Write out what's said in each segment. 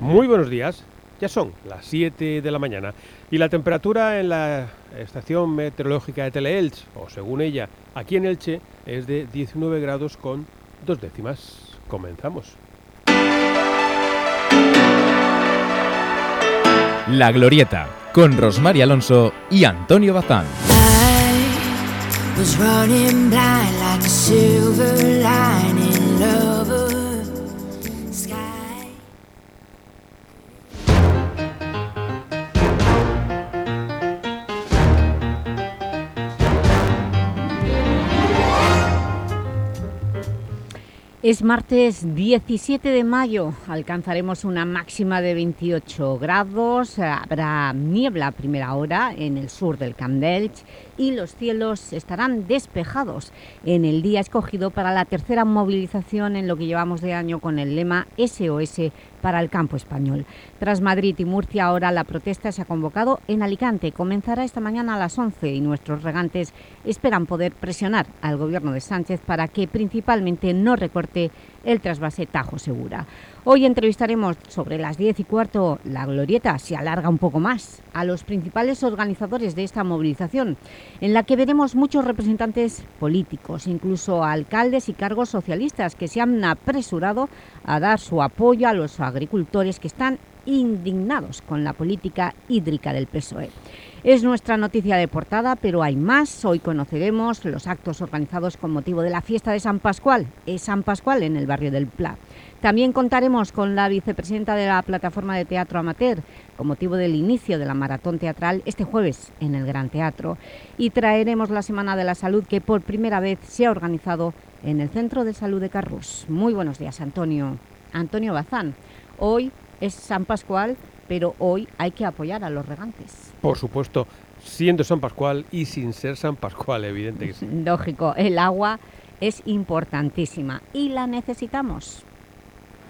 Muy buenos días. Ya son las 7 de la mañana y la temperatura en la estación meteorológica de Teleelch, o según ella, aquí en Elche, es de 19 grados con dos décimas. Comenzamos. La Glorieta, con Rosmar Alonso y Antonio Bazán. Es martes 17 de mayo, alcanzaremos una máxima de 28 grados, habrá niebla a primera hora en el sur del Camp y los cielos estarán despejados. En el día escogido para la tercera movilización en lo que llevamos de año con el lema SOS para el campo español. Tras Madrid y Murcia, ahora la protesta se ha convocado en Alicante. Comenzará esta mañana a las 11 y nuestros regantes esperan poder presionar al gobierno de Sánchez para que principalmente no recorte el trasvase Tajo Segura. Hoy entrevistaremos sobre las 10 y cuarto, la glorieta se alarga un poco más, a los principales organizadores de esta movilización, en la que veremos muchos representantes políticos, incluso alcaldes y cargos socialistas que se han apresurado a dar su apoyo a los agricultores que están indignados con la política hídrica del PSOE. Es nuestra noticia de portada, pero hay más. Hoy conoceremos los actos organizados con motivo de la fiesta de San Pascual. Es San Pascual en el barrio del Pla. También contaremos con la vicepresidenta de la Plataforma de Teatro Amateur con motivo del inicio de la Maratón Teatral este jueves en el Gran Teatro y traeremos la Semana de la Salud que por primera vez se ha organizado en el Centro de Salud de Carrús. Muy buenos días, Antonio. Antonio Bazán. Hoy es San Pascual, pero hoy hay que apoyar a los regantes. Por supuesto, siendo San Pascual y sin ser San Pascual, evidente que sí. Lógico, el agua es importantísima y la necesitamos.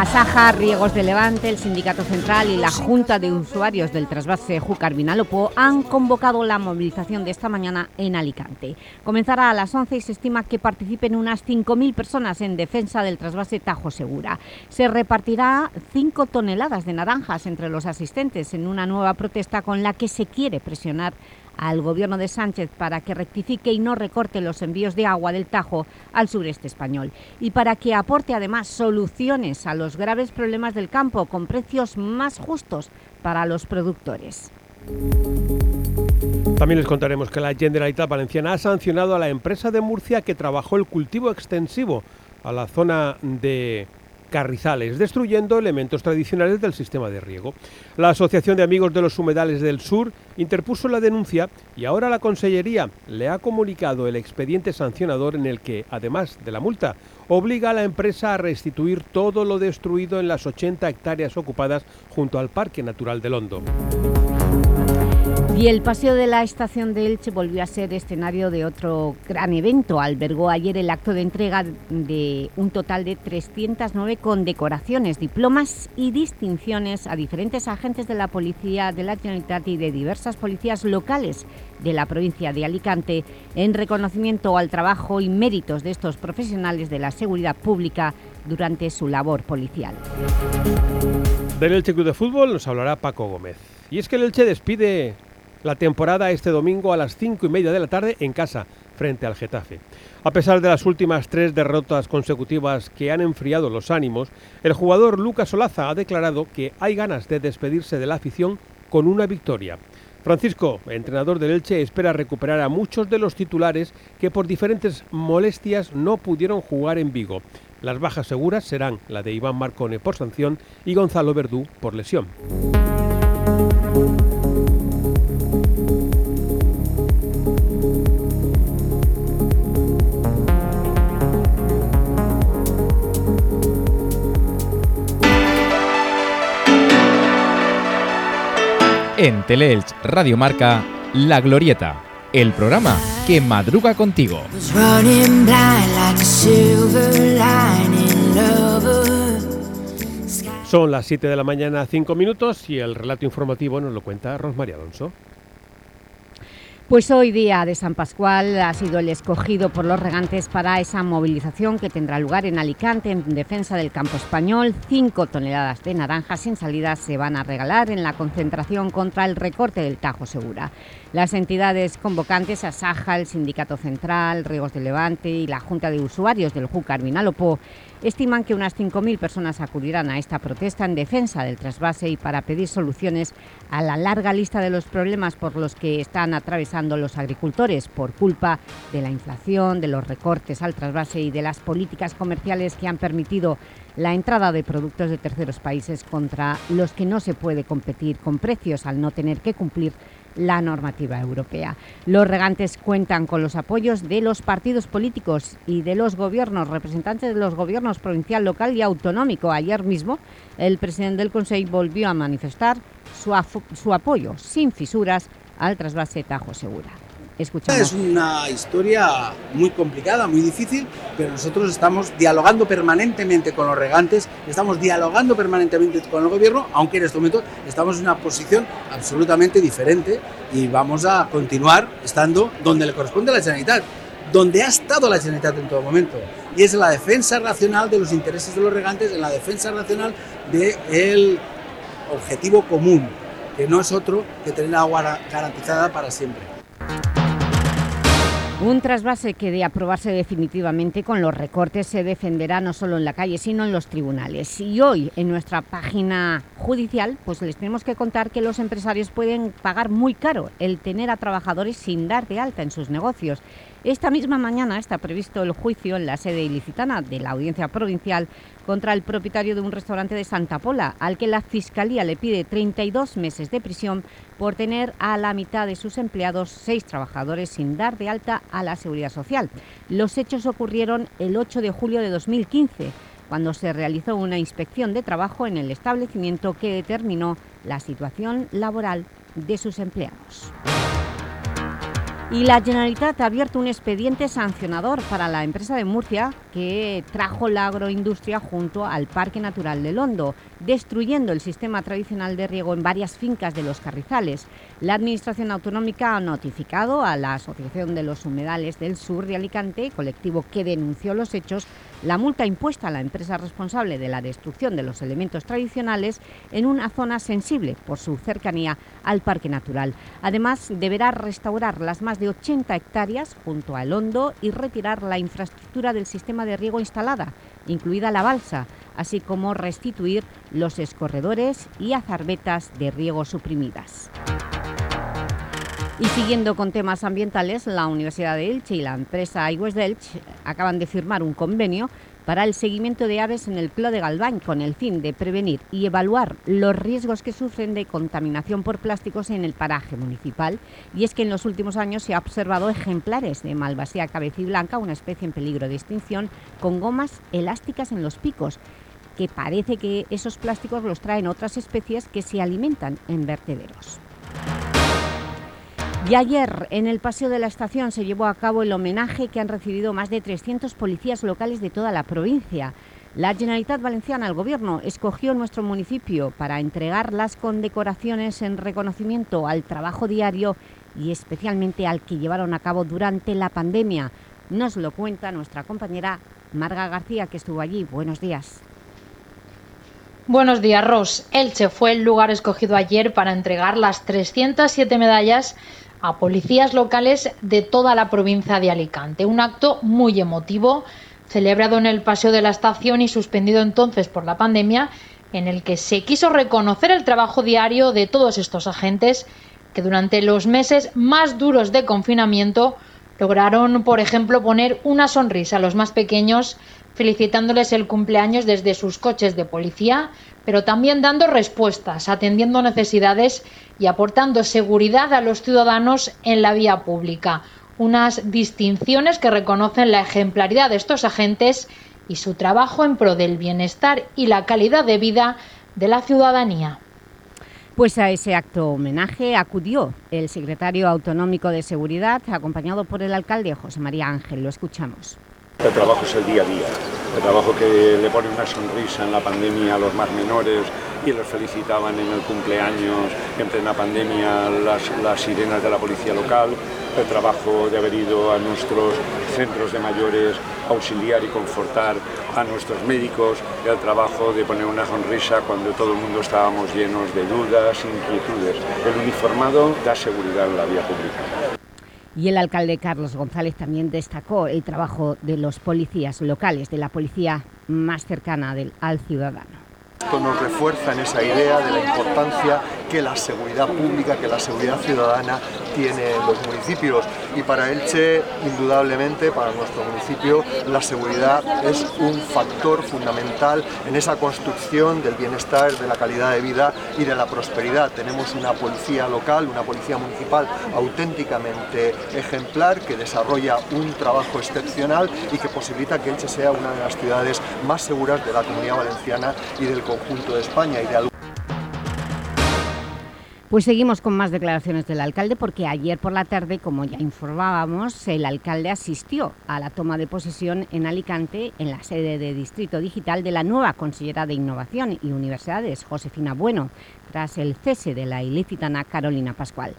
Asaja, Riegos de Levante, el Sindicato Central y la Junta de Usuarios del Trasvase Júcar Vinalopó han convocado la movilización de esta mañana en Alicante. Comenzará a las 11 y se estima que participen unas 5.000 personas en defensa del trasvase Tajo Segura. Se repartirá 5 toneladas de naranjas entre los asistentes en una nueva protesta con la que se quiere presionar al gobierno de Sánchez para que rectifique y no recorte los envíos de agua del Tajo al sureste español y para que aporte además soluciones a los graves problemas del campo con precios más justos para los productores. También les contaremos que la Generalitat Valenciana ha sancionado a la empresa de Murcia que trabajó el cultivo extensivo a la zona de carrizales, destruyendo elementos tradicionales del sistema de riego. La Asociación de Amigos de los Humedales del Sur interpuso la denuncia y ahora la Consellería le ha comunicado el expediente sancionador en el que, además de la multa, obliga a la empresa a restituir todo lo destruido en las 80 hectáreas ocupadas junto al Parque Natural del Hondo. Y el paseo de la estación de Elche volvió a ser escenario de otro gran evento. Albergó ayer el acto de entrega de un total de 309 condecoraciones, diplomas y distinciones a diferentes agentes de la Policía de la Generalitat y de diversas policías locales de la provincia de Alicante en reconocimiento al trabajo y méritos de estos profesionales de la seguridad pública durante su labor policial. Del Elche Club de Fútbol nos hablará Paco Gómez. Y es que el Elche despide la temporada este domingo a las 5 y media de la tarde en casa, frente al Getafe. A pesar de las últimas tres derrotas consecutivas que han enfriado los ánimos, el jugador Lucas Olaza ha declarado que hay ganas de despedirse de la afición con una victoria. Francisco, entrenador del Elche, espera recuperar a muchos de los titulares que por diferentes molestias no pudieron jugar en Vigo. Las bajas seguras serán la de Iván Marcone por sanción y Gonzalo Verdú por lesión. En Teleelch Radio Marca, La Glorieta, el programa que madruga contigo. Son las 7 de la mañana, 5 minutos, y el relato informativo nos lo cuenta Rosmaría Alonso. Pues hoy día de San Pascual ha sido el escogido por los regantes para esa movilización que tendrá lugar en Alicante en defensa del campo español. Cinco toneladas de naranjas sin salida se van a regalar en la concentración contra el recorte del Tajo Segura. Las entidades convocantes, Asaja, el Sindicato Central, Riegos de Levante y la Junta de Usuarios del Júcar Vinalopó estiman que unas 5.000 personas acudirán a esta protesta en defensa del trasvase y para pedir soluciones a la larga lista de los problemas por los que están atravesando los agricultores por culpa de la inflación, de los recortes al trasvase y de las políticas comerciales que han permitido la entrada de productos de terceros países contra los que no se puede competir con precios al no tener que cumplir la normativa europea. Los regantes cuentan con los apoyos de los partidos políticos y de los gobiernos, representantes de los gobiernos provincial, local y autonómico. Ayer mismo el presidente del Consejo volvió a manifestar su, su apoyo sin fisuras al trasvase Tajo Segura. Es una historia muy complicada, muy difícil, pero nosotros estamos dialogando permanentemente con los regantes, estamos dialogando permanentemente con el gobierno, aunque en este momento estamos en una posición absolutamente diferente y vamos a continuar estando donde le corresponde a la Generalitat, donde ha estado la Generalitat en todo momento, y es la defensa racional de los intereses de los regantes, en la defensa racional del objetivo común, que no es otro que tener agua garantizada para siempre. Un trasvase que de aprobarse definitivamente con los recortes se defenderá no solo en la calle sino en los tribunales. Y hoy en nuestra página judicial pues les tenemos que contar que los empresarios pueden pagar muy caro el tener a trabajadores sin dar de alta en sus negocios esta misma mañana está previsto el juicio en la sede ilicitana de la Audiencia Provincial contra el propietario de un restaurante de Santa Pola, al que la Fiscalía le pide 32 meses de prisión por tener a la mitad de sus empleados seis trabajadores sin dar de alta a la Seguridad Social. Los hechos ocurrieron el 8 de julio de 2015, cuando se realizó una inspección de trabajo en el establecimiento que determinó la situación laboral de sus empleados. Y la Generalitat ha abierto un expediente sancionador para la empresa de Murcia que trajo la agroindustria junto al Parque Natural de Londo, destruyendo el sistema tradicional de riego en varias fincas de los Carrizales. La Administración Autonómica ha notificado a la Asociación de los Humedales del Sur de Alicante, colectivo que denunció los hechos, la multa impuesta a la empresa responsable de la destrucción de los elementos tradicionales en una zona sensible por su cercanía al Parque Natural. Además, deberá restaurar las más de 80 hectáreas junto al Hondo y retirar la infraestructura del sistema de riego instalada, incluida la balsa, así como restituir los escorredores y azarbetas de riego suprimidas. Y siguiendo con temas ambientales, la Universidad de Elche y la empresa iWest Elche acaban de firmar un convenio para el seguimiento de aves en el Clo de Galván con el fin de prevenir y evaluar los riesgos que sufren de contaminación por plásticos en el paraje municipal. Y es que en los últimos años se ha observado ejemplares de malvasía cabeciblanca, una especie en peligro de extinción, con gomas elásticas en los picos, que parece que esos plásticos los traen otras especies que se alimentan en vertederos. Y ayer, en el Paseo de la Estación, se llevó a cabo el homenaje que han recibido más de 300 policías locales de toda la provincia. La Generalitat Valenciana, el Gobierno, escogió nuestro municipio para entregar las condecoraciones en reconocimiento al trabajo diario y especialmente al que llevaron a cabo durante la pandemia. Nos lo cuenta nuestra compañera Marga García, que estuvo allí. Buenos días. Buenos días, Ros. Elche fue el lugar escogido ayer para entregar las 307 medallas a policías locales de toda la provincia de Alicante. Un acto muy emotivo, celebrado en el Paseo de la Estación y suspendido entonces por la pandemia, en el que se quiso reconocer el trabajo diario de todos estos agentes que durante los meses más duros de confinamiento lograron, por ejemplo, poner una sonrisa a los más pequeños, felicitándoles el cumpleaños desde sus coches de policía, pero también dando respuestas, atendiendo necesidades y aportando seguridad a los ciudadanos en la vía pública. Unas distinciones que reconocen la ejemplaridad de estos agentes y su trabajo en pro del bienestar y la calidad de vida de la ciudadanía. Pues a ese acto homenaje acudió el secretario autonómico de Seguridad, acompañado por el alcalde José María Ángel. Lo escuchamos. El trabajo es el día a día el trabajo que le pone una sonrisa en la pandemia a los más menores y los felicitaban en el cumpleaños en plena pandemia las, las sirenas de la policía local, el trabajo de haber ido a nuestros centros de mayores auxiliar y confortar a nuestros médicos, el trabajo de poner una sonrisa cuando todo el mundo estábamos llenos de dudas, inquietudes. El uniformado da seguridad en la vía pública. Y el alcalde Carlos González también destacó el trabajo de los policías locales, de la policía más cercana del, al ciudadano. Esto nos refuerza en esa idea de la importancia que la seguridad pública, que la seguridad ciudadana tiene en los municipios. Y para Elche, indudablemente, para nuestro municipio, la seguridad es un factor fundamental en esa construcción del bienestar, de la calidad de vida y de la prosperidad. Tenemos una policía local, una policía municipal auténticamente ejemplar que desarrolla un trabajo excepcional y que posibilita que Elche sea una de las ciudades más seguras de la comunidad valenciana y del conjunto de España. Y de pues seguimos con más declaraciones del alcalde porque ayer por la tarde, como ya informábamos, el alcalde asistió a la toma de posesión en Alicante, en la sede de Distrito Digital de la nueva consellera de Innovación y Universidades, Josefina Bueno, tras el cese de la ilícitana Carolina Pascual.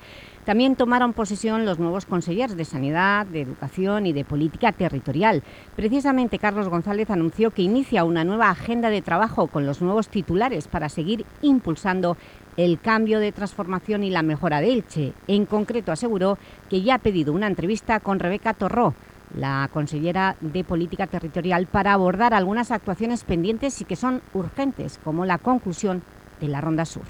También tomaron posesión los nuevos consejeros de Sanidad, de Educación y de Política Territorial. Precisamente Carlos González anunció que inicia una nueva agenda de trabajo con los nuevos titulares para seguir impulsando el cambio de transformación y la mejora de Elche. En concreto aseguró que ya ha pedido una entrevista con Rebeca Torró, la consellera de Política Territorial, para abordar algunas actuaciones pendientes y que son urgentes, como la conclusión de la Ronda Sur.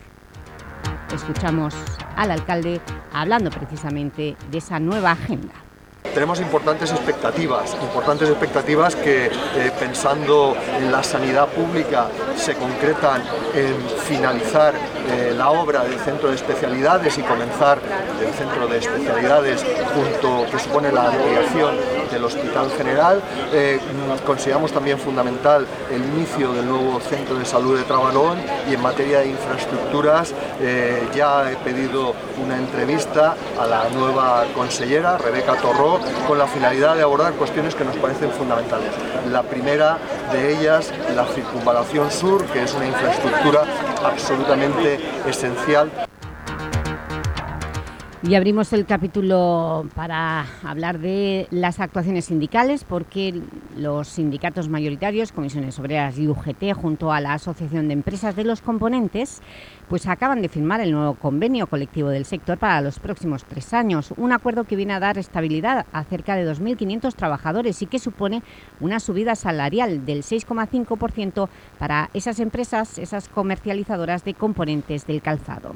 Escuchamos al alcalde hablando precisamente de esa nueva agenda. Tenemos importantes expectativas, importantes expectativas que eh, pensando en la sanidad pública se concretan en finalizar eh, la obra del centro de especialidades y comenzar el centro de especialidades junto que supone la ampliación del Hospital General. Eh, consideramos también fundamental el inicio del nuevo centro de salud de Trabalón y en materia de infraestructuras ya he pedido una entrevista a la nueva consellera Rebeca Torró con la finalidad de abordar cuestiones que nos parecen fundamentales. La primera de ellas, la circunvalación sur, que es una infraestructura absolutamente esencial. Y abrimos el capítulo para hablar de las actuaciones sindicales porque los sindicatos mayoritarios, Comisiones Obreras y UGT, junto a la Asociación de Empresas de los Componentes, pues acaban de firmar el nuevo convenio colectivo del sector para los próximos tres años, un acuerdo que viene a dar estabilidad a cerca de 2.500 trabajadores y que supone una subida salarial del 6,5% para esas empresas, esas comercializadoras de componentes del calzado.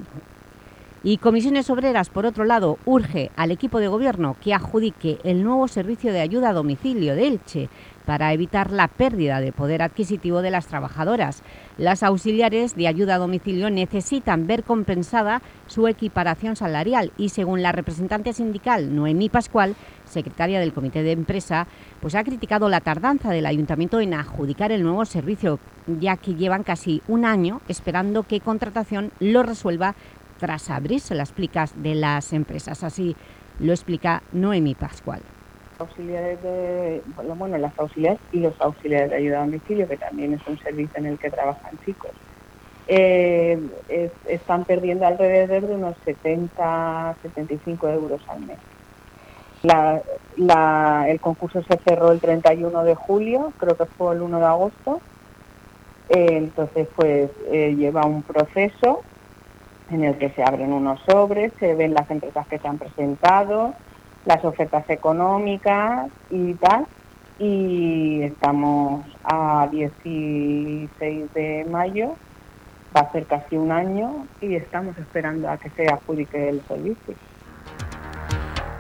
Y Comisiones Obreras, por otro lado, urge al equipo de gobierno que adjudique el nuevo servicio de ayuda a domicilio de Elche para evitar la pérdida de poder adquisitivo de las trabajadoras. Las auxiliares de ayuda a domicilio necesitan ver compensada su equiparación salarial y, según la representante sindical Noemí Pascual, secretaria del Comité de Empresa, pues ha criticado la tardanza del Ayuntamiento en adjudicar el nuevo servicio, ya que llevan casi un año esperando que Contratación lo resuelva tras abrirse las plicas de las empresas. Así lo explica Noemi Pascual. Auxiliares de, bueno, las auxiliares y los auxiliares de ayuda a domicilio, que también es un servicio en el que trabajan chicos, eh, están perdiendo alrededor de unos 70, 75 euros al mes. el concurso se cerró el 31 de julio, creo que fue el 1 de agosto. Eh, entonces, pues eh, lleva un proceso en el que se abren unos sobres, se ven las empresas que se han presentado, las ofertas económicas y tal. Y estamos a 16 de mayo, va a ser casi un año y estamos esperando a que se adjudique el servicio.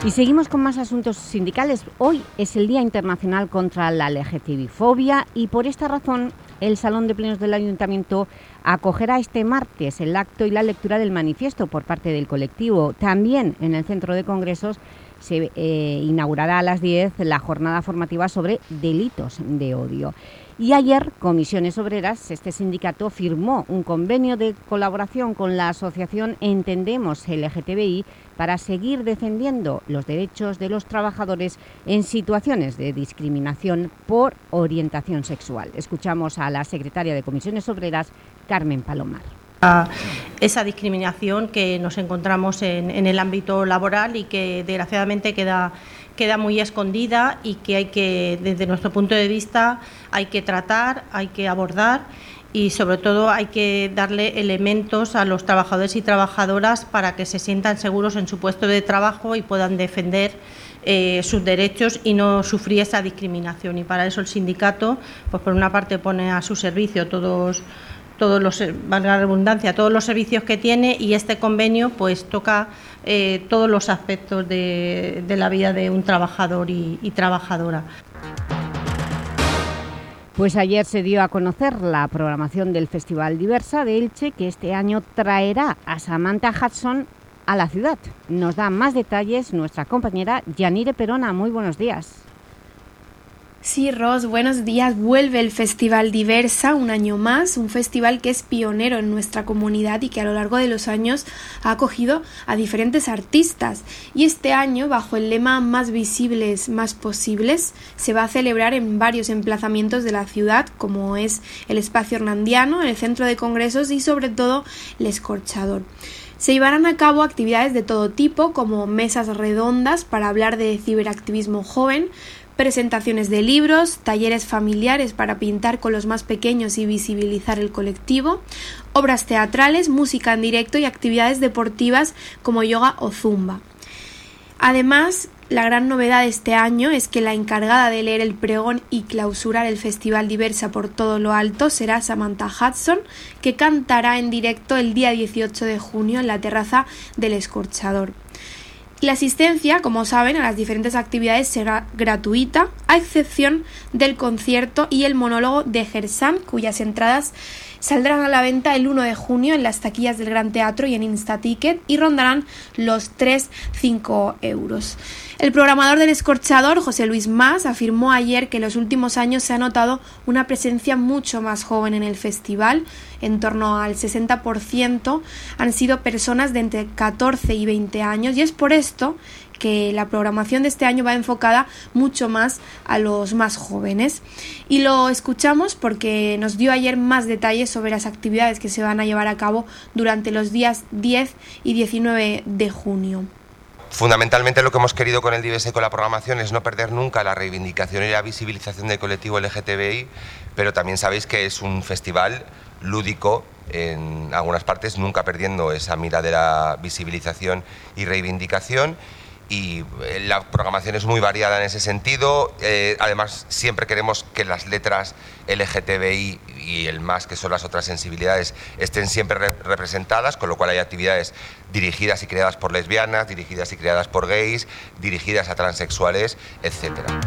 Y seguimos con más asuntos sindicales. Hoy es el Día Internacional contra la LGTBI-fobia y por esta razón el Salón de Plenos del Ayuntamiento acogerá este martes el acto y la lectura del manifiesto por parte del colectivo. También en el Centro de Congresos se eh, inaugurará a las 10 la jornada formativa sobre delitos de odio. Y ayer, Comisiones Obreras, este sindicato, firmó un convenio de colaboración con la asociación Entendemos LGTBI para seguir defendiendo los derechos de los trabajadores en situaciones de discriminación por orientación sexual. Escuchamos a la secretaria de Comisiones Obreras, Carmen Palomar esa discriminación que nos encontramos en, el ámbito laboral y que desgraciadamente queda, queda muy escondida y que hay que, desde nuestro punto de vista, hay que tratar, hay que abordar y sobre todo hay que darle elementos a los trabajadores y trabajadoras para que se sientan seguros en su puesto de trabajo y puedan defender eh, sus derechos y no sufrir esa discriminación. Y para eso el sindicato, pues por una parte pone a su servicio todos todos los, valga redundancia, todos los servicios que tiene y este convenio pues toca eh, todos los aspectos de, la vida de un trabajador y, y trabajadora. Pues ayer se dio a conocer la programación del Festival Diversa de Elche, que este año traerá a Samantha Hudson a la ciudad. Nos da más detalles nuestra compañera Yanire Perona. Muy buenos días. Sí, Ros, buenos días. Vuelve el Festival Diversa un año más, un festival que es pionero en nuestra comunidad y que a lo largo de los años ha acogido a diferentes artistas. Y este año, bajo el lema Más visibles, más posibles, se va a celebrar en varios emplazamientos de la ciudad, como es el Espacio Hernandiano, el Centro de Congresos y sobre todo el Escorchador. Se llevarán a cabo actividades de todo tipo, como mesas redondas para hablar de ciberactivismo joven, presentaciones de libros, talleres familiares para pintar con los más pequeños y visibilizar el colectivo, obras teatrales, música en directo y actividades deportivas como yoga o zumba. Además, la gran novedad de este año es que la encargada de leer el pregón y clausurar el festival Diversa por todo lo alto será Samantha Hudson, que cantará en directo el día 18 de junio en la terraza del Escorchador. La asistencia, como saben, a las diferentes actividades será gratuita, a excepción del concierto y el monólogo de Gersan, cuyas entradas saldrán a la venta el 1 de junio en las taquillas del Gran Teatro y en Instaticket y rondarán los 3-5 euros. El programador del Escorchador, José Luis Más, afirmó ayer que en los últimos años se ha notado una presencia mucho más joven en el festival, en torno al 60% han sido personas de entre 14 y 20 años y es por esto que la programación de este año va enfocada mucho más a los más jóvenes. Y lo escuchamos porque nos dio ayer más detalles sobre las actividades que se van a llevar a cabo durante los días 10 y 19 de junio. Fundamentalmente lo que hemos querido con el y con la programación es no perder nunca la reivindicación y la visibilización del colectivo LGTBI, pero también sabéis que es un festival lúdico en algunas partes, nunca perdiendo esa mirada de la visibilización y reivindicación y eh, la programación es muy variada en ese sentido. Eh, además, siempre queremos que las letras LGTBI y el más, que son las otras sensibilidades, estén siempre representadas, con lo cual hay actividades dirigidas y creadas por lesbianas, dirigidas y creadas por gays, dirigidas a transexuales, etcétera.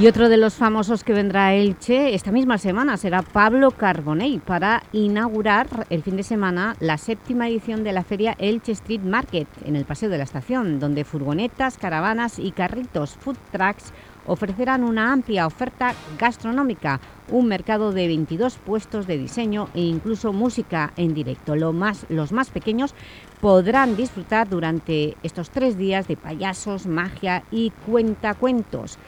Y otro de los famosos que vendrá a Elche esta misma semana será Pablo Carbonell para inaugurar el fin de semana la séptima edición de la feria Elche Street Market en el Paseo de la Estación, donde furgonetas, caravanas y carritos food trucks ofrecerán una amplia oferta gastronómica, un mercado de 22 puestos de diseño e incluso música en directo. Los más pequeños podrán disfrutar durante estos tres días de payasos, magia y cuentacuentos.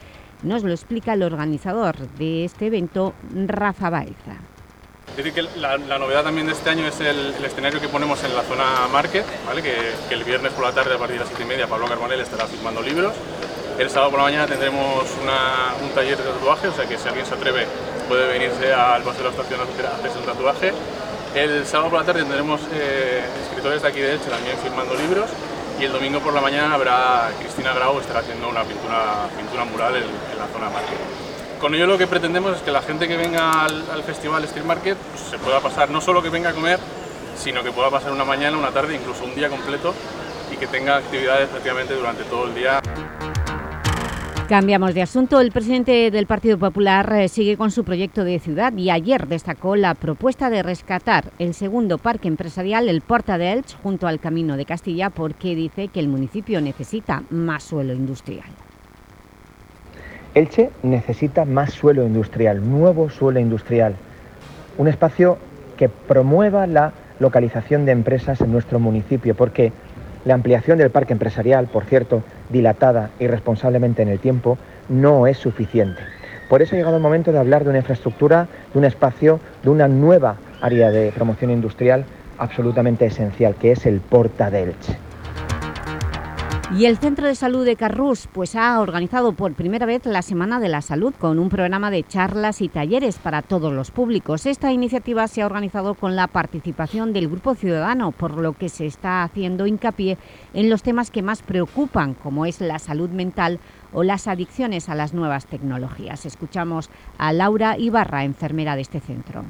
Nos lo explica el organizador de este evento, Rafa Baeza. Decir que la, novedad también de este año es el, escenario que ponemos en la zona Market, ¿vale? que, el viernes por la tarde a partir de las 7 y media Pablo Carbonell estará firmando libros. El sábado por la mañana tendremos un taller de tatuaje, o sea que si alguien se atreve puede venirse al paseo de la estación a hacerse un tatuaje. El sábado por la tarde tendremos eh, escritores de aquí de Elche también firmando libros y el domingo por la mañana habrá Cristina Grau estará haciendo una pintura, mural en, la zona market. Con ello lo que pretendemos es que la gente que venga al, festival Street Market pues, se pueda pasar, no solo que venga a comer, sino que pueda pasar una mañana, una tarde, incluso un día completo y que tenga actividades prácticamente durante todo el día. Cambiamos de asunto. El presidente del Partido Popular eh, sigue con su proyecto de ciudad y ayer destacó la propuesta de rescatar el segundo parque empresarial, el Porta de Elche, junto al Camino de Castilla, porque dice que el municipio necesita más suelo industrial. Elche necesita más suelo industrial, nuevo suelo industrial, un espacio que promueva la localización de empresas en nuestro municipio, porque la ampliación del parque empresarial, por cierto, dilatada irresponsablemente en el tiempo, no es suficiente. Por eso ha llegado el momento de hablar de una infraestructura, de un espacio, de una nueva área de promoción industrial absolutamente esencial, que es el Porta de Elche. Y el Centro de Salud de Carrús pues, ha organizado por primera vez la Semana de la Salud con un programa de charlas y talleres para todos los públicos. Esta iniciativa se ha organizado con la participación del Grupo Ciudadano, por lo que se está haciendo hincapié en los temas que más preocupan, como es la salud mental o las adicciones a las nuevas tecnologías. Escuchamos a Laura Ibarra, enfermera de este centro.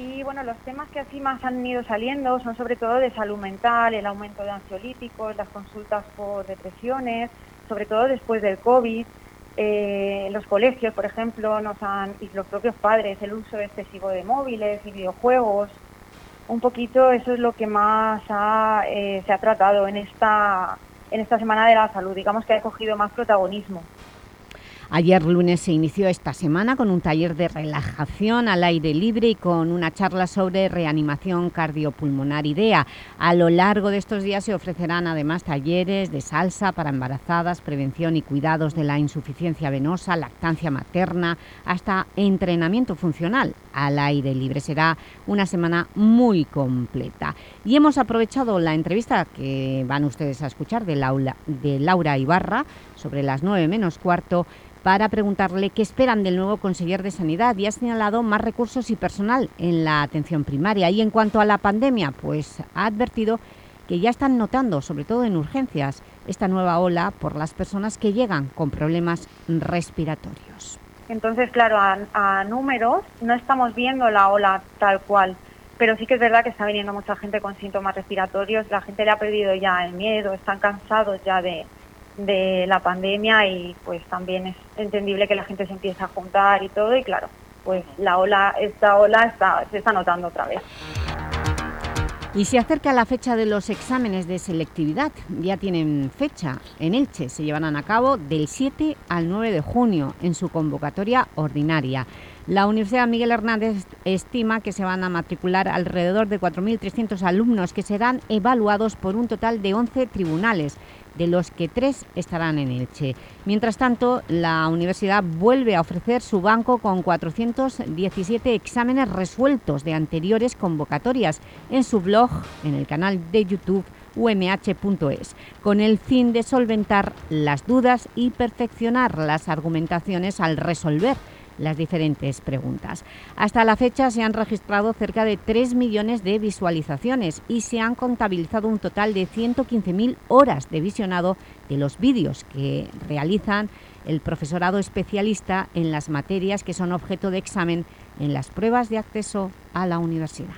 Y bueno, los temas que así más han ido saliendo son sobre todo de salud mental, el aumento de ansiolíticos, las consultas por depresiones, sobre todo después del COVID. Eh, los colegios, por ejemplo, nos han, y los propios padres, el uso excesivo de móviles y videojuegos. Un poquito eso es lo que más eh, se ha tratado en esta, en esta Semana de la Salud, digamos que ha cogido más protagonismo. Ayer lunes se inició esta semana con un taller de relajación al aire libre y con una charla sobre reanimación cardiopulmonar IDEA. A lo largo de estos días se ofrecerán además talleres de salsa para embarazadas, prevención y cuidados de la insuficiencia venosa, lactancia materna, hasta entrenamiento funcional al aire libre. Será una semana muy completa. Y hemos aprovechado la entrevista que van ustedes a escuchar de Laura, Ibarra sobre las 9 menos cuarto para preguntarle qué esperan del nuevo conseller de Sanidad y ha señalado más recursos y personal en la atención primaria. Y en cuanto a la pandemia, pues ha advertido que ya están notando, sobre todo en urgencias, esta nueva ola por las personas que llegan con problemas respiratorios. Entonces, claro, a, números no estamos viendo la ola tal cual, pero sí que es verdad que está viniendo mucha gente con síntomas respiratorios, la gente le ha perdido ya el miedo, están cansados ya de, la pandemia y pues también es entendible que la gente se empiece a juntar y todo y claro, pues la ola, esta ola está, se está notando otra vez. Y se acerca la fecha de los exámenes de selectividad. Ya tienen fecha. En Elche se llevarán a cabo del 7 al 9 de junio en su convocatoria ordinaria. La Universidad Miguel Hernández estima que se van a matricular alrededor de 4.300 alumnos que serán evaluados por un total de 11 tribunales de los que tres estarán en Elche. Mientras tanto, la universidad vuelve a ofrecer su banco con 417 exámenes resueltos de anteriores convocatorias en su blog, en el canal de YouTube umh.es, con el fin de solventar las dudas y perfeccionar las argumentaciones al resolver las diferentes preguntas. Hasta la fecha se han registrado cerca de 3 millones de visualizaciones y se han contabilizado un total de 115.000 horas de visionado de los vídeos que realizan el profesorado especialista en las materias que son objeto de examen en las pruebas de acceso a la universidad.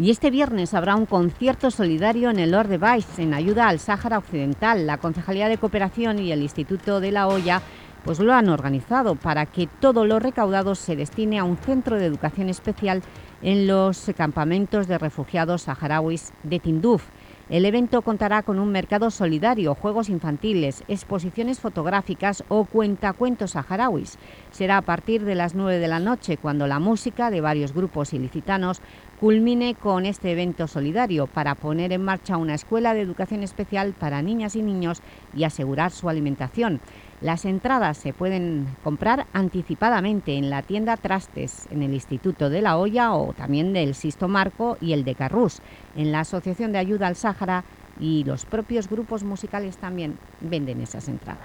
Y este viernes habrá un concierto solidario en el Vice en ayuda al Sáhara Occidental. La Concejalía de Cooperación y el Instituto de la Hoya pues lo han organizado para que todo lo recaudado se destine a un centro de educación especial en los campamentos de refugiados saharauis de Tinduf. El evento contará con un mercado solidario, juegos infantiles, exposiciones fotográficas o cuentacuentos saharauis. Será a partir de las 9 de la noche, cuando la música de varios grupos ilicitanos culmine con este evento solidario para poner en marcha una escuela de educación especial para niñas y niños y asegurar su alimentación. Las entradas se pueden comprar anticipadamente en la tienda Trastes, en el Instituto de la Hoya o también del Sisto Marco y el de Carrús, en la Asociación de Ayuda al Sáhara y los propios grupos musicales también venden esas entradas.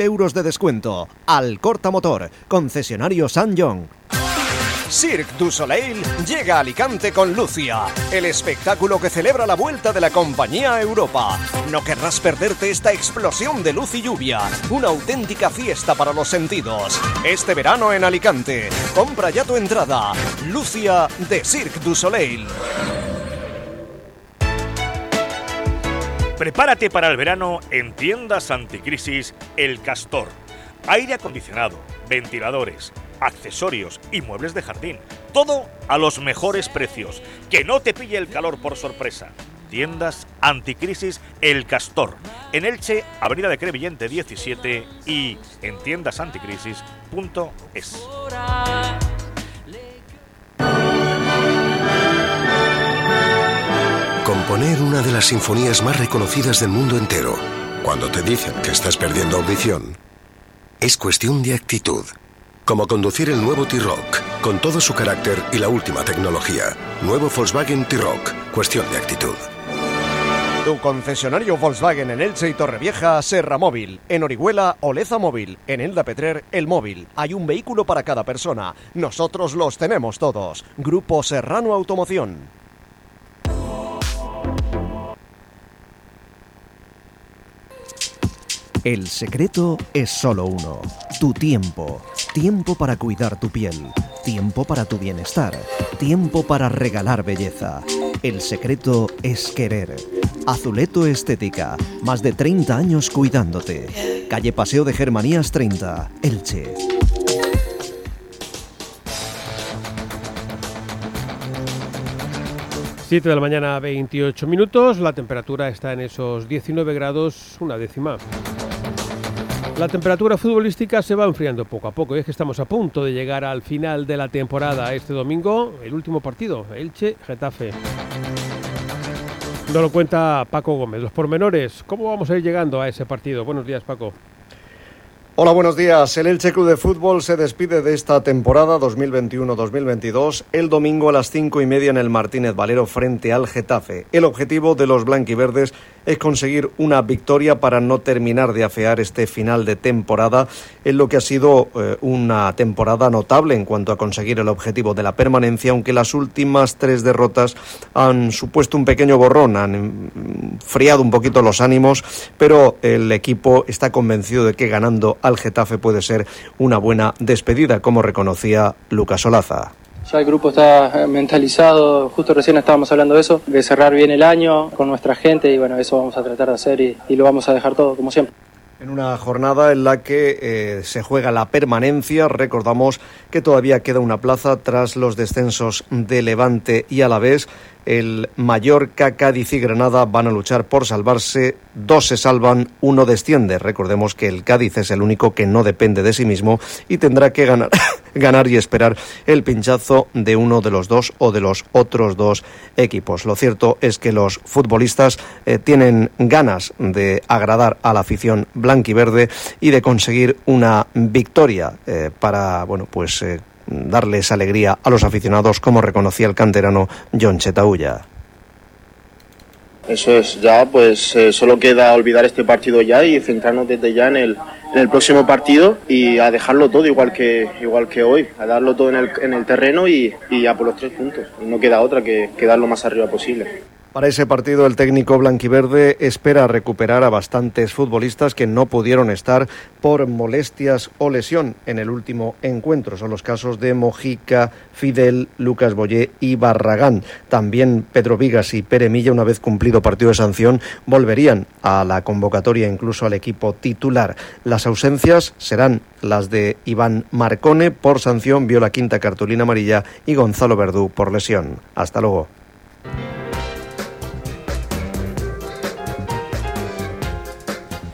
euros de descuento. Al Corta Motor, concesionario San John. Cirque du Soleil llega a Alicante con Lucia, el espectáculo que celebra la vuelta de la compañía a Europa. No querrás perderte esta explosión de luz y lluvia, una auténtica fiesta para los sentidos. Este verano en Alicante, compra ya tu entrada. Lucia de Cirque du Soleil. Prepárate para el verano en tiendas anticrisis El Castor. Aire acondicionado, ventiladores, accesorios y muebles de jardín. Todo a los mejores precios. Que no te pille el calor por sorpresa. Tiendas anticrisis El Castor. En Elche, Avenida de Crevillente 17 y en tiendasanticrisis.es. Componer una de las sinfonías más reconocidas del mundo entero, cuando te dicen que estás perdiendo audición, es cuestión de actitud. Como conducir el nuevo T-Rock, con todo su carácter y la última tecnología. Nuevo Volkswagen T-Rock, cuestión de actitud. Tu concesionario Volkswagen en Elche y Torrevieja, Serra Móvil. En Orihuela, Oleza Móvil. En Elda Petrer, El Móvil. Hay un vehículo para cada persona. Nosotros los tenemos todos. Grupo Serrano Automoción. El secreto es solo uno, tu tiempo. Tiempo para cuidar tu piel, tiempo para tu bienestar, tiempo para regalar belleza. El secreto es querer. Azuleto Estética, más de 30 años cuidándote. Calle Paseo de Germanías 30, Elche. Siete de la mañana, 28 minutos. La temperatura está en esos 19 grados, una décima. La temperatura futbolística se va enfriando poco a poco y es que estamos a punto de llegar al final de la temporada. Este domingo, el último partido, Elche-Getafe. Nos lo cuenta Paco Gómez. Los pormenores, ¿cómo vamos a ir llegando a ese partido? Buenos días, Paco. Hola, buenos días. El Elche Club de Fútbol se despide de esta temporada 2021-2022 el domingo a las cinco y media en el Martínez Valero frente al Getafe. El objetivo de los blanquiverdes es conseguir una victoria para no terminar de afear este final de temporada en lo que ha sido eh, una temporada notable en cuanto a conseguir el objetivo de la permanencia, aunque las últimas tres derrotas han supuesto un pequeño borrón, han friado un poquito los ánimos, pero el equipo está convencido de que ganando al Getafe puede ser una buena despedida, como reconocía Lucas Olaza. Ya el grupo está mentalizado, justo recién estábamos hablando de eso, de cerrar bien el año con nuestra gente y bueno, eso vamos a tratar de hacer y, y lo vamos a dejar todo como siempre. En una jornada en la que eh, se juega la permanencia, recordamos que todavía queda una plaza tras los descensos de Levante y Alavés. El Mallorca, Cádiz y Granada van a luchar por salvarse. Dos se salvan, uno desciende. Recordemos que el Cádiz es el único que no depende de sí mismo y tendrá que ganar, ganar y esperar el pinchazo de uno de los dos o de los otros dos equipos. Lo cierto es que los futbolistas eh, tienen ganas de agradar a la afición blanquiverde y de conseguir una victoria eh, para bueno pues eh, darles alegría a los aficionados, como reconocía el canterano John Chetaulla. Eso es, ya pues eh, solo queda olvidar este partido ya y centrarnos desde ya en el, en el próximo partido y a dejarlo todo igual que, igual que hoy, a darlo todo en el, en el terreno y, y a por los tres puntos. No queda otra que, que dar lo más arriba posible. Para ese partido, el técnico blanquiverde espera recuperar a bastantes futbolistas que no pudieron estar por molestias o lesión en el último encuentro. Son los casos de Mojica, Fidel, Lucas Boyé y Barragán. También Pedro Vigas y Pere Milla, una vez cumplido partido de sanción, volverían a la convocatoria, incluso al equipo titular. Las ausencias serán las de Iván Marcone por sanción, vio la quinta cartulina amarilla y Gonzalo Verdú por lesión. Hasta luego.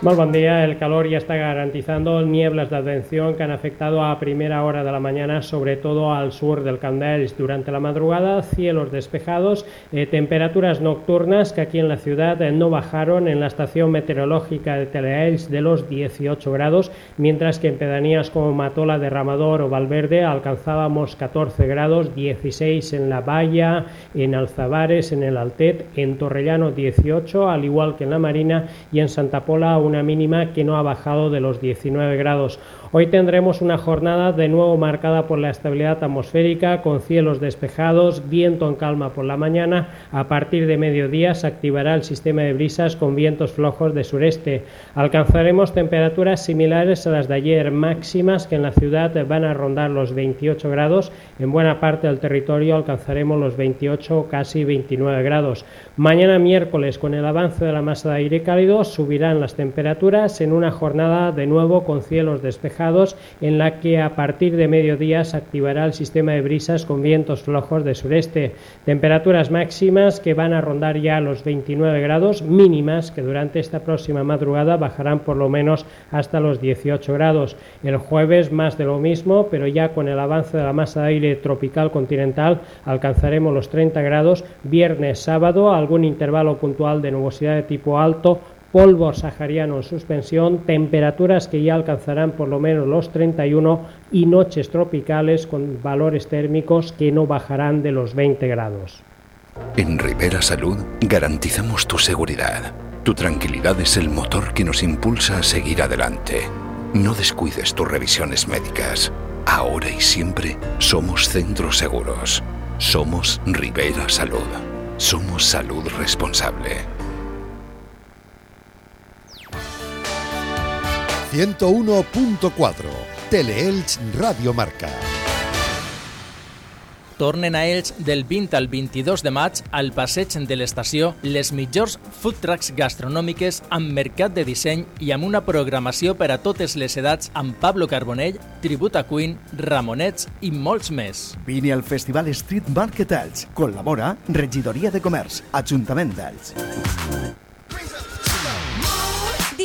Muy buen día. El calor ya está garantizando nieblas de atención que han afectado a primera hora de la mañana, sobre todo al sur del Candells. Durante la madrugada, cielos despejados, eh, temperaturas nocturnas que aquí en la ciudad eh, no bajaron en la estación meteorológica de Teleelch de los 18 grados, mientras que en pedanías como Matola, Derramador o Valverde alcanzábamos 14 grados, 16 en La Valla, en Alzabares, en el Altet, en Torrellano 18, al igual que en la Marina y en Santa Pola una mínima que no ha bajado de los 19 grados. Hoy tendremos una jornada de nuevo marcada por la estabilidad atmosférica, con cielos despejados, viento en calma por la mañana. A partir de mediodía se activará el sistema de brisas con vientos flojos de sureste. Alcanzaremos temperaturas similares a las de ayer, máximas que en la ciudad van a rondar los 28 grados. En buena parte del territorio alcanzaremos los 28 casi 29 grados. Mañana miércoles, con el avance de la masa de aire cálido, subirán las temperaturas en una jornada de nuevo con cielos despejados en la que a partir de mediodía se activará el sistema de brisas con vientos flojos de sureste. Temperaturas máximas que van a rondar ya los 29 grados, mínimas que durante esta próxima madrugada bajarán por lo menos hasta los 18 grados. El jueves más de lo mismo, pero ya con el avance de la masa de aire tropical continental alcanzaremos los 30 grados. Viernes, sábado, algún intervalo puntual de nubosidad de tipo alto polvo sahariano en suspensión, temperaturas que ya alcanzarán por lo menos los 31 y noches tropicales con valores térmicos que no bajarán de los 20 grados. En Rivera Salud garantizamos tu seguridad. Tu tranquilidad es el motor que nos impulsa a seguir adelante. No descuides tus revisiones médicas. Ahora y siempre somos centros seguros. Somos Rivera Salud. Somos salud responsable. 101.4 Teleelch Radio Marca. Tornen a Elx del 20 al 22 de maig al passeig de l'estació les millors food trucks gastronòmiques amb mercat de disseny i amb una programació per a totes les edats amb Pablo Carbonell, Tributa Queen, Ramonets i molts més. Vine al Festival Street Market Elx. Col·labora Regidoria de Comerç, Ajuntament d'Elx.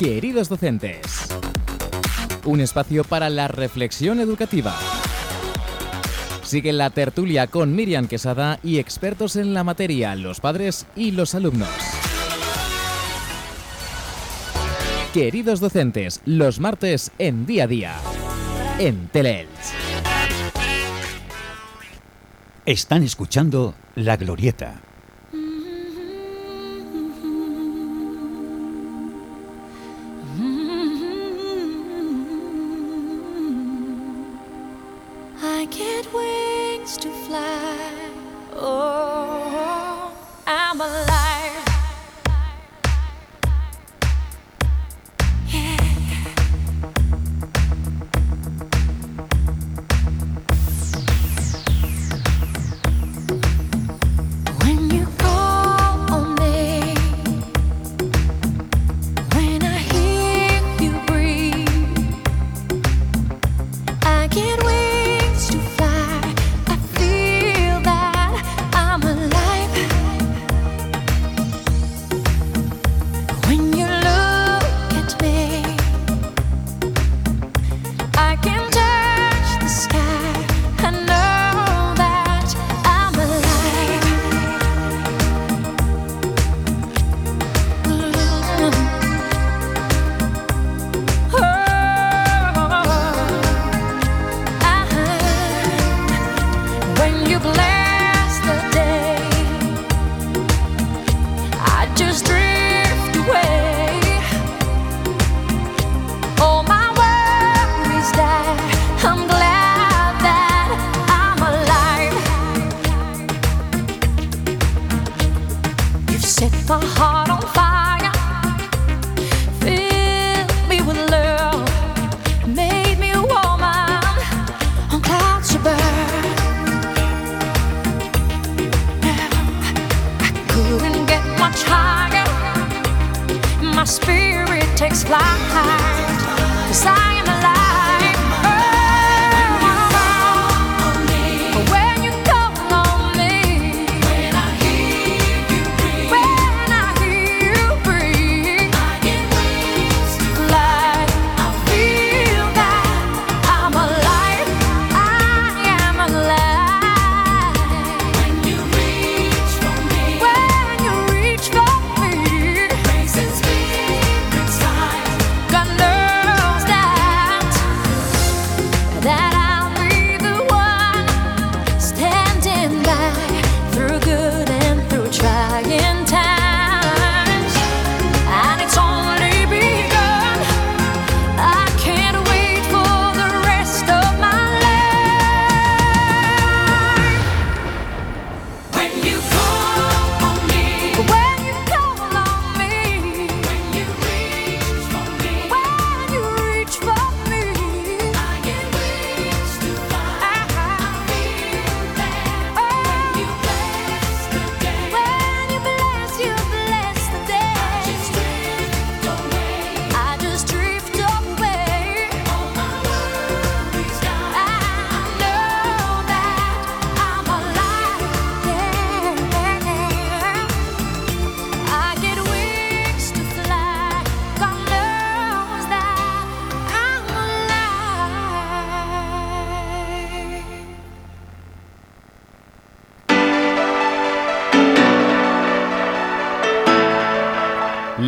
Queridos docentes. Un espacio para la reflexión educativa. Sigue la tertulia con Miriam Quesada y expertos en la materia, los padres y los alumnos. Queridos docentes, los martes en día a día, en Teleelch. Están escuchando La Glorieta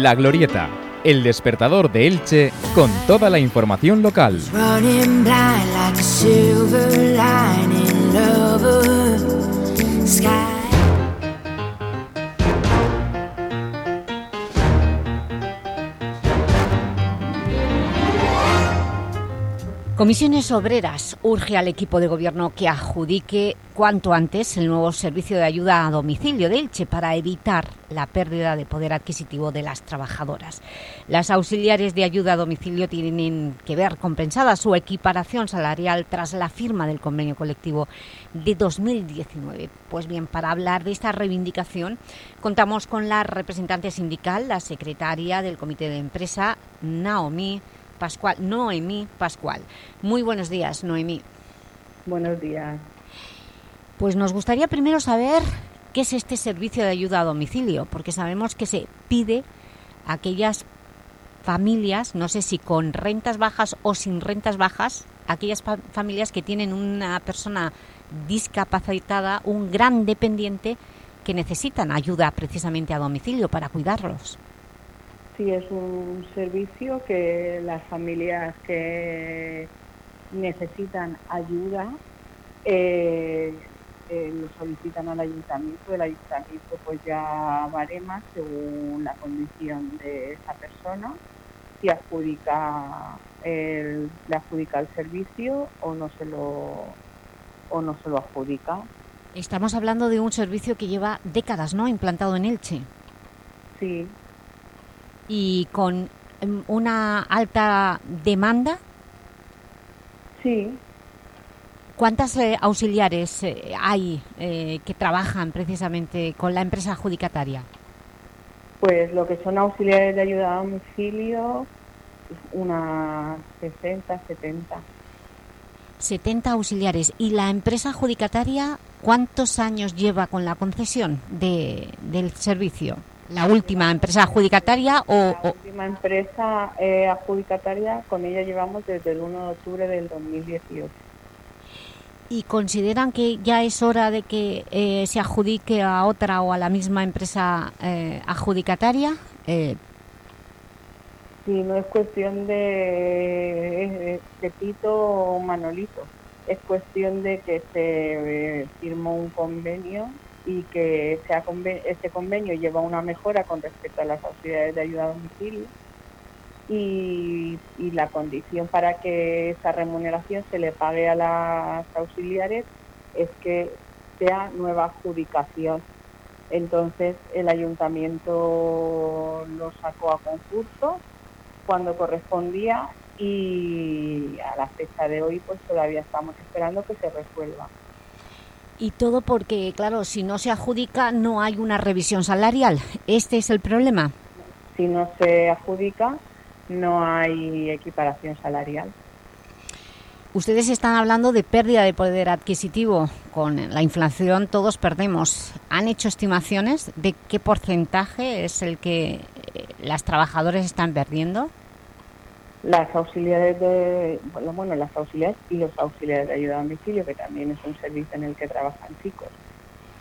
La Glorieta, el despertador de Elche con toda la información local. Comisiones Obreras urge al equipo de gobierno que adjudique cuanto antes el nuevo servicio de ayuda a domicilio de Elche para evitar la pérdida de poder adquisitivo de las trabajadoras. Las auxiliares de ayuda a domicilio tienen que ver compensada su equiparación salarial tras la firma del convenio colectivo de 2019. Pues bien, para hablar de esta reivindicación contamos con la representante sindical, la secretaria del Comité de Empresa, Naomi Pascual, Noemí Pascual. Muy buenos días, Noemí. Buenos días. Pues nos gustaría primero saber qué es este servicio de ayuda a domicilio, porque sabemos que se pide a aquellas familias, no sé si con rentas bajas o sin rentas bajas, aquellas fa- familias que tienen una persona discapacitada, un gran dependiente, que necesitan ayuda precisamente a domicilio para cuidarlos. Sí, es un servicio que las familias que necesitan ayuda eh, eh, lo solicitan al ayuntamiento. El ayuntamiento pues ya barema según la condición de esa persona si adjudica el, le adjudica el servicio o no se lo o no se lo adjudica. Estamos hablando de un servicio que lleva décadas, ¿no?, implantado en Elche. Sí. Y con em, una alta demanda. Sí. ¿Cuántas eh, auxiliares eh, hay eh, que trabajan precisamente con la empresa adjudicataria? Pues lo que son auxiliares de ayuda a domicilio, unas 60, 70. 70 auxiliares. ¿Y la empresa adjudicataria cuántos años lleva con la concesión de, del servicio? ¿La última empresa adjudicataria o, La última empresa adjudicataria, con ella llevamos desde el 1 de octubre del 2018. Y consideran que ya es hora de que eh, se adjudique a otra o a la misma empresa eh, adjudicataria? Eh, Si no es cuestión de, de o Manolito, es cuestión de que se firmó un convenio y que sea conve- ese convenio lleva una mejora con respecto a las auxiliares de ayuda a domicilio y, y la condición para que esa remuneración se le pague a las auxiliares es que sea nueva adjudicación. Entonces el ayuntamiento lo sacó a concurso cuando correspondía y a la fecha de hoy pues todavía estamos esperando que se resuelva. y todo porque, claro, si no se adjudica no hay una revisión salarial. ¿Este es el problema? Si no se adjudica no hay equiparación salarial. Ustedes están hablando de pérdida de poder adquisitivo. Con la inflación todos perdemos. ¿Han hecho estimaciones de qué porcentaje es el que eh, las trabajadoras están perdiendo? Las auxiliares de, bueno, las auxiliares y los auxiliares de ayuda a domicilio, que también es un servicio en el que trabajan chicos,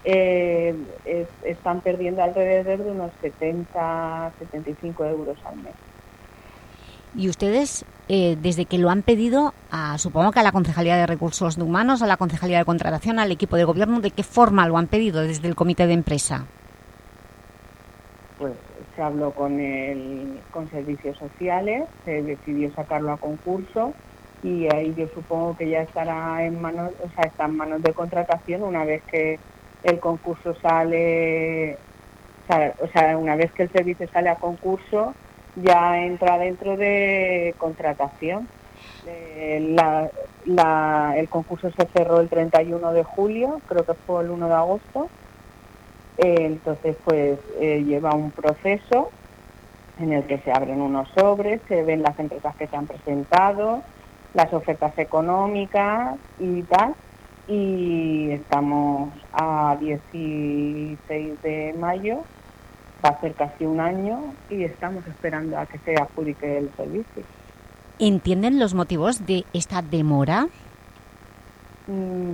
eh, es- están perdiendo alrededor de unos 70, 75 euros al mes. Y ustedes, eh, desde que lo han pedido, a, supongo que a la Concejalía de Recursos Humanos, a la Concejalía de Contratación, al equipo de gobierno, ¿de qué forma lo han pedido desde el comité de empresa? Pues se habló con el, con servicios sociales, se decidió sacarlo a concurso y ahí yo supongo que ya estará en manos, o sea, está en manos de contratación una vez que el concurso sale, o sea, una vez que el servicio sale a concurso ya entra dentro de contratación. Eh, el concurso se cerró el 31 de julio, creo que fue el 1 de agosto. Eh, entonces, pues eh, lleva un proceso en el que se abren unos sobres, se ven las empresas que se han presentado, las ofertas económicas y tal. Y estamos a 16 de mayo, va a ser casi un año y estamos esperando a que se adjudique el servicio. ¿Entienden los motivos de esta demora? Mm,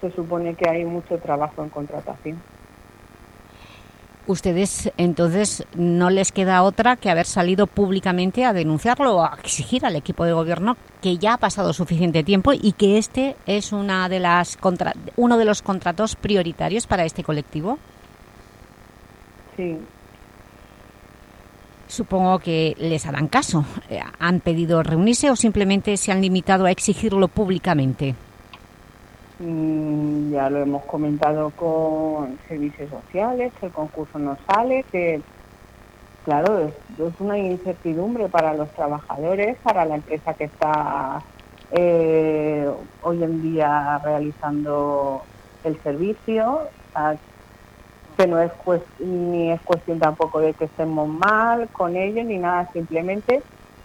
se supone que hay mucho trabajo en contratación. Ustedes, entonces, no les queda otra que haber salido públicamente a denunciarlo o a exigir al equipo de gobierno que ya ha pasado suficiente tiempo y que este es una de las contra- uno de los contratos prioritarios para este colectivo. Sí, Supongo que les harán caso. Eh, ¿Han pedido reunirse o simplemente se han limitado a exigirlo públicamente? Mm, ya lo hemos comentado con servicios sociales, que el concurso no sale, que claro, es, una incertidumbre para los trabajadores, para la empresa que está eh, hoy en día realizando el servicio, que no es ni es cuestión tampoco de que estemos mal con ellos ni nada, simplemente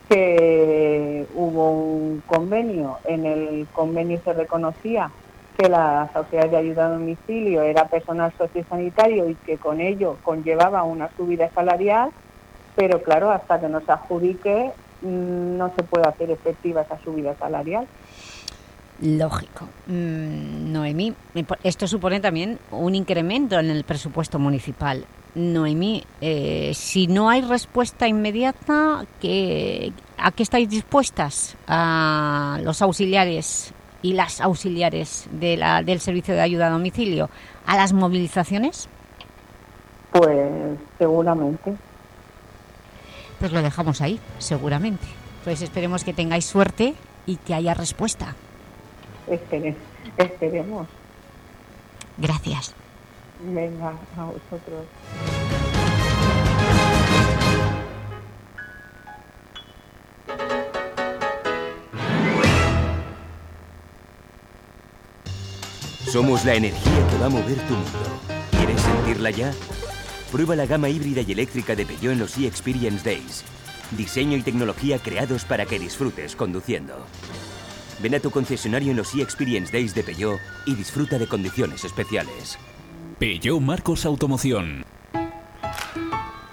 que hubo un convenio, en el convenio se reconocía que las auxiliares de ayuda a domicilio era personal sociosanitario y que con ello conllevaba una subida salarial, pero claro, hasta que no se adjudique mm, no se puede hacer efectiva esa subida salarial. Lógico. Mm, Noemí, po- esto supone también un incremento en el presupuesto municipal. Noemí, eh, si no hay respuesta inmediata, ¿qué- ¿a qué estáis dispuestas a los auxiliares y las auxiliares de la- del servicio de ayuda a domicilio? ¿A las movilizaciones? Pues seguramente. Pues lo dejamos ahí, seguramente. Pues esperemos que tengáis suerte y que haya respuesta. Espere- esperemos. Gracias. Venga, a vosotros. Somos la energía que va a mover tu mundo. ¿Quieres sentirla ya? Prueba la gama híbrida y eléctrica de Peugeot en los e-Experience Days. Diseño y tecnología creados para que disfrutes conduciendo. Ven a tu concesionario en los e-Experience Days de Peugeot y disfruta de condiciones especiales. Peugeot Marcos Automoción.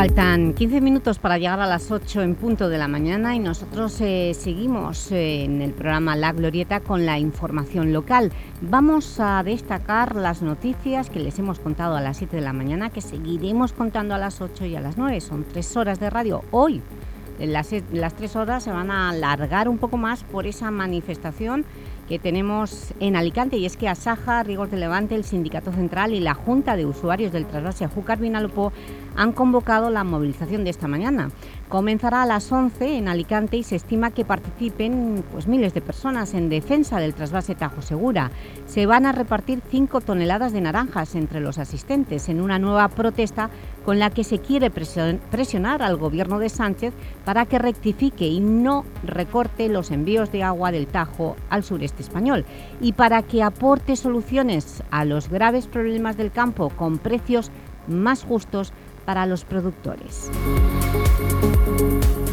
Faltan 15 minutos para llegar a las 8 en punto de la mañana y nosotros eh, seguimos eh, en el programa La Glorieta con la información local. Vamos a destacar las noticias que les hemos contado a las 7 de la mañana, que seguiremos contando a las 8 y a las 9. Son tres horas de radio. Hoy las, las tres horas se van a alargar un poco más por esa manifestación que tenemos en Alicante y es que Asaja, Rigos de Levante, el Sindicato Central y la Junta de Usuarios del Trasvase a Júcar Vinalopó han convocado la movilización de esta mañana. Comenzará a las 11 en Alicante y se estima que participen pues, miles de personas en defensa del trasvase Tajo Segura. Se van a repartir 5 toneladas de naranjas entre los asistentes en una nueva protesta con la que se quiere presion- presionar al gobierno de Sánchez para que rectifique y no recorte los envíos de agua del Tajo al sureste español y para que aporte soluciones a los graves problemas del campo con precios más justos para los productores.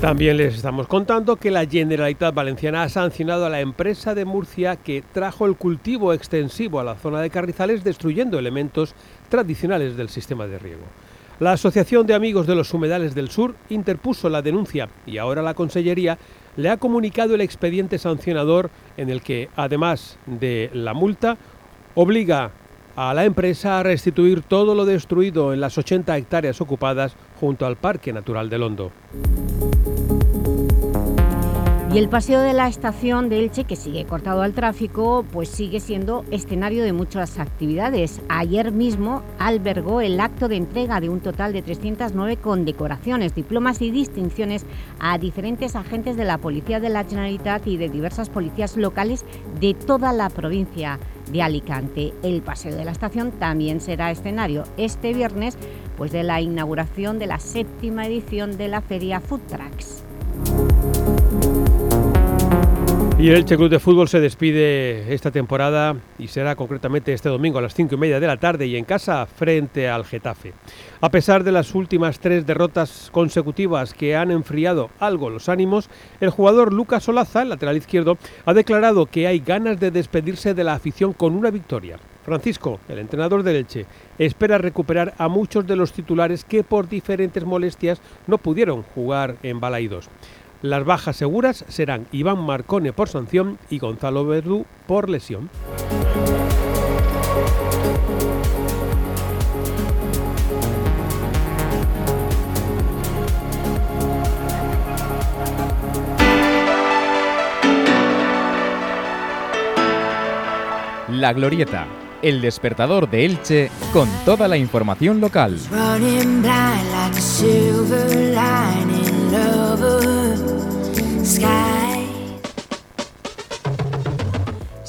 También les estamos contando que la Generalitat Valenciana ha sancionado a la empresa de Murcia que trajo el cultivo extensivo a la zona de Carrizales destruyendo elementos tradicionales del sistema de riego. La Asociación de Amigos de los Humedales del Sur interpuso la denuncia y ahora la Consellería le ha comunicado el expediente sancionador en el que, además de la multa, obliga a la empresa a restituir todo lo destruido en las 80 hectáreas ocupadas junto al Parque Natural del Hondo. El paseo de la estación de Elche, que sigue cortado al tráfico, pues sigue siendo escenario de muchas actividades. Ayer mismo albergó el acto de entrega de un total de 309 condecoraciones, diplomas y distinciones a diferentes agentes de la Policía de la Generalitat y de diversas policías locales de toda la provincia de Alicante. El paseo de la estación también será escenario este viernes pues de la inauguración de la séptima edición de la feria Food Trucks. Y el Elche Club de Fútbol se despide esta temporada y será concretamente este domingo a las 5 y media de la tarde y en casa frente al Getafe. A pesar de las últimas tres derrotas consecutivas que han enfriado algo los ánimos, el jugador Lucas Solaza, el lateral izquierdo, ha declarado que hay ganas de despedirse de la afición con una victoria. Francisco, el entrenador del Elche, espera recuperar a muchos de los titulares que por diferentes molestias no pudieron jugar en Balaidos. Las bajas seguras serán Iván Marcone por sanción y Gonzalo Verdú por lesión. La Glorieta, el despertador de Elche con toda la información local. Sky.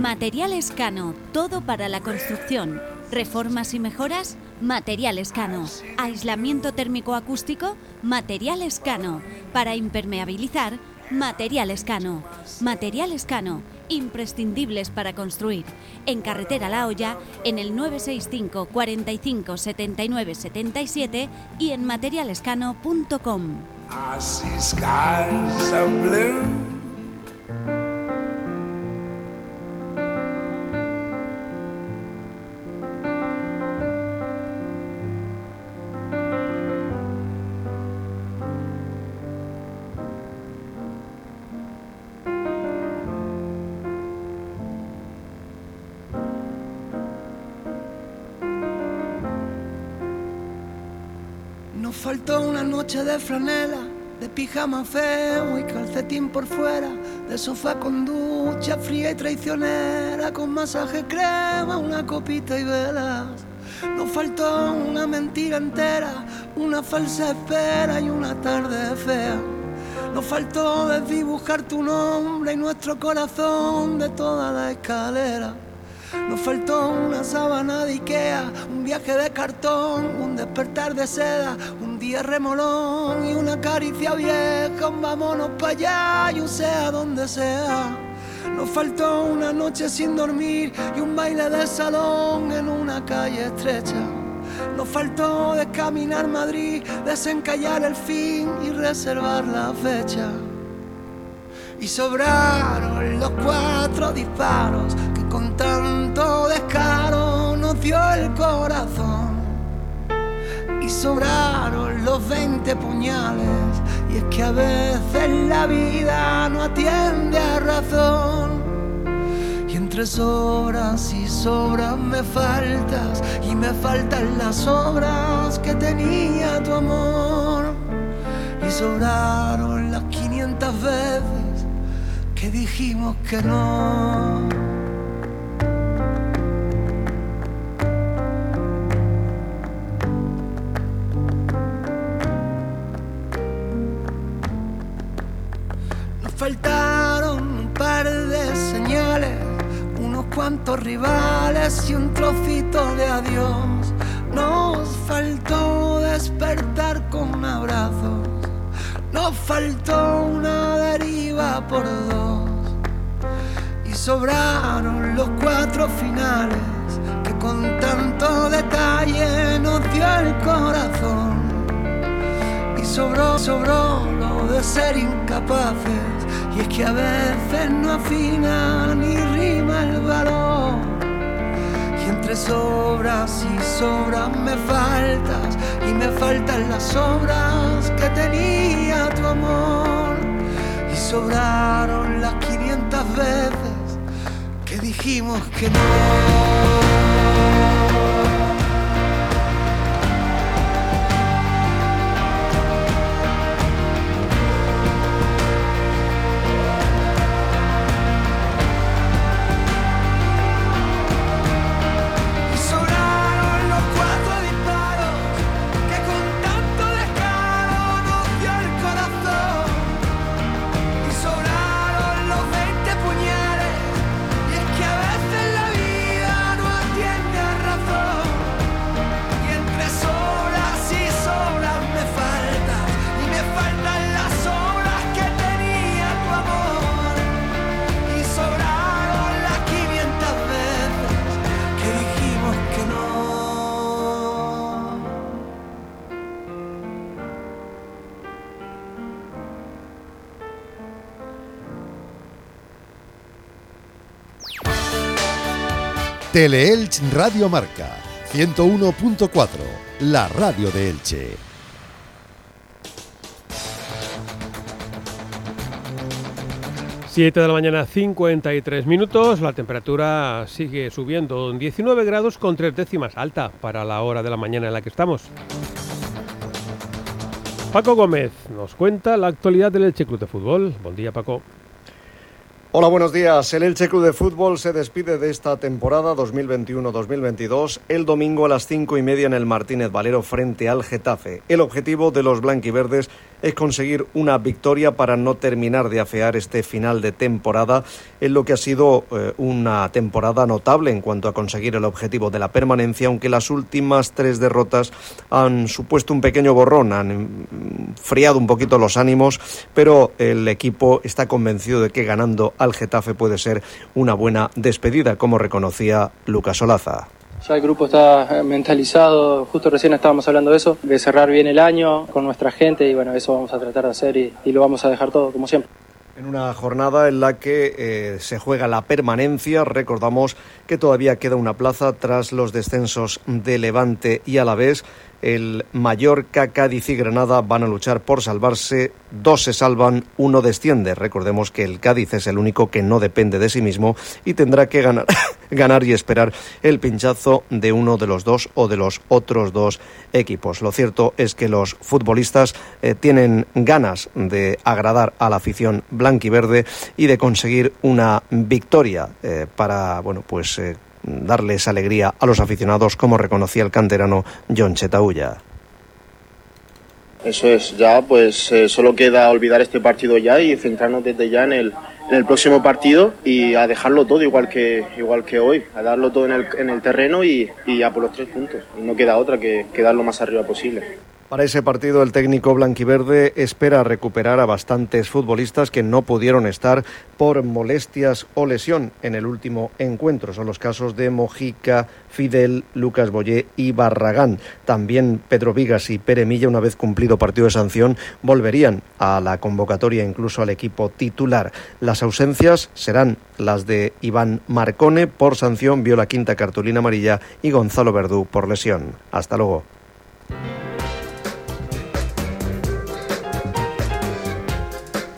Materiales Cano, todo para la construcción. Reformas y mejoras, Materiales Cano. Aislamiento térmico acústico, Materiales Cano. Para impermeabilizar, Materiales Cano. Materiales Cano, imprescindibles para construir. En Carretera La Hoya, en el 965 45 79 77 y en materialescano.com. faltó una noche de franela, de pijama feo y calcetín por fuera, de sofá con ducha fría y traicionera, con masaje crema, una copita y velas. Nos faltó una mentira entera, una falsa espera y una tarde fea. Nos faltó desdibujar tu nombre y nuestro corazón de toda la escalera. Nos faltó una sábana de Ikea, un viaje de cartón, un despertar de seda, un día remolón y una caricia vieja, un vámonos para allá y un sea donde sea. Nos faltó una noche sin dormir y un baile de salón en una calle estrecha. Nos faltó descaminar Madrid, desencallar el fin y reservar la fecha. Y sobraron los cuatro disparos con tanto descaro nos dio el corazón. Y sobraron los 20 puñales. Y es que a veces la vida no atiende a razón. Y entre sobras y sobras me faltas. Y me faltan las obras que tenía tu amor. Y sobraron las 500 veces que dijimos que no. Cuantos rivales y un trocito de adiós. Nos faltó despertar con abrazos, nos faltó una deriva por dos. Y sobraron los cuatro finales que con tanto detalle nos dio el corazón. Y sobró, sobró lo de ser incapaces. Y es que a veces no afina ni rima el valor. Y entre sobras y sobras me faltas. Y me faltan las obras que tenía tu amor. Y sobraron las 500 veces que dijimos que no. Teleelch Radio Marca 101.4, la radio de Elche. Siete de la mañana, 53 minutos. La temperatura sigue subiendo en 19 grados con tres décimas, alta para la hora de la mañana en la que estamos. Paco Gómez nos cuenta la actualidad del Elche Club de Fútbol. Buen día, Paco. Hola, buenos días. El Elche Club de Fútbol se despide de esta temporada 2021-2022 el domingo a las cinco y media en el Martínez Valero frente al Getafe. El objetivo de los blanquiverdes es conseguir una victoria para no terminar de afear este final de temporada en lo que ha sido eh, una temporada notable en cuanto a conseguir el objetivo de la permanencia, aunque las últimas tres derrotas han supuesto un pequeño borrón, han mm, friado un poquito los ánimos, pero el equipo está convencido de que ganando al Getafe puede ser una buena despedida, como reconocía Lucas Olaza. Ya el grupo está eh, mentalizado, justo recién estábamos hablando de eso, de cerrar bien el año con nuestra gente y bueno, eso vamos a tratar de hacer y, y lo vamos a dejar todo como siempre. En una jornada en la que eh, se juega la permanencia, recordamos que todavía queda una plaza tras los descensos de Levante y Alavés. El Mallorca, Cádiz y Granada van a luchar por salvarse. Dos se salvan, uno desciende. Recordemos que el Cádiz es el único que no depende de sí mismo y tendrá que ganar, ganar y esperar el pinchazo de uno de los dos o de los otros dos equipos. Lo cierto es que los futbolistas eh, tienen ganas de agradar a la afición blanquiverde y de conseguir una victoria eh, para, bueno, pues eh, darles alegría a los aficionados, como reconocía el canterano John Chetaulla. Eso es, ya pues solo queda olvidar este partido ya y centrarnos desde ya en el, en el próximo partido y a dejarlo todo igual que, igual que hoy, a darlo todo en el, en el terreno y, y a por los tres puntos. No queda otra que, que dar lo más arriba posible. Para ese partido el técnico blanquiverde espera recuperar a bastantes futbolistas que no pudieron estar por molestias o lesión en el último encuentro. Son los casos de Mojica, Fidel, Lucas Boyé y Barragán. También Pedro Vigas y Pere Milla, una vez cumplido partido de sanción, volverían a la convocatoria, incluso al equipo titular. Las ausencias serán las de Iván Marcone por sanción, vio la quinta cartulina amarilla y Gonzalo Verdú por lesión. Hasta luego.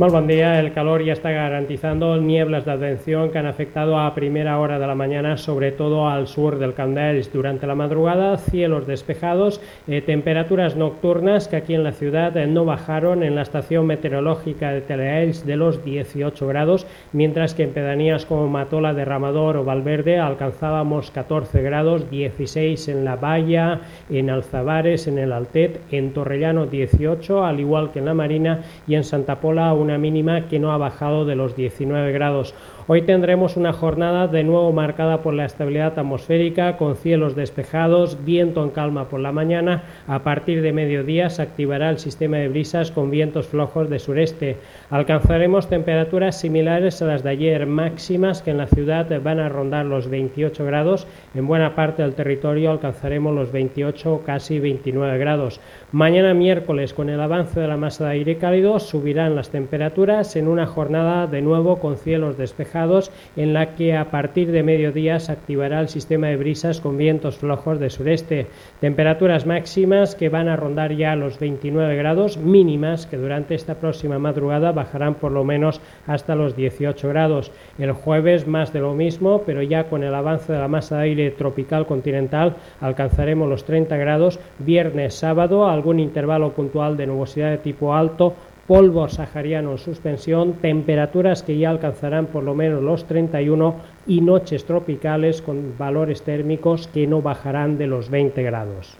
Mal buen día, el calor ya está garantizando nieblas de atención que han afectado a primera hora de la mañana, sobre todo al sur del Candelch. Durante la madrugada, cielos despejados, eh, temperaturas nocturnas que aquí en la ciudad eh, no bajaron en la estación meteorológica de Teleelch de los 18 grados, mientras que en pedanías como Matola, Derramador o Valverde alcanzábamos 14 grados, 16 en La Valla, en Alzabares, en el Altet, en Torrellano 18, al igual que en la Marina y en Santa Pola una mínima que no ha bajado de los 19 grados. Hoy tendremos una jornada de nuevo marcada por la estabilidad atmosférica, con cielos despejados, viento en calma por la mañana. A partir de mediodía se activará el sistema de brisas con vientos flojos de sureste. Alcanzaremos temperaturas similares a las de ayer, máximas que en la ciudad van a rondar los 28 grados. En buena parte del territorio alcanzaremos los 28, casi 29 grados. Mañana miércoles, con el avance de la masa de aire cálido, subirán las temperaturas en una jornada de nuevo con cielos despejados en la que a partir de mediodía se activará el sistema de brisas con vientos flojos de sureste. Temperaturas máximas que van a rondar ya los 29 grados, mínimas que durante esta próxima madrugada bajarán por lo menos hasta los 18 grados. El jueves más de lo mismo, pero ya con el avance de la masa de aire tropical continental alcanzaremos los 30 grados. Viernes, sábado, algún intervalo puntual de nubosidad de tipo alto polvo sahariano en suspensión, temperaturas que ya alcanzarán por lo menos los 31 y noches tropicales con valores térmicos que no bajarán de los 20 grados.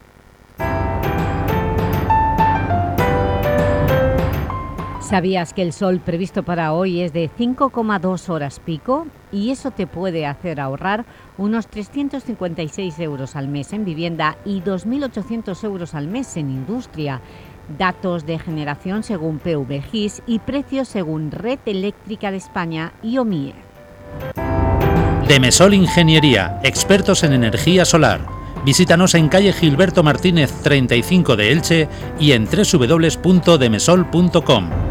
¿Sabías que el sol previsto para hoy es de 5,2 horas pico? Y eso te puede hacer ahorrar unos 356 euros al mes en vivienda y 2.800 euros al mes en industria. Datos de generación según PVGIS y precios según Red Eléctrica de España y OMIE. Demesol Ingeniería, expertos en energía solar. Visítanos en calle Gilberto Martínez 35 de Elche y en www.demesol.com.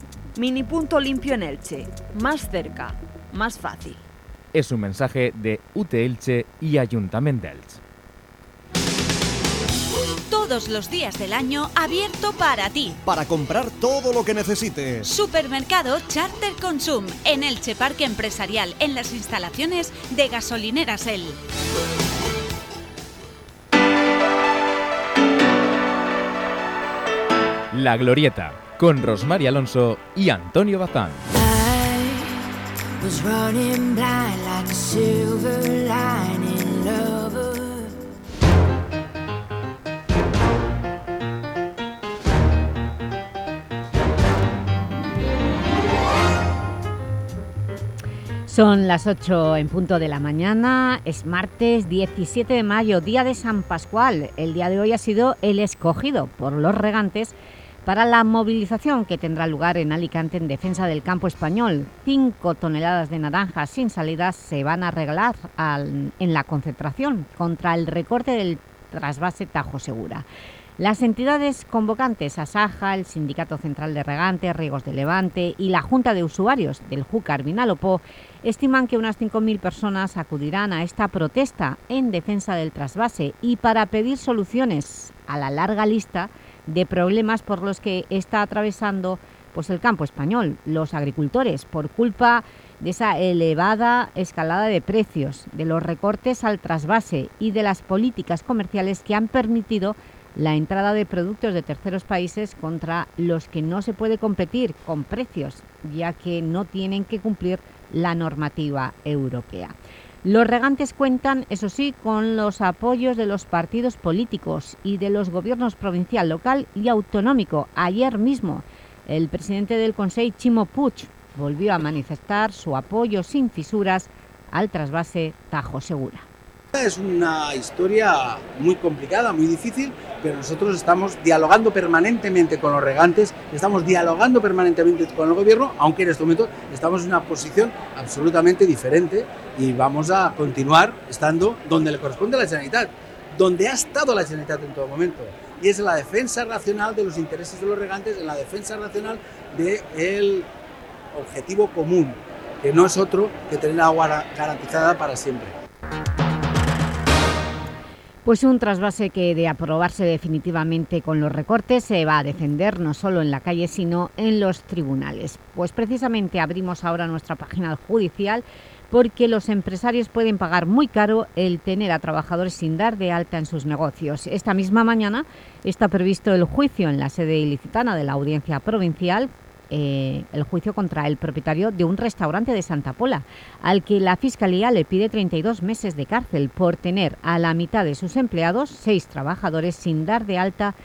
Mini punto limpio en Elche. Más cerca, más fácil. Es un mensaje de UT Elche y Ayuntamiento de Elche. Todos los días del año abierto para ti. Para comprar todo lo que necesites. Supermercado Charter Consum en Elche Parque Empresarial en las instalaciones de Gasolineras El. La Glorieta, con Rosmar Alonso y Antonio Bazán. Son las 8 en punto de la mañana, es martes 17 de mayo, día de San Pascual. El día de hoy ha sido el escogido por los regantes para la movilización que tendrá lugar en Alicante en defensa del campo español. Cinco toneladas de naranjas sin salidas se van a regalar al- en la concentración contra el recorte del trasvase Tajo Segura. Las entidades convocantes, Asaja, el Sindicato Central de Regantes, Riegos de Levante y la Junta de Usuarios del Júcar Vinalopó estiman que unas 5.000 personas acudirán a esta protesta en defensa del trasvase y para pedir soluciones a la larga lista de problemas por los que está atravesando pues, el campo español, los agricultores, por culpa de esa elevada escalada de precios, de los recortes al trasvase y de las políticas comerciales que han permitido la entrada de productos de terceros países contra los que no se puede competir con precios, ya que no tienen que cumplir la normativa europea. Los regantes cuentan, eso sí, con los apoyos de los partidos políticos y de los gobiernos provincial, local y autonómico. Ayer mismo, el presidente del Consejo, Chimo Puig, volvió a manifestar su apoyo sin fisuras al trasvase Tajo Segura. Es una historia muy complicada, muy difícil, pero nosotros estamos dialogando permanentemente con los regantes, estamos dialogando permanentemente con el gobierno, aunque en este momento estamos en una posición absolutamente diferente y vamos a continuar estando donde le corresponde a la Generalitat, donde ha estado la Generalitat en todo momento, y es la defensa racional de los intereses de los regantes, en la defensa racional del objetivo común, que no es otro que tener agua garantizada para siempre. Pues un trasvase que de aprobarse definitivamente con los recortes se va a defender no solo en la calle sino en los tribunales. Pues precisamente abrimos ahora nuestra página judicial porque los empresarios pueden pagar muy caro el tener a trabajadores sin dar de alta en sus negocios. Esta misma mañana está previsto el juicio en la sede ilicitana de la Audiencia Provincial eh, el juicio contra el propietario de un restaurante de Santa Pola, al que la Fiscalía le pide 32 meses de cárcel por tener a la mitad de sus empleados, seis trabajadores, sin dar de alta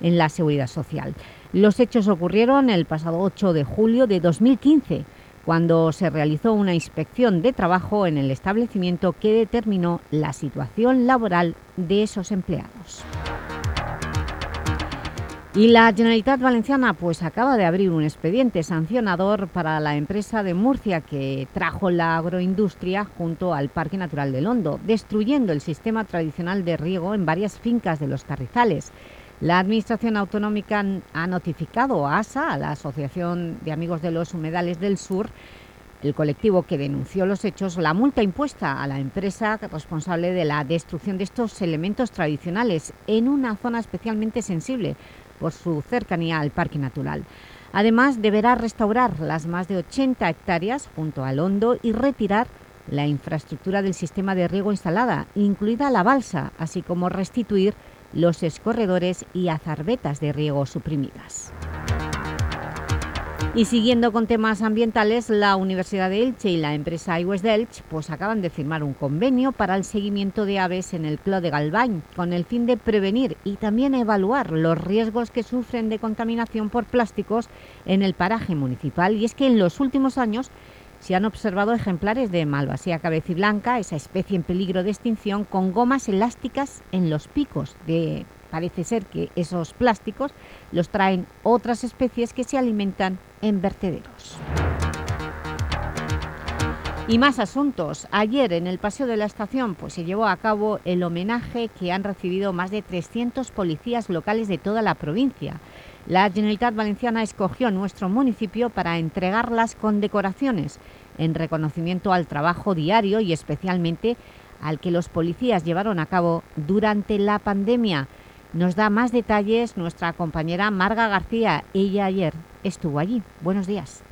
en la Seguridad Social. Los hechos ocurrieron el pasado 8 de julio de 2015, cuando se realizó una inspección de trabajo en el establecimiento que determinó la situación laboral de esos empleados. Y la Generalitat Valenciana pues acaba de abrir un expediente sancionador para la empresa de Murcia que trajo la agroindustria junto al Parque Natural del Hondo, destruyendo el sistema tradicional de riego en varias fincas de los Carrizales. La Administración Autonómica ha notificado a ASA, a la Asociación de Amigos de los Humedales del Sur, el colectivo que denunció los hechos, la multa impuesta a la empresa responsable de la destrucción de estos elementos tradicionales en una zona especialmente sensible por su cercanía al Parque Natural. Además, deberá restaurar las más de 80 hectáreas junto al Hondo y retirar la infraestructura del sistema de riego instalada, incluida la balsa, así como restituir los escorredores y azarbetas de riego suprimidas. Y siguiendo con temas ambientales, la Universidad de Elche y la empresa iWest Elche pues acaban de firmar un convenio para el seguimiento de aves en el Cló de Galván, con el fin de prevenir y también evaluar los riesgos que sufren de contaminación por plásticos en el paraje municipal. Y es que en los últimos años se han observado ejemplares de malvasía cabeciblanca, esa especie en peligro de extinción, con gomas elásticas en los picos de... Parece ser que esos plásticos los traen otras especies que se alimentan en vertederos. Y más asuntos. Ayer en el Paseo de la Estación pues, se llevó a cabo el homenaje que han recibido más de 300 policías locales de toda la provincia. La Generalitat Valenciana escogió nuestro municipio para entregar las condecoraciones en reconocimiento al trabajo diario y especialmente al que los policías llevaron a cabo durante la pandemia. Nos da más detalles nuestra compañera Marga García. Ella ayer estuvo allí. Buenos días.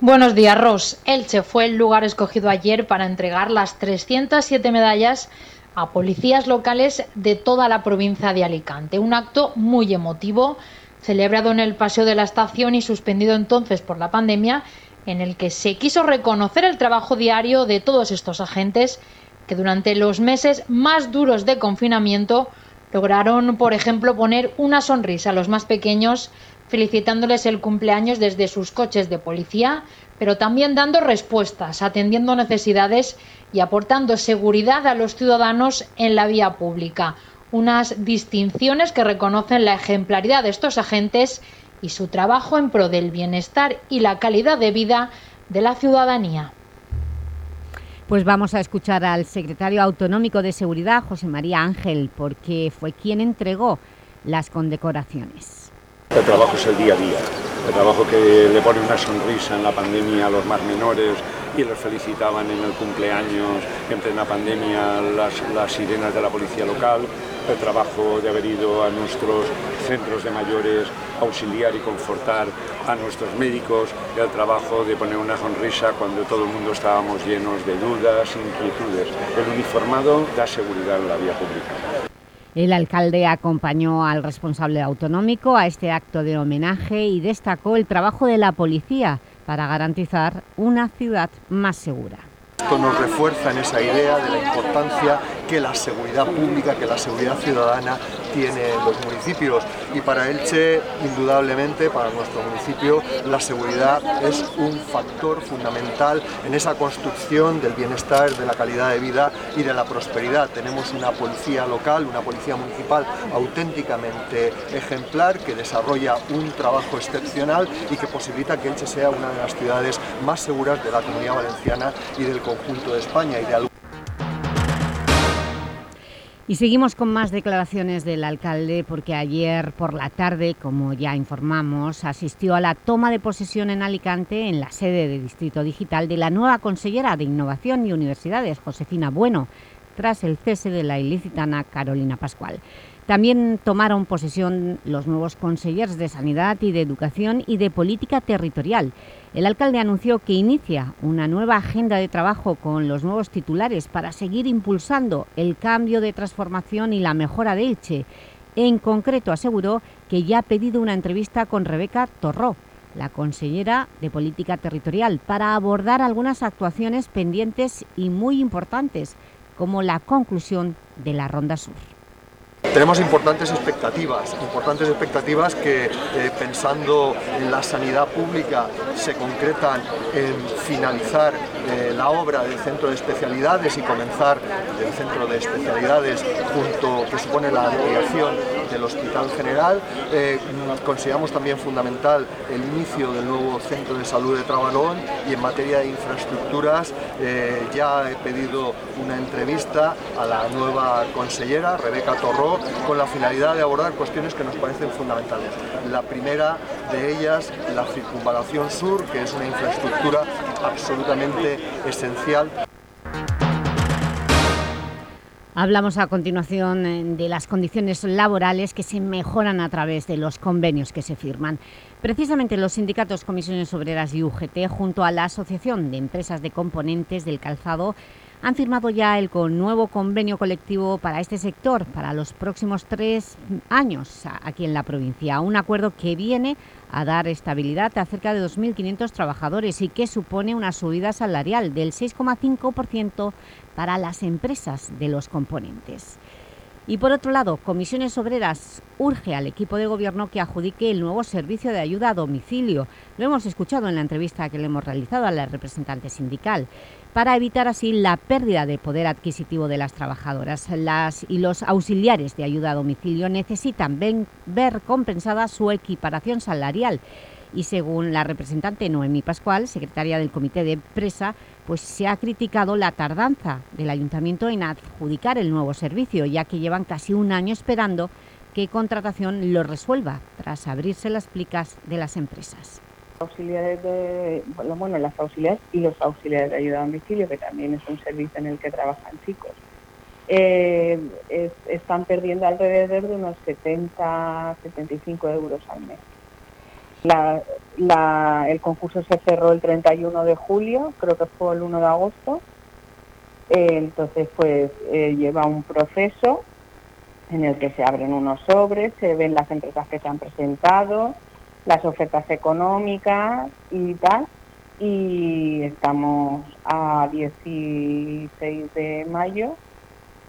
Buenos días, Ros. Elche fue el lugar escogido ayer para entregar las 307 medallas a policías locales de toda la provincia de Alicante. Un acto muy emotivo, celebrado en el Paseo de la Estación y suspendido entonces por la pandemia, en el que se quiso reconocer el trabajo diario de todos estos agentes que durante los meses más duros de confinamiento lograron, por ejemplo, poner una sonrisa a los más pequeños, felicitándoles el cumpleaños desde sus coches de policía, pero también dando respuestas, atendiendo necesidades y aportando seguridad a los ciudadanos en la vía pública. Unas distinciones que reconocen la ejemplaridad de estos agentes y su trabajo en pro del bienestar y la calidad de vida de la ciudadanía. Pues vamos a escuchar al secretario autonómico de Seguridad, José María Ángel, porque fue quien entregó las condecoraciones. El trabajo es el día a día, el trabajo que le pone una sonrisa en la pandemia a los más menores y les felicitaban en el cumpleaños en plena pandemia las, las sirenas de la policía local, el trabajo de haber ido a nuestros centros de mayores auxiliar y confortar a nuestros médicos, el trabajo de poner una sonrisa cuando todo el mundo estábamos llenos de dudas, inquietudes. El uniformado da seguridad en la vía pública. El alcalde acompañó al responsable autonómico a este acto de homenaje y destacó el trabajo de la policía para garantizar una ciudad más segura. Esto nos refuerza en esa idea de la importancia que la seguridad pública, que la seguridad ciudadana tiene en los municipios. Y para Elche, indudablemente, para nuestro municipio, la seguridad es un factor fundamental en esa construcción del bienestar, de la calidad de vida y de la prosperidad. Tenemos una policía local, una policía municipal auténticamente ejemplar que desarrolla un trabajo excepcional y que posibilita que Elche sea una de las ciudades más seguras de la comunidad valenciana y del conjunto de España y de Y seguimos con más declaraciones del alcalde porque ayer por la tarde, como ya informamos, asistió a la toma de posesión en Alicante, en la sede de Distrito Digital, de la nueva consellera de Innovación y Universidades, Josefina Bueno, tras el cese de la ilicitana Carolina Pascual. También tomaron posesión los nuevos consellers de Sanidad y de Educación y de Política Territorial. El alcalde anunció que inicia una nueva agenda de trabajo con los nuevos titulares para seguir impulsando el cambio de transformación y la mejora de Elche. En concreto aseguró que ya ha pedido una entrevista con Rebeca Torró, la consellera de Política Territorial, para abordar algunas actuaciones pendientes y muy importantes, como la conclusión de la Ronda Sur. Tenemos importantes expectativas, importantes expectativas que eh, pensando en la sanidad pública se concretan en finalizar eh, la obra del centro de especialidades y comenzar el centro de especialidades junto que supone la ampliación del Hospital General. Eh, consideramos también fundamental el inicio del nuevo centro de salud de Trabalón y en materia de infraestructuras eh, ya he pedido una entrevista a la nueva consellera, Rebeca Torró, con la finalidad de abordar cuestiones que nos parecen fundamentales. La primera de ellas, la circunvalación sur, que es una infraestructura absolutamente esencial. Hablamos a continuación eh, de las condiciones laborales que se mejoran a través de los convenios que se firman. Precisamente los sindicatos Comisiones Obreras y UGT, junto a la Asociación de Empresas de Componentes del Calzado, han firmado ya el nuevo convenio colectivo para este sector para los próximos tres años aquí en la provincia. Un acuerdo que viene a dar estabilidad a cerca de 2.500 trabajadores y que supone una subida salarial del 6,5% para las empresas de los componentes. Y por otro lado, Comisiones Obreras urge al equipo de gobierno que adjudique el nuevo servicio de ayuda a domicilio. Lo hemos escuchado en la entrevista que le hemos realizado a la representante sindical para evitar así la pérdida de poder adquisitivo de las trabajadoras. Las y los auxiliares de ayuda a domicilio necesitan ver compensada su equiparación salarial y según la representante Noemí Pascual, secretaria del Comité de Empresa, pues se ha criticado la tardanza del Ayuntamiento en adjudicar el nuevo servicio, ya que llevan casi un año esperando que Contratación lo resuelva, tras abrirse las plicas de las empresas. Auxiliares de, bueno, las auxiliares y los auxiliares de ayuda a domicilio, que también es un servicio en el que trabajan chicos, eh, es- están perdiendo alrededor de unos 70, 75 euros al mes. La- la- el concurso se cerró el 31 de julio, creo que fue el 1 de agosto. Eh, entonces, pues eh, lleva un proceso en el que se abren unos sobres, se ven las empresas que se han presentado, las ofertas económicas y tal. y estamos a 16 de mayo,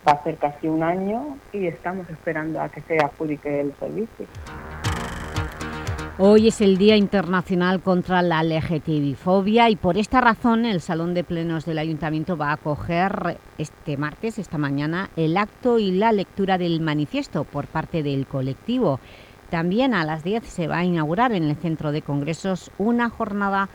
va a ser casi un año y estamos esperando a que se adjudique el servicio. Hoy es el Día Internacional contra la LGTBI-fobia y por esta razón el Salón de Plenos del Ayuntamiento va a acoger este martes, esta mañana, el acto y la lectura del manifiesto por parte del colectivo. También a las 10 se va a inaugurar en el Centro de Congresos una jornada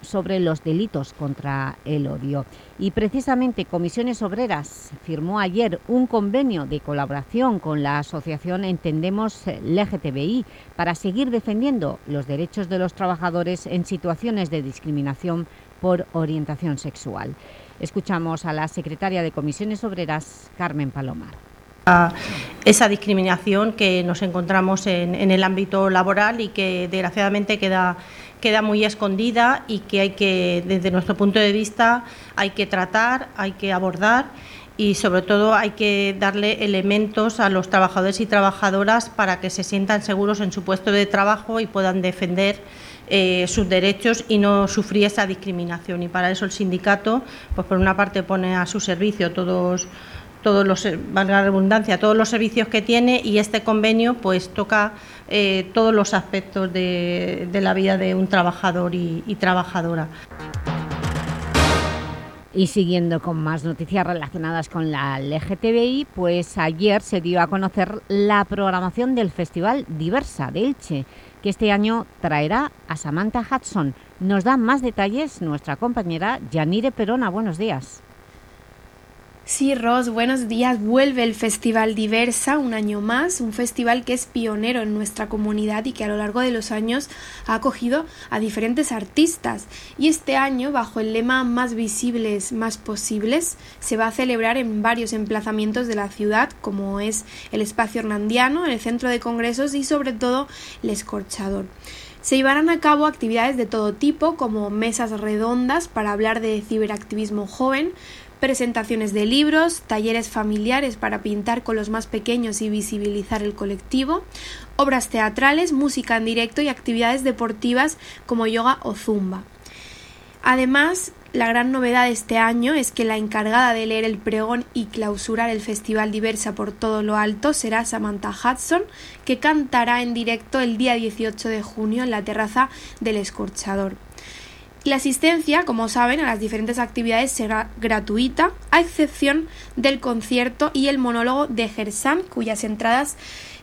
sobre los delitos contra el odio. Y precisamente Comisiones Obreras firmó ayer un convenio de colaboración con la asociación Entendemos LGTBI para seguir defendiendo los derechos de los trabajadores en situaciones de discriminación por orientación sexual. Escuchamos a la secretaria de Comisiones Obreras, Carmen Palomar esa discriminación que nos encontramos en, el ámbito laboral y que desgraciadamente queda, queda muy escondida y que hay que, desde nuestro punto de vista, hay que tratar, hay que abordar y sobre todo hay que darle elementos a los trabajadores y trabajadoras para que se sientan seguros en su puesto de trabajo y puedan defender eh, sus derechos y no sufrir esa discriminación. Y para eso el sindicato, pues por una parte pone a su servicio todos todos los, valga la redundancia, todos los servicios que tiene y este convenio pues toca eh, todos los aspectos de, la vida de un trabajador y, y trabajadora. Y siguiendo con más noticias relacionadas con la LGTBI, pues ayer se dio a conocer la programación del Festival Diversa de Elche, que este año traerá a Samantha Hudson. Nos da más detalles nuestra compañera Yanire Perona. Buenos días. Sí, Ros, buenos días. Vuelve el Festival Diversa un año más, un festival que es pionero en nuestra comunidad y que a lo largo de los años ha acogido a diferentes artistas. Y este año, bajo el lema Más visibles, más posibles, se va a celebrar en varios emplazamientos de la ciudad, como es el Espacio Hernandiano, el Centro de Congresos y sobre todo el Escorchador. Se llevarán a cabo actividades de todo tipo, como mesas redondas para hablar de ciberactivismo joven, presentaciones de libros, talleres familiares para pintar con los más pequeños y visibilizar el colectivo, obras teatrales, música en directo y actividades deportivas como yoga o zumba. Además, la gran novedad de este año es que la encargada de leer el pregón y clausurar el Festival Diversa por todo lo alto será Samantha Hudson, que cantará en directo el día 18 de junio en la terraza del Escorchador. La asistencia, como saben, a las diferentes actividades será gratuita, a excepción del concierto y el monólogo de Gersam, cuyas entradas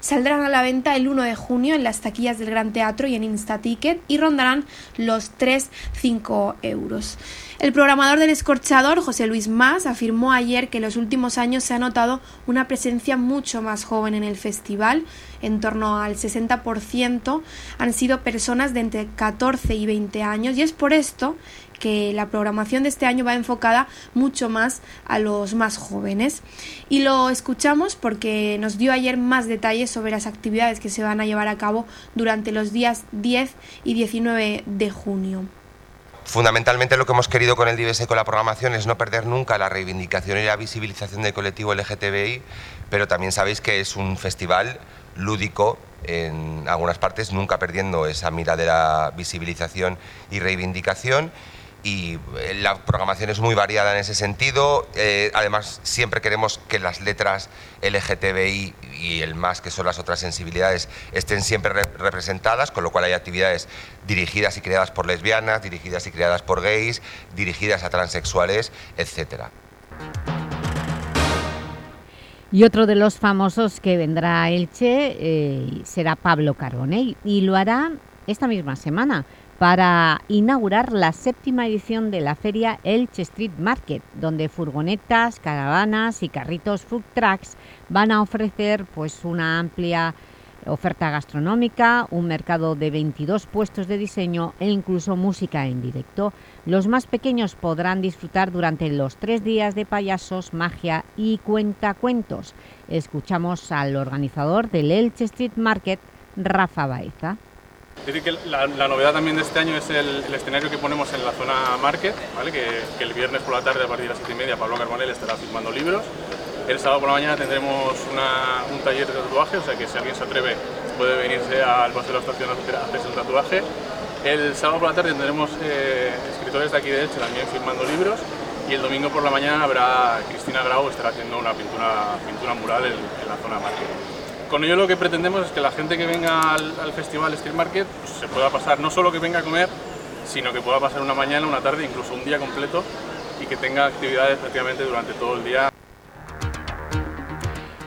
saldrán a la venta el 1 de junio en las taquillas del Gran Teatro y en Instaticket y rondarán los 3-5 euros. El programador del Escorchador, José Luis Más, afirmó ayer que en los últimos años se ha notado una presencia mucho más joven en el festival, en torno al 60% han sido personas de entre 14 y 20 años y es por esto que la programación de este año va enfocada mucho más a los más jóvenes. Y lo escuchamos porque nos dio ayer más detalles sobre las actividades que se van a llevar a cabo durante los días 10 y 19 de junio. Fundamentalmente lo que hemos querido con el y con la programación es no perder nunca la reivindicación y la visibilización del colectivo LGTBI, pero también sabéis que es un festival lúdico en algunas partes, nunca perdiendo esa mira de la visibilización y reivindicación y la programación es muy variada en ese sentido. Eh, además, siempre queremos que las letras LGTBI y el más, que son las otras sensibilidades, estén siempre re representadas, con lo cual hay actividades dirigidas y creadas por lesbianas, dirigidas y creadas por gays, dirigidas a transexuales, etcétera. Y otro de los famosos que vendrá a Elche eh, será Pablo Carbonell y lo hará esta misma semana para inaugurar la séptima edición de la feria Elche Street Market, donde furgonetas, caravanas y carritos food trucks van a ofrecer pues, una amplia oferta gastronómica, un mercado de 22 puestos de diseño e incluso música en directo. Los más pequeños podrán disfrutar durante los tres días de payasos, magia y cuentacuentos. Escuchamos al organizador del Elche Street Market, Rafa Baeza. Decir que la, novedad también de este año es el, escenario que ponemos en la zona Market, que, el viernes por la tarde a partir de las 7 y media Pablo Carbonell estará firmando libros. El sábado por la mañana tendremos un taller de tatuaje, o sea que si alguien se atreve puede venirse al Paseo de la Estación a hacerse el tatuaje. El sábado por la tarde tendremos eh, escritores de aquí de Elche también firmando libros y el domingo por la mañana habrá Cristina Grau estará haciendo una pintura, mural en la zona market. Con ello lo que pretendemos es que la gente que venga al, al festival Street Market pues, se pueda pasar, no solo que venga a comer, sino que pueda pasar una mañana, una tarde, incluso un día completo y que tenga actividades prácticamente durante todo el día.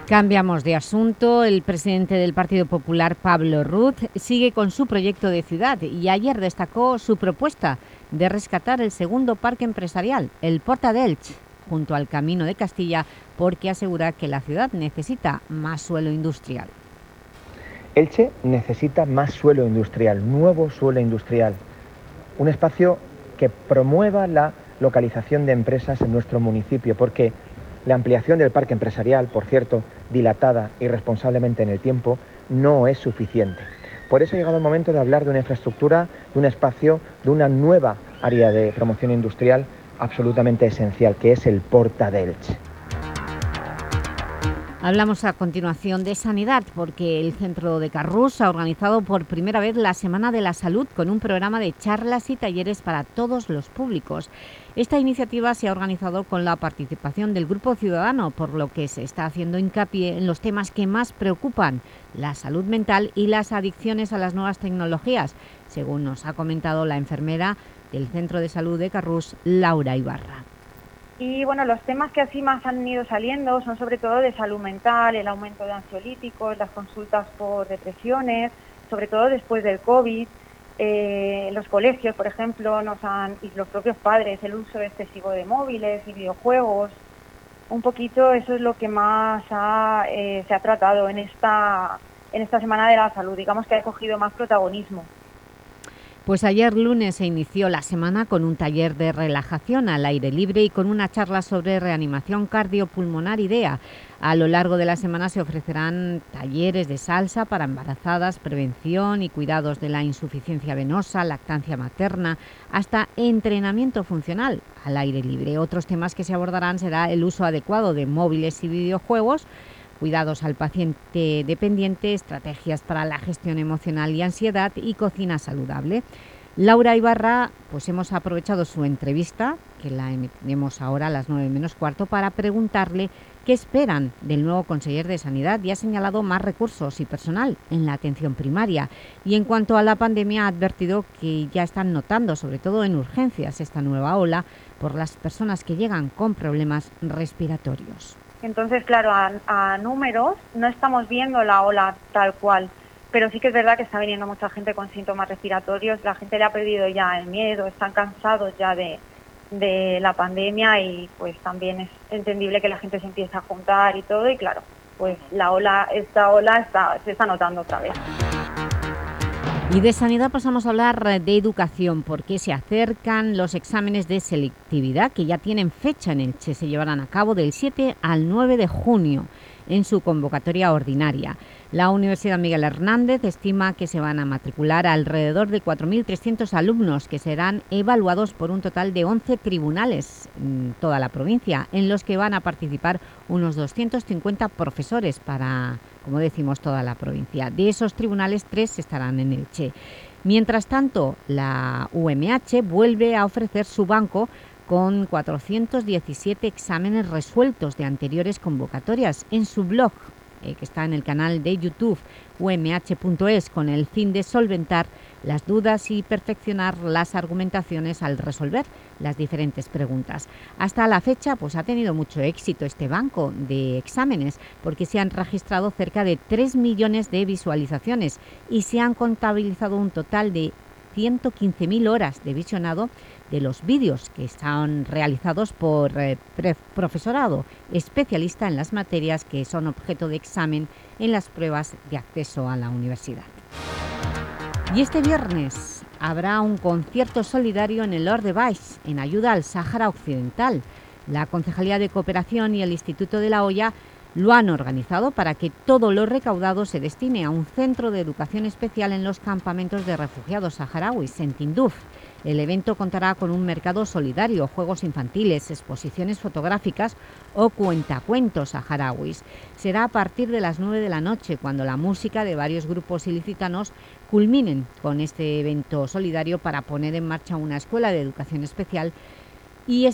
Cambiamos de asunto. El presidente del Partido Popular, Pablo Ruz, sigue con su proyecto de ciudad y ayer destacó su propuesta de rescatar el segundo parque empresarial, el Porta de Elche, junto al Camino de Castilla, porque asegura que la ciudad necesita más suelo industrial. Elche necesita más suelo industrial, nuevo suelo industrial, un espacio que promueva la localización de empresas en nuestro municipio, porque la ampliación del parque empresarial, por cierto, dilatada irresponsablemente en el tiempo, no es suficiente. Por eso ha llegado el momento de hablar de una infraestructura, de un espacio, de una nueva área de promoción industrial absolutamente esencial, que es el Porta de Elche. Hablamos a continuación de sanidad porque el Centro de Carrús ha organizado por primera vez la Semana de la Salud con un programa de charlas y talleres para todos los públicos. Esta iniciativa se ha organizado con la participación del Grupo Ciudadano, por lo que se está haciendo hincapié en los temas que más preocupan, la salud mental y las adicciones a las nuevas tecnologías, según nos ha comentado la enfermera del Centro de Salud de Carrús, Laura Ibarra. Y bueno, los temas que así más han ido saliendo son sobre todo de salud mental, el aumento de ansiolíticos, las consultas por depresiones, sobre todo después del COVID. Eh, los colegios, por ejemplo, nos han, y los propios padres, el uso excesivo de móviles y videojuegos. Un poquito eso es lo que más eh, se ha tratado en esta, en esta Semana de la Salud. Digamos que ha cogido más protagonismo. Pues ayer lunes se inició la semana con un taller de relajación al aire libre y con una charla sobre reanimación cardiopulmonar IDEA. A lo largo de la semana se ofrecerán talleres de salsa para embarazadas, prevención y cuidados de la insuficiencia venosa, lactancia materna, hasta entrenamiento funcional al aire libre. Otros temas que se abordarán será el uso adecuado de móviles y videojuegos, cuidados al paciente dependiente, estrategias para la gestión emocional y ansiedad y cocina saludable. Laura Ibarra, pues hemos aprovechado su entrevista, que la emitiremos ahora a las 9 menos cuarto, para preguntarle qué esperan del nuevo conseller de Sanidad y ha señalado más recursos y personal en la atención primaria. Y en cuanto a la pandemia ha advertido que ya están notando, sobre todo en urgencias, esta nueva ola por las personas que llegan con problemas respiratorios. Entonces, claro, a, números no estamos viendo la ola tal cual, pero sí que es verdad que está viniendo mucha gente con síntomas respiratorios, la gente le ha perdido ya el miedo, están cansados ya de, la pandemia y pues también es entendible que la gente se empiece a juntar y todo y claro, pues la ola, esta ola está, se está notando otra vez. Y de sanidad pasamos a hablar de educación, porque se acercan los exámenes de selectividad que ya tienen fecha en Elche. Se llevarán a cabo del 7 al 9 de junio en su convocatoria ordinaria. La Universidad Miguel Hernández estima que se van a matricular alrededor de 4.300 alumnos que serán evaluados por un total de 11 tribunales en toda la provincia, en los que van a participar unos 250 profesores para, como decimos, toda la provincia. De esos tribunales, tres estarán en Elche. Mientras tanto, la UMH vuelve a ofrecer su banco con 417 exámenes resueltos de anteriores convocatorias en su blog, eh, que está en el canal de YouTube umh.es, con el fin de solventar las dudas y perfeccionar las argumentaciones al resolver las diferentes preguntas. Hasta la fecha pues, ha tenido mucho éxito este banco de exámenes porque se han registrado cerca de 3 millones de visualizaciones y se han contabilizado un total de 115.000 horas de visionado de los vídeos que están realizados por eh, profesorado especialista en las materias que son objeto de examen en las pruebas de acceso a la universidad. Y este viernes habrá un concierto solidario en el Lord de en ayuda al Sáhara Occidental. La Concejalía de Cooperación y el Instituto de la Hoya lo han organizado para que todo lo recaudado se destine a un centro de educación especial en los campamentos de refugiados saharauis en Tinduf. El evento contará con un mercado solidario, juegos infantiles, exposiciones fotográficas o cuentacuentos saharauis. Será a partir de las 9 de la noche, cuando la música de varios grupos ilicitanos culminen con este evento solidario para poner en marcha una escuela de educación especial y,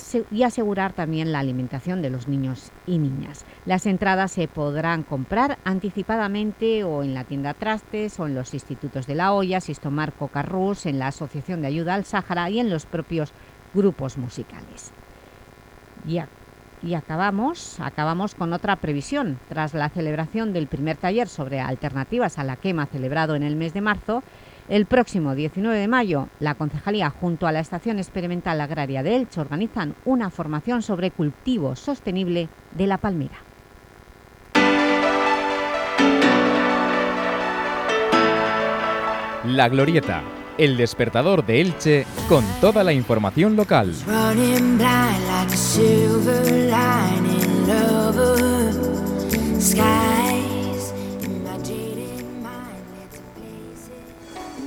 asegurar también la alimentación de los niños y niñas. Las entradas se podrán comprar anticipadamente o en la tienda Trastes o en los institutos de La Hoya, Sisto Marco Carrús, en la Asociación de Ayuda al Sáhara y en los propios grupos musicales. Y, y acabamos, acabamos con otra previsión. Tras la celebración del primer taller sobre alternativas a la quema celebrado en el mes de marzo, el próximo 19 de mayo, la Concejalía junto a la Estación Experimental Agraria de Elche organizan una formación sobre cultivo sostenible de la palmera. La Glorieta, el despertador de Elche con toda la información local.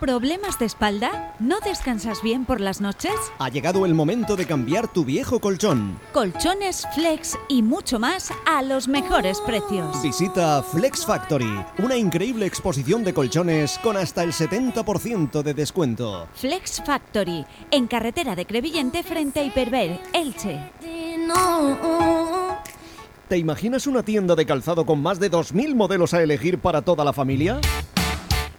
¿Problemas de espalda? ¿No descansas bien por las noches? Ha llegado el momento de cambiar tu viejo colchón. Colchones, flex y mucho más a los mejores precios. Visita Flex Factory, una increíble exposición de colchones con hasta el 70% de descuento. Flex Factory, en carretera de Crevillente frente a Hiperver, Elche. ¿Te imaginas una tienda de calzado con más de 2.000 modelos a elegir para toda la familia?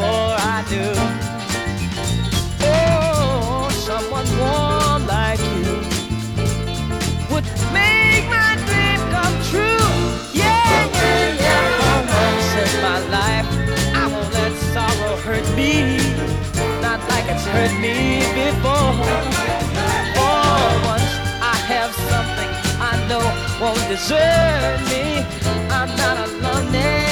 before I do. Oh, someone warm like you would make my dream come true. Yeah, yeah, yeah. For once in my life, I won't let sorrow hurt me, not like it's hurt me before. For once, I have something I know won't desert me. I'm not alone anymore.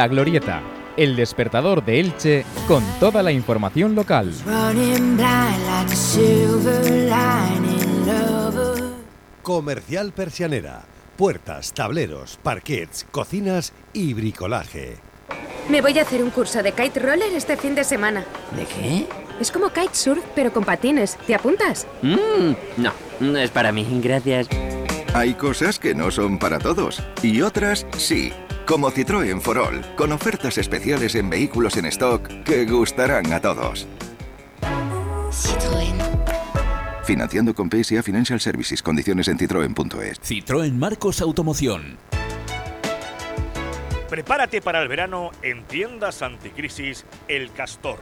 La Glorieta, el despertador de Elche con toda la información local. Comercial Persianera. Puertas, tableros, parquets, cocinas y bricolaje. Me voy a hacer un curso de kite roller este fin de semana. ¿De qué? Es como kitesurf, pero con patines. ¿Te apuntas? Mm, no, no es para mí, gracias. Hay cosas que no son para todos y otras sí. Como Citroën for All, con ofertas especiales en vehículos en stock que gustarán a todos. Citroën. Financiando con PSA Financial Services. Condiciones en citroen.es. Citroën Marcos Automoción. Prepárate para el verano en tiendas anticrisis El Castor.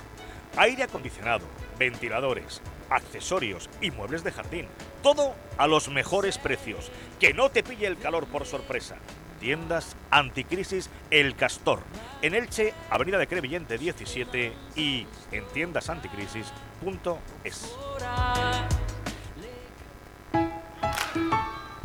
Aire acondicionado, ventiladores, accesorios y muebles de jardín. Todo a los mejores precios. Que no te pille el calor por sorpresa. Tiendas anticrisis El Castor. En Elche, Avenida de Crevillente 17 y en tiendasanticrisis.es.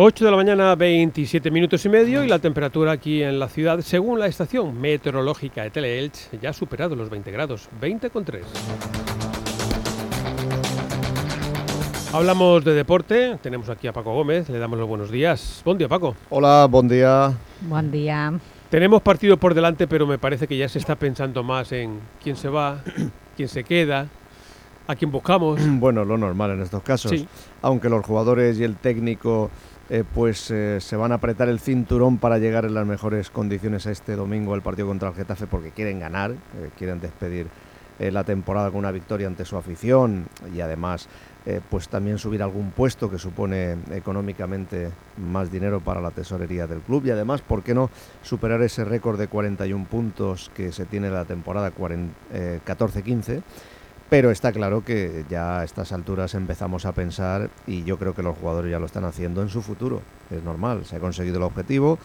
8 de la mañana, 27 minutos y medio, y la temperatura aquí en la ciudad, según la estación meteorológica de Teleelch, ya ha superado los 20 grados, 20,3. Hablamos de deporte, tenemos aquí a Paco Gómez, le damos los buenos días. Buen día, Paco. Hola, buen día. Buen día. Tenemos partido por delante, pero me parece que ya se está pensando más en quién se va, quién se queda, a quién buscamos. Bueno, lo normal en estos casos. Sí. Aunque los jugadores y el técnico eh, pues eh, se van a apretar el cinturón para llegar en las mejores condiciones a este domingo al partido contra el Getafe porque quieren ganar, eh, quieren despedir la temporada con una victoria ante su afición y además pues también subir algún puesto que supone económicamente más dinero para la tesorería del club y además, ¿por qué no superar ese récord de 41 puntos que se tiene la temporada 40, eh, 14-15? Pero está claro que ya a estas alturas empezamos a pensar, y yo creo que los jugadores ya lo están haciendo, en su futuro. Es normal, se ha conseguido el objetivo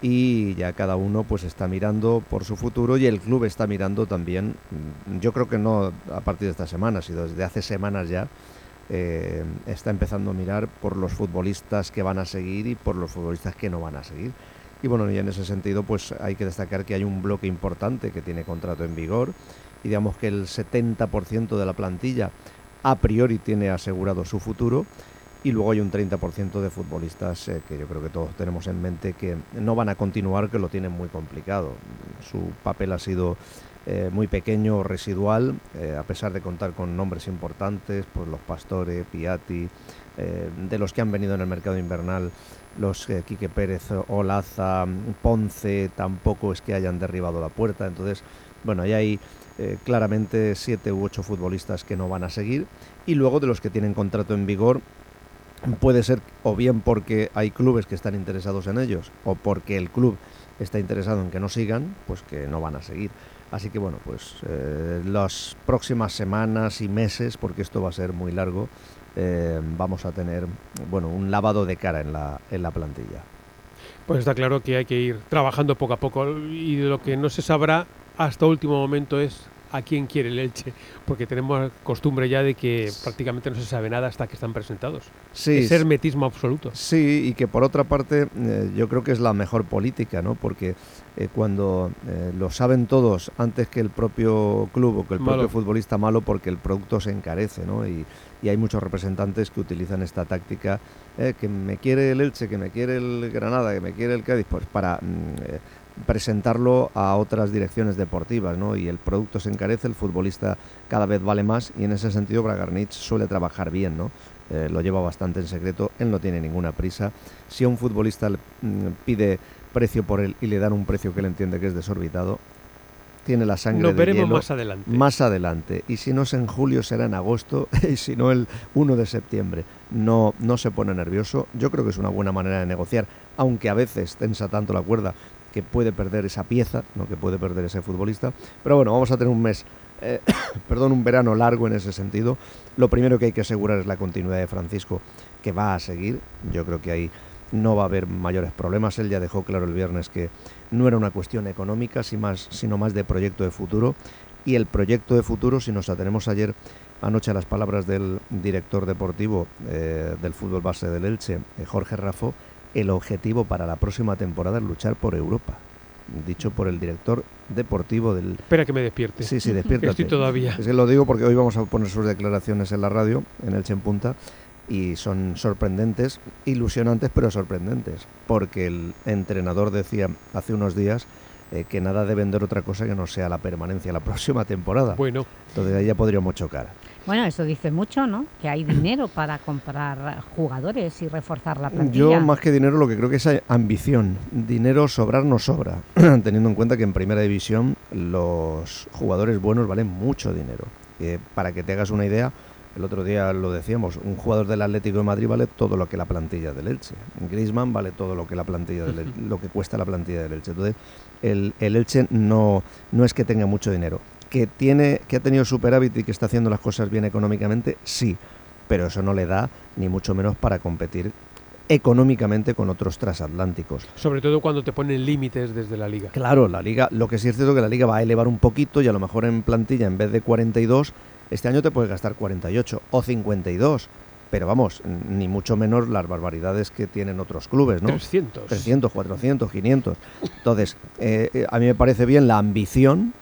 y ya cada uno pues está mirando por su futuro y el club está mirando también, mm, yo creo que no a partir de esta semana, sino desde hace semanas ya, eh, está empezando a mirar por los futbolistas que van a seguir y por los futbolistas que no van a seguir. Y bueno, y en ese sentido pues hay que destacar que hay un bloque importante que tiene contrato en vigor y digamos que el 70% de la plantilla a priori tiene asegurado su futuro y luego hay un 30% de futbolistas eh, que yo creo que todos tenemos en mente que no van a continuar, que lo tienen muy complicado. Su papel ha sido eh, muy pequeño, residual, eh, a pesar de contar con nombres importantes, pues los Pastore, Piatti, de los que han venido en el mercado invernal, los Quique Pérez, Olaza, Ponce, tampoco es que hayan derribado la puerta. Entonces, bueno, ahí hay eh, claramente siete u ocho futbolistas que no van a seguir. Y luego de los que tienen contrato en vigor, puede ser o bien porque hay clubes que están interesados en ellos o porque el club está interesado en que no sigan, pues que no van a seguir. Así que bueno, pues eh, las próximas semanas y meses, porque esto va a ser muy largo, eh, vamos a tener bueno un lavado de cara en la, en la plantilla. Pues está claro que hay que ir trabajando poco a poco y de lo que no se sabrá hasta último momento es a quién quiere el Elche, porque tenemos costumbre ya de que prácticamente no se sabe nada hasta que están presentados. Sí, es hermetismo absoluto. Sí, y que por otra parte eh, yo creo que es la mejor política, ¿no? Porque eh, cuando eh, lo saben todos antes que el propio club o que el Malo. propio futbolista malo, porque el producto se encarece, ¿no? Y, y hay muchos representantes que utilizan esta táctica, que me quiere el Elche, que me quiere el Granada, que me quiere el Cádiz, pues para mm, presentarlo a otras direcciones deportivas, ¿no? Y el producto se encarece, el futbolista cada vez vale más y en ese sentido Bragarnich suele trabajar bien, ¿no? Eh, lo lleva bastante en secreto, él no tiene ninguna prisa. Si a un futbolista le mm, pide precio por él y le dan un precio que él entiende que es desorbitado, tiene la sangre Lo de veremos hielo más adelante. Más adelante. Y si no es en julio, será en agosto. Y si no, el 1 de septiembre. No, no se pone nervioso. Yo creo que es una buena manera de negociar, aunque a veces tensa tanto la cuerda que puede perder esa pieza, ¿no? que puede perder ese futbolista. Pero bueno, vamos a tener un mes, eh, perdón, un verano largo en ese sentido. Lo primero que hay que asegurar es la continuidad de Francisco, que va a seguir. Yo creo que ahí no va a haber mayores problemas. Él ya dejó claro el viernes que no era una cuestión económica, sino más de proyecto de futuro. Y el proyecto de futuro, si nos atenemos ayer anoche a las palabras del director deportivo eh, del fútbol base del Elche, eh, Jorge Rafo, el objetivo para la próxima temporada es luchar por Europa. Dicho por el director deportivo del... Espera que me despierte. Sí, sí, Que despiértate. Estoy todavía. Es que lo digo porque hoy vamos a poner sus declaraciones en la radio, en en Punta, y son sorprendentes, ilusionantes, pero sorprendentes. Porque el entrenador decía hace unos días eh, que nada de vender otra cosa que no sea la permanencia la próxima temporada. Bueno. Entonces ahí ya podríamos chocar. Bueno, eso dice mucho, ¿no? Que hay dinero para comprar jugadores y reforzar la plantilla. Yo más que dinero lo que creo que es ambición. Dinero sobrar no sobra, teniendo en cuenta que en primera división los jugadores buenos valen mucho dinero. Eh, para que te hagas una idea, el otro día lo decíamos, un jugador del Atlético de Madrid vale todo lo que la plantilla del Elche. Griezmann vale todo lo que la plantilla del El- lo que cuesta la plantilla del Elche. Entonces, el, el Elche no, no es que tenga mucho dinero. Que tiene, que ha tenido superávit y que está haciendo las cosas bien económicamente, sí. Pero eso no le da ni mucho menos para competir económicamente con otros transatlánticos. Sobre todo cuando te ponen límites desde la liga. Claro, la liga, lo que sí es cierto que la liga va a elevar un poquito y a lo mejor en plantilla en vez de 42, este año te puedes gastar 48 o 52. Pero vamos, ni mucho menos las barbaridades que tienen otros clubes, ¿no? 300. 300, 400, 500. Entonces, eh, eh, a mí me parece bien la ambición.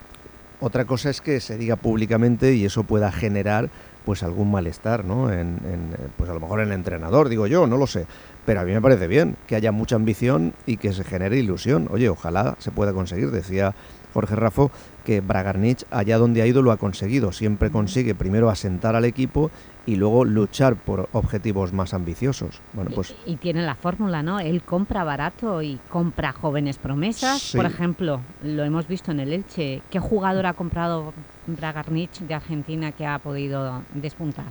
Otra cosa es que se diga públicamente y eso pueda generar pues algún malestar, ¿no? En, en, pues a lo mejor en el entrenador, digo yo, no lo sé. Pero a mí me parece bien que haya mucha ambición y que se genere ilusión. Oye, ojalá se pueda conseguir. Decía Jorge Rafo que Bragarnich, allá donde ha ido, lo ha conseguido. Siempre consigue primero asentar al equipo y luego luchar por objetivos más ambiciosos. Bueno, pues Y tiene la fórmula, ¿no? Él compra barato y compra jóvenes promesas. Sí. Por ejemplo, lo hemos visto en el Elche. ¿Qué jugador ha comprado Bragarnich de Argentina que ha podido despuntar?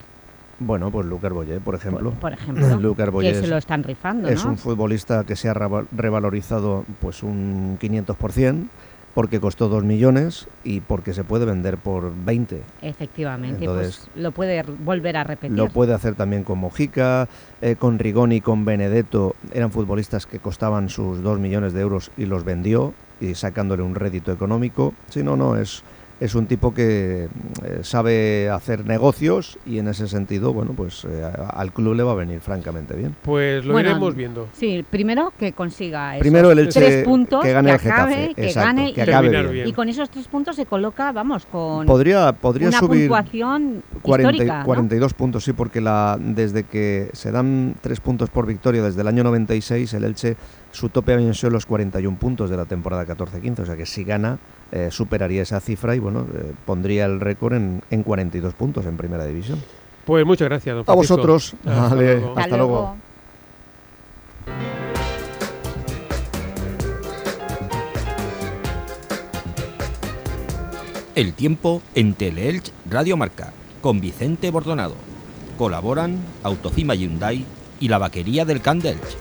Bueno, pues Lucas Boyé, por ejemplo. por ejemplo, Lucas Boyé que se es- lo están rifando, Es ¿no? un futbolista que se ha reva- revalorizado pues un 500% porque costó 2 millones y porque se puede vender por 20. Efectivamente, Entonces, pues lo puede volver a repetir. Lo puede hacer también con Mojica, eh, con Rigoni, con Benedetto. Eran futbolistas que costaban sus 2 millones de euros y los vendió y sacándole un rédito económico. Sí, no, no, es, es un tipo que eh, sabe hacer negocios y en ese sentido, bueno, pues eh, al club le va a venir francamente bien. Pues lo Bueno, iremos viendo. Sí, primero que consiga esos Primero el Elche tres puntos, que gane el acabe, Getafe, que exacto, gane que y, acabe Terminar bien. y con esos tres puntos se coloca, vamos, con Podría, podría una subir puntuación 40 histórica, ¿no? 42 puntos, sí, porque la, desde que se dan tres puntos por victoria desde el año 96, el Elche, su tope habían sido los 41 puntos de la temporada 14-15, o sea que si gana, eh, superaría esa cifra y bueno, eh, pondría el récord en, en 42 puntos en primera división. Pues muchas gracias, don A Francisco. vosotros. Hasta Vale, luego. hasta luego. El tiempo en Teleelch Radio Marca con Vicente Bordonado. Colaboran Autocima Hyundai y la vaquería del Candelch.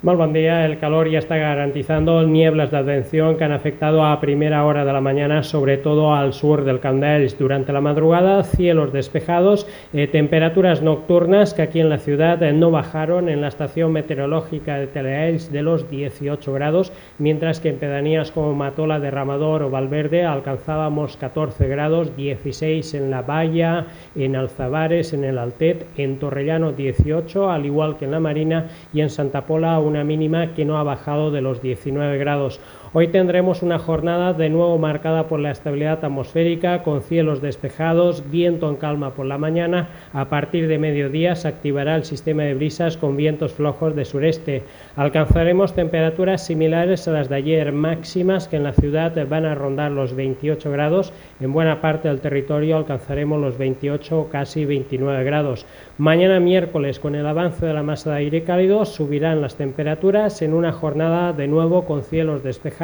Muy buen día. El calor ya está garantizando nieblas de atención que han afectado a primera hora de la mañana, sobre todo al sur del Candells. Durante la madrugada, cielos despejados, eh, temperaturas nocturnas que aquí en la ciudad eh, no bajaron en la estación meteorológica de Teleelch de los 18 grados, mientras que en pedanías como Matola, Derramador o Valverde alcanzábamos 14 grados, 16 en La Valla, en Alzabares, en el Altet, en Torrellano 18, al igual que en la Marina y en Santa Pola una mínima que no ha bajado de los 19 grados. Hoy tendremos una jornada de nuevo marcada por la estabilidad atmosférica, con cielos despejados, viento en calma por la mañana. A partir de mediodía se activará el sistema de brisas con vientos flojos de sureste. Alcanzaremos temperaturas similares a las de ayer, máximas que en la ciudad van a rondar los 28 grados. En buena parte del territorio alcanzaremos los 28 o casi 29 grados. Mañana miércoles, con el avance de la masa de aire cálido, subirán las temperaturas en una jornada de nuevo con cielos despejados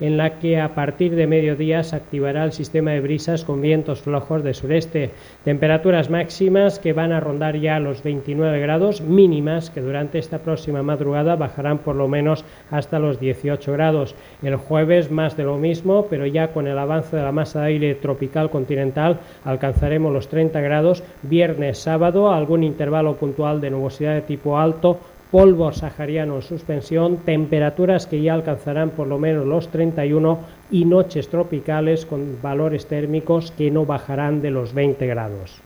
en la que a partir de mediodía se activará el sistema de brisas con vientos flojos de sureste. Temperaturas máximas que van a rondar ya los 29 grados, mínimas que durante esta próxima madrugada bajarán por lo menos hasta los 18 grados. El jueves más de lo mismo, pero ya con el avance de la masa de aire tropical continental alcanzaremos los 30 grados. Viernes, sábado, algún intervalo puntual de nubosidad de tipo alto polvo sahariano en suspensión, temperaturas que ya alcanzarán por lo menos los 31 y noches tropicales con valores térmicos que no bajarán de los 20 grados.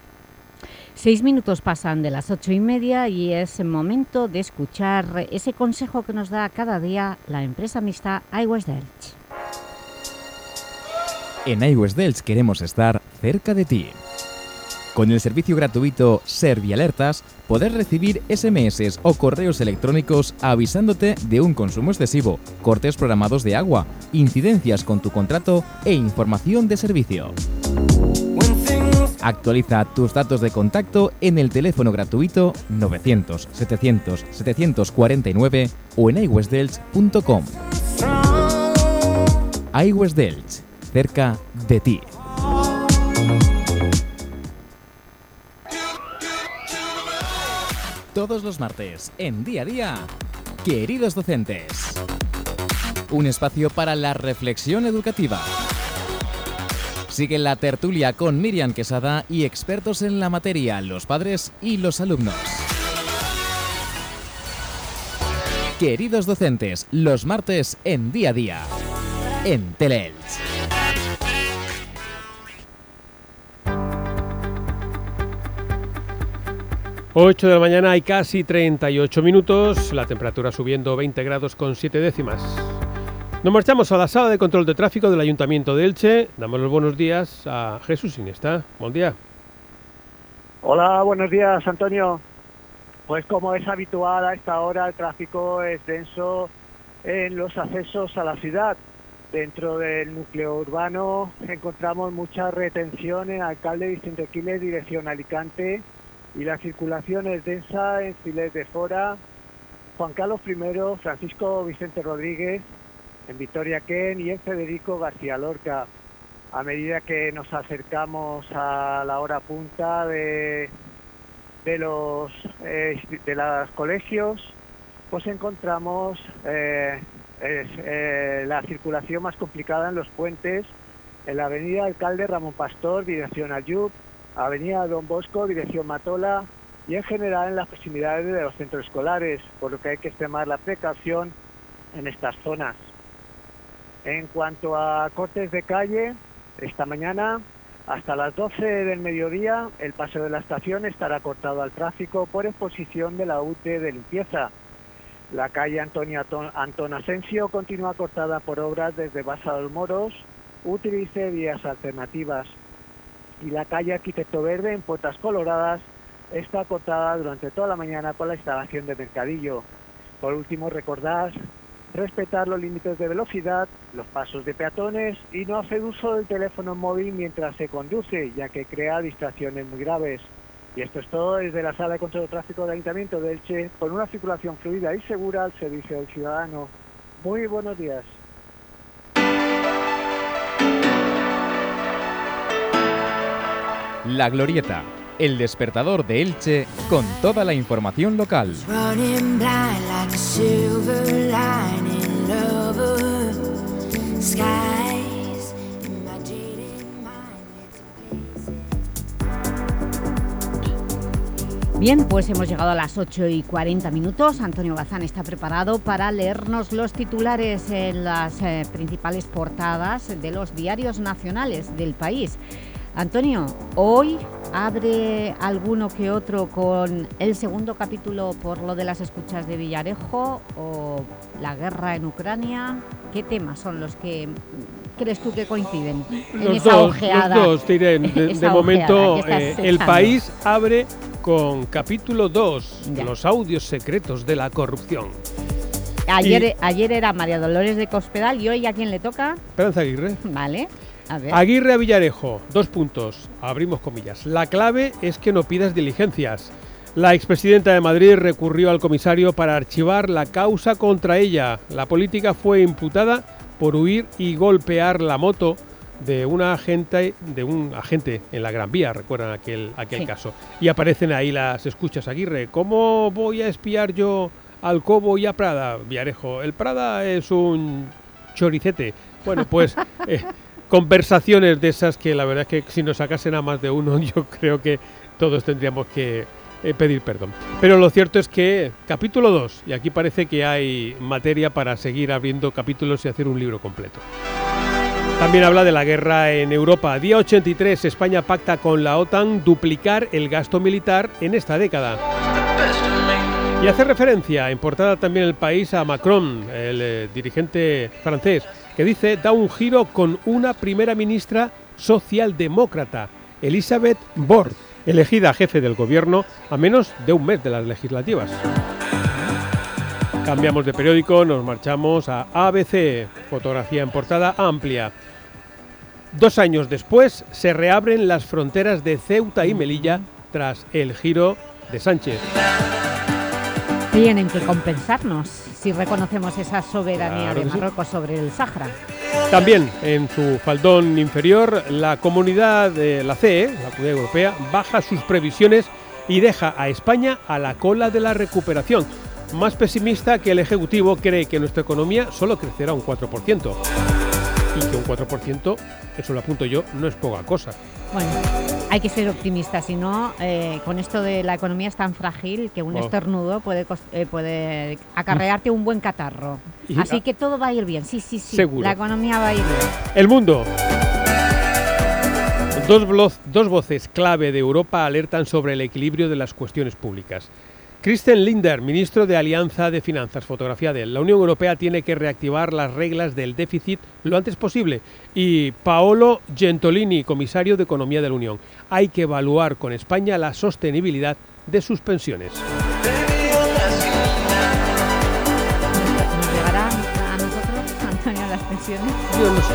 Seis minutos pasan de las ocho y media y es momento de escuchar ese consejo que nos da cada día la empresa mixta iWest Delch. En iWest Delch queremos estar cerca de ti. Con el servicio gratuito Servialertas podés recibir SMS o correos electrónicos avisándote de un consumo excesivo, cortes programados de agua, incidencias con tu contrato e información de servicio. Actualiza tus datos de contacto en el teléfono gratuito 900 700 749 o en iWestDelch.com. iWest Delch, cerca de ti. Todos los martes, en día a día, queridos docentes. Un espacio para la reflexión educativa. Sigue la tertulia con Miriam Quesada y expertos en la materia, los padres y los alumnos. Queridos docentes, los martes en día a día, en Teleelch. Ocho de la mañana hay casi 38 minutos, la temperatura subiendo 20 grados con 7 décimas. Nos marchamos a la sala de control de tráfico del Ayuntamiento de Elche. Damos los buenos días a Jesús Iniesta. Buen día. Hola, buenos días, Antonio. Pues como es habitual a esta hora, el tráfico es denso en los accesos a la ciudad. Dentro del núcleo urbano encontramos mucha retención en Alcalde Vicente Quiles, dirección Alicante, y la circulación es densa en Files de Fora, Juan Carlos I, Francisco Vicente Rodríguez, en Victoria Ken y en Federico García Lorca. A medida que nos acercamos a la hora punta de, los eh, de los colegios, pues encontramos eh, eh, la circulación más complicada en los puentes, en la avenida Alcalde Ramón Pastor, dirección Ayub, avenida Don Bosco, dirección Matola, y en general en las proximidades de los centros escolares, por lo que hay que extremar la precaución en estas zonas. En cuanto a cortes de calle, esta mañana hasta las 12 del mediodía el paseo de la estación estará cortado al tráfico por exposición de la UT de limpieza. La calle Antonio Antón Asensio continúa cortada por obras desde Basa de Moros, utilice vías alternativas. Y la calle Arquitecto Verde en Puertas Coloradas está cortada durante toda la mañana por la instalación de mercadillo. Por último, recordar respetar los límites de velocidad, los pasos de peatones y no hacer uso del teléfono móvil mientras se conduce, ya que crea distracciones muy graves. Y esto es todo desde la Sala de Control de Tráfico del Ayuntamiento de Elche, con una circulación fluida y segura al servicio del ciudadano. Muy buenos días. La Glorieta, el despertador de Elche con toda la información local. Bien, pues hemos llegado a las 8 y 40 minutos. Antonio Bazán está preparado para leernos los titulares en las eh, principales portadas de los diarios nacionales del país. Antonio, hoy abre alguno que otro con el segundo capítulo por lo de las escuchas de Villarejo o la guerra en Ucrania. ¿Qué temas son los que crees tú que coinciden en Los esa dos, ojeada? los dos, diré. De, momento, eh, el país abre con capítulo 2, Ya. los audios secretos de la corrupción. Ayer, y- ayer era María Dolores de Cospedal y hoy ¿a quién le toca? Esperanza Aguirre. Vale, a ver. Aguirre a Villarejo, dos puntos, abrimos comillas. La clave es que no pidas diligencias. La expresidenta de Madrid recurrió al comisario para archivar la causa contra ella. La política fue imputada por huir y golpear la moto de una agente, de un agente en la Gran Vía, recuerdan aquel, aquel Sí. caso. Y aparecen ahí las escuchas, Aguirre. ¿Cómo voy a espiar yo al Cobo y a Prada, Villarejo? El Prada es un choricete. Bueno, pues eh, conversaciones de esas que la verdad es que si nos sacasen a más de uno, yo creo que todos tendríamos que eh, pedir perdón. Pero lo cierto es que capítulo 2, y aquí parece que hay materia para seguir abriendo capítulos y hacer un libro completo. También habla de la guerra en Europa. Día 83, España pacta con la OTAN duplicar el gasto militar en esta década. Y hace referencia, en portada también el país, a Macron, el eh, dirigente francés, que dice da un giro con una primera ministra socialdemócrata, Elisabeth Borne, elegida jefe del gobierno a menos de un mes de las legislativas. Cambiamos de periódico, nos marchamos a ABC, fotografía en portada amplia. Dos años después se reabren las fronteras de Ceuta y Melilla tras el giro de Sánchez. Tienen que compensarnos si reconocemos esa soberanía Claro de sí. Marruecos sobre el Sáhara. También en su faldón inferior, la comunidad de la CE, la Comunidad Europea, baja sus previsiones y deja a España a la cola de la recuperación. Más pesimista que el Ejecutivo cree que nuestra economía solo crecerá un 4%. Y que un 4%, eso lo apunto yo, no es poca cosa. Bueno, hay que ser optimistas, si no, eh, con esto de la economía es tan frágil que un Oh. estornudo puede, eh, puede acarrearte un buen catarro. Y- Así que todo va a ir bien, sí, sí, sí. Seguro. La economía va a ir bien. El mundo. Dos, dos voces clave de Europa alertan sobre el equilibrio de las cuestiones públicas. Christian Linder, ministro de Alianza de Finanzas, fotografía de él. La Unión Europea tiene que reactivar las reglas del déficit lo antes posible. Y Paolo Gentiloni, comisario de Economía de la Unión. Hay que evaluar con España la sostenibilidad de sus pensiones. ¿Nos llegará a nosotros, Antonio, las pensiones? Yo no sé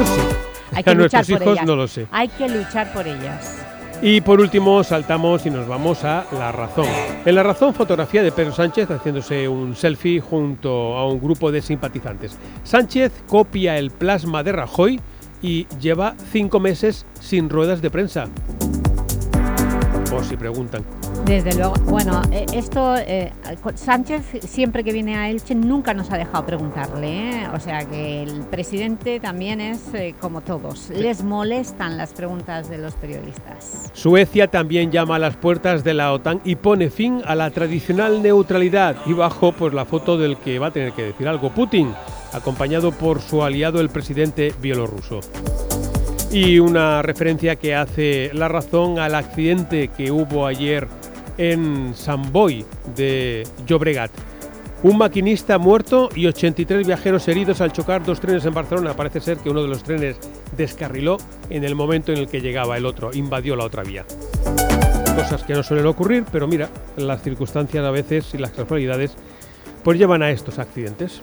Hay a que luchar nuestros por hijos ellas. no lo sé. Hay que luchar por ellas. Y por último saltamos y nos vamos a La Razón. En La Razón fotografía de Pedro Sánchez haciéndose un selfie junto a un grupo de simpatizantes. Sánchez copia el plasma de Rajoy y lleva cinco meses sin ruedas de prensa. Por si preguntan. Desde luego. Bueno, eh, esto, eh, Sánchez siempre que viene a Elche nunca nos ha dejado preguntarle, ¿eh? O sea que el presidente también es eh, como todos. Les molestan las preguntas de los periodistas. Suecia también llama a las puertas de la OTAN y pone fin a la tradicional neutralidad. Y bajo pues la foto del que va a tener que decir algo, Putin, acompañado por su aliado el presidente bielorruso. Y una referencia que hace la razón al accidente que hubo ayer en San Boi de Llobregat. Un maquinista muerto y 83 viajeros heridos al chocar dos trenes en Barcelona. Parece ser que uno de los trenes descarriló en el momento en el que llegaba el otro, invadió la otra vía. Cosas que no suelen ocurrir, pero mira, las circunstancias a veces y las casualidades pues llevan a estos accidentes.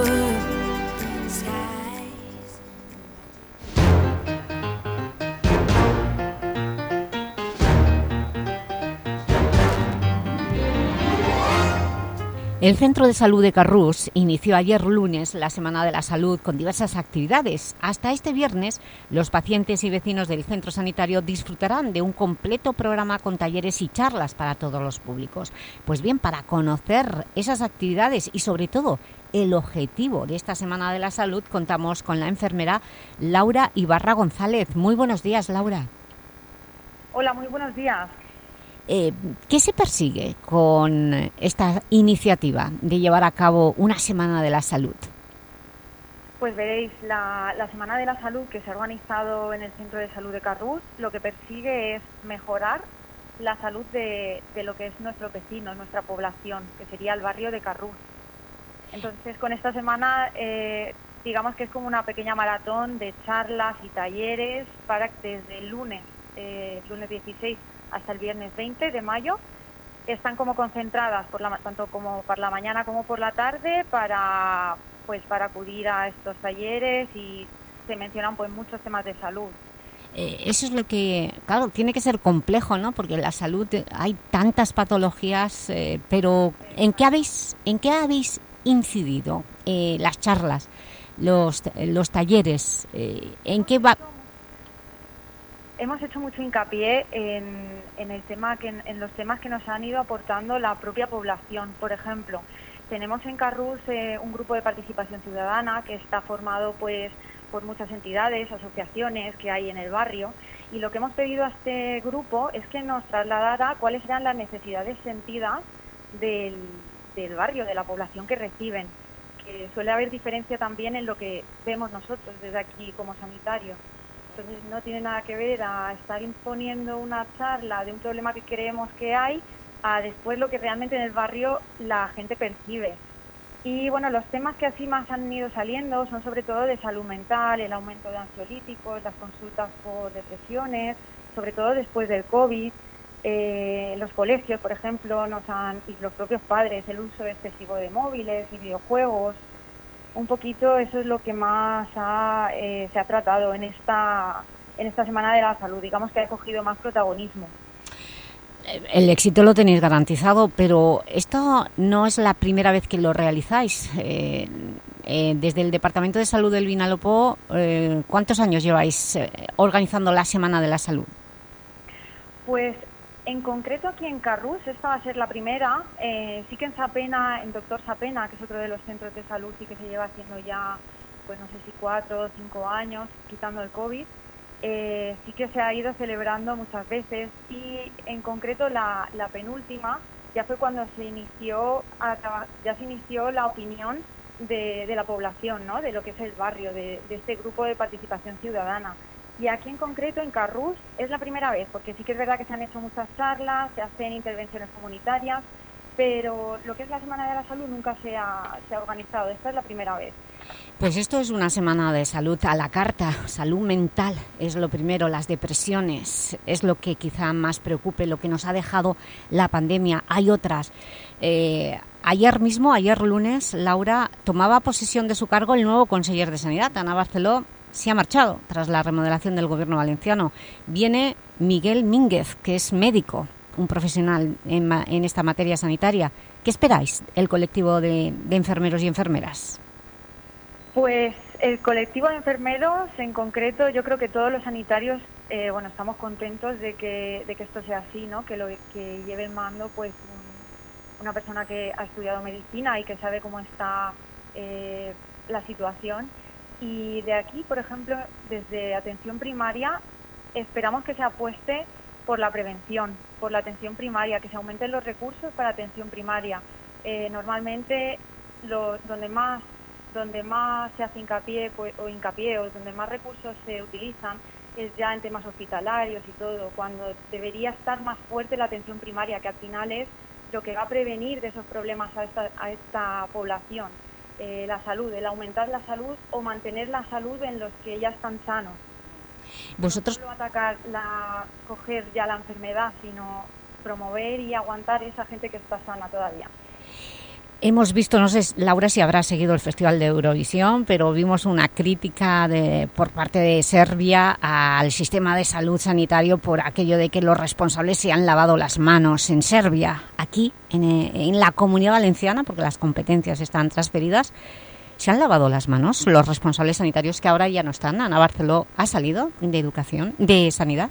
El Centro de Salud de Carrús inició ayer lunes la Semana de la Salud con diversas actividades. Hasta este viernes, los pacientes y vecinos del centro sanitario disfrutarán de un completo programa con talleres y charlas para todos los públicos. Pues bien, para conocer esas actividades y sobre todo el objetivo de esta Semana de la Salud, contamos con la enfermera Laura Ibarra González. Muy buenos días, Laura. Hola, muy buenos días. Eh, ¿Qué se persigue con esta iniciativa de llevar a cabo una Semana de la Salud? Pues veréis, la, Semana de la Salud que se ha organizado en el Centro de Salud de Carrús lo que persigue es mejorar la salud de, lo que es nuestro vecino, nuestra población, que sería el barrio de Carrús. Entonces, con esta semana, eh, digamos que es como una pequeña maratón de charlas y talleres para desde el lunes, eh, lunes 16 hasta el viernes 20 de mayo, están como concentradas por la, tanto como por la mañana como por la tarde para pues para acudir a estos talleres y se mencionan pues muchos temas de salud. Eh, eso es lo que, claro, tiene que ser complejo, ¿no? Porque la salud hay tantas patologías, eh, pero ¿en qué habéis, en qué habéis incidido? Eh, las charlas, los, los talleres, eh, ¿en qué va...? Hemos hecho mucho hincapié en, los temas que nos han ido aportando la propia población. Por ejemplo, tenemos en Carrús eh, un grupo de participación ciudadana que está formado pues por muchas entidades, asociaciones que hay en el barrio y lo que hemos pedido a este grupo es que nos trasladara cuáles eran las necesidades sentidas del, del barrio, de la población que reciben, que suele haber diferencia también en lo que vemos nosotros desde aquí como sanitarios. Entonces no tiene nada que ver a estar imponiendo una charla de un problema que creemos que hay a después lo que realmente en el barrio la gente percibe. Y bueno, los temas que así más han ido saliendo son sobre todo de salud mental, el aumento de ansiolíticos, las consultas por depresiones, sobre todo después del COVID. Eh, los colegios, por ejemplo, nos han, y los propios padres, el uso excesivo de móviles y videojuegos. Un poquito eso es lo que más ha, eh, se ha tratado en esta, en esta Semana de la Salud. Digamos que ha cogido más protagonismo. El éxito lo tenéis garantizado, pero esto no es la primera vez que lo realizáis. Eh, eh, desde el Departamento de Salud del Vinalopó, eh, ¿cuántos años lleváis eh, organizando la Semana de la Salud? Pues en concreto aquí en Carrús, esta va a ser la primera. Eh, sí que en Sapena, en Doctor Sapena, que es otro de los centros de salud, sí que se lleva haciendo ya, pues no sé si cuatro o cinco años, quitando el COVID. Eh, sí que se ha ido celebrando muchas veces y en concreto la, penúltima ya fue cuando se inició ya se inició la opinión de, la población, ¿no? de lo que es el barrio, de este grupo de participación ciudadana. Y aquí en concreto, en Carrús, es la primera vez, porque sí que es verdad que se han hecho muchas charlas, se hacen intervenciones comunitarias, pero lo que es la Semana de la Salud nunca se ha, se ha organizado. Esta es la primera vez. Pues esto es una semana de salud a la carta, salud mental es lo primero, las depresiones es lo que quizá más preocupe, lo que nos ha dejado la pandemia. Hay otras. Eh, ayer mismo, ayer lunes, Laura tomaba posesión de su cargo el nuevo conseller de Sanidad, Ana Barceló, se ha marchado tras la remodelación del gobierno valenciano. Viene Miguel Mínguez, que es médico, un profesional en, en esta materia sanitaria. ¿Qué esperáis el colectivo de, enfermeros y enfermeras? Pues el colectivo de enfermeros, en concreto, yo creo que todos los sanitarios, eh, bueno, estamos contentos de que, de que esto sea así, ¿no? Que lo que lleve el mando, pues, un- una persona que ha estudiado medicina y que sabe cómo está eh, la situación. Y de aquí, por ejemplo, desde atención primaria, esperamos que se apueste por la prevención, por la atención primaria, que se aumenten los recursos para atención primaria. Eh, normalmente, donde más donde más se hace hincapié pues, o hincapié o donde más recursos se utilizan es ya en temas hospitalarios y todo, cuando debería estar más fuerte la atención primaria, que al final es lo que va a prevenir de esos problemas a esta población. Eh, la salud, el aumentar la salud o mantener la salud en los que ya están sanos. Vosotros, No solo atacar la, coger ya la enfermedad, sino promover y aguantar esa gente que está sana todavía. Hemos visto, no sé, Laura, si habrá seguido el Festival de Eurovisión, pero vimos una crítica de, por parte de Serbia al sistema de salud sanitario por aquello de que los responsables se han lavado las manos en Serbia. Aquí, en, eh, en la Comunidad Valenciana, porque las competencias están transferidas, se han lavado las manos los responsables sanitarios que ahora ya no están. Ana Barceló ha salido de educación, de sanidad.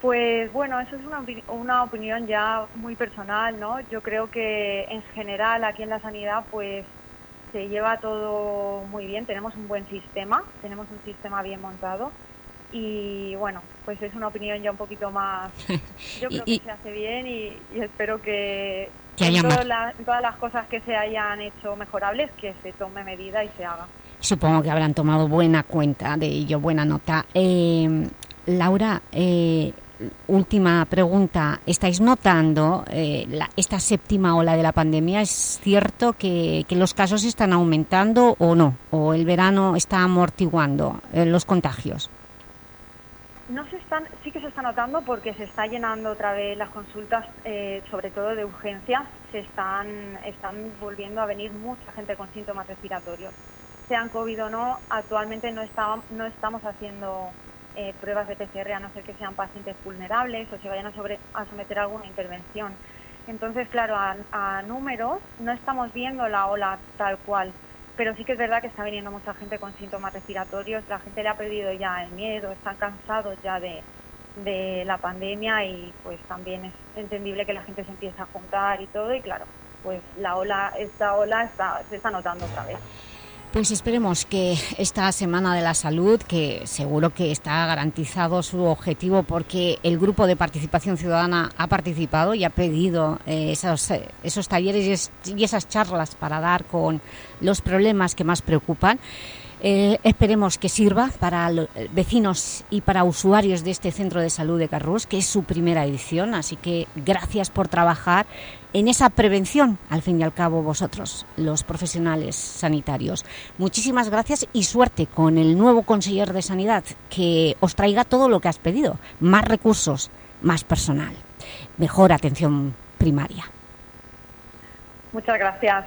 Pues bueno, eso es una, una opinión ya muy personal, ¿no? Yo creo que en general aquí en la sanidad pues se lleva todo muy bien, tenemos un buen sistema, tenemos un sistema bien montado y bueno, pues es una opinión ya un poquito más... Yo creo Y- que se hace bien y, y espero que, Que haya la- todas las cosas que se hayan hecho mejorables, que se tome medida y se haga. Supongo que habrán tomado buena cuenta de ello, buena nota. Eh, Laura, eh, última pregunta. ¿Estáis notando eh, la- esta séptima ola de la pandemia? ¿Es cierto que, los casos están aumentando o no? ¿O el verano está amortiguando eh, los contagios? No se están, sí que se está notando porque se está llenando otra vez las consultas, eh, sobre todo de urgencias, se están, están volviendo a venir mucha gente con síntomas respiratorios. Sean COVID o no, actualmente no, está- no estamos haciendo eh, pruebas de PCR a no ser que sean pacientes vulnerables o se vayan a, someter a alguna intervención. Entonces, claro, a, números no estamos viendo la ola tal cual, pero sí que es verdad que está viniendo mucha gente con síntomas respiratorios, la gente le ha perdido ya el miedo, están cansados ya de, la pandemia y pues también es entendible que la gente se empiece a juntar y todo y claro, pues la ola, esta ola está, se está notando otra vez. Pues esperemos que esta Semana de la Salud, que seguro que está garantizado su objetivo porque el Grupo de Participación Ciudadana ha participado y ha pedido eh, esos, eh, esos talleres y, es- y esas charlas para dar con los problemas que más preocupan. Eh, esperemos que sirva para los vecinos y para usuarios de este Centro de Salud de Carrús, que es su primera edición, así que gracias por trabajar en esa prevención, al fin y al cabo vosotros, los profesionales sanitarios. Muchísimas gracias y suerte con el nuevo conseller de Sanidad, que os traiga todo lo que has pedido, más recursos, más personal, mejor atención primaria. Muchas gracias.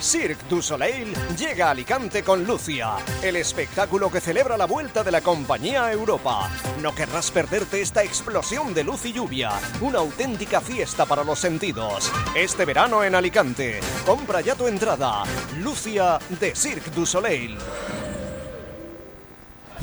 Cirque du Soleil llega a Alicante con Lucia, el espectáculo que celebra la vuelta de la compañía a Europa. No querrás perderte esta explosión de luz y lluvia, una auténtica fiesta para los sentidos. Este verano en Alicante, compra ya tu entrada. Lucia de Cirque du Soleil.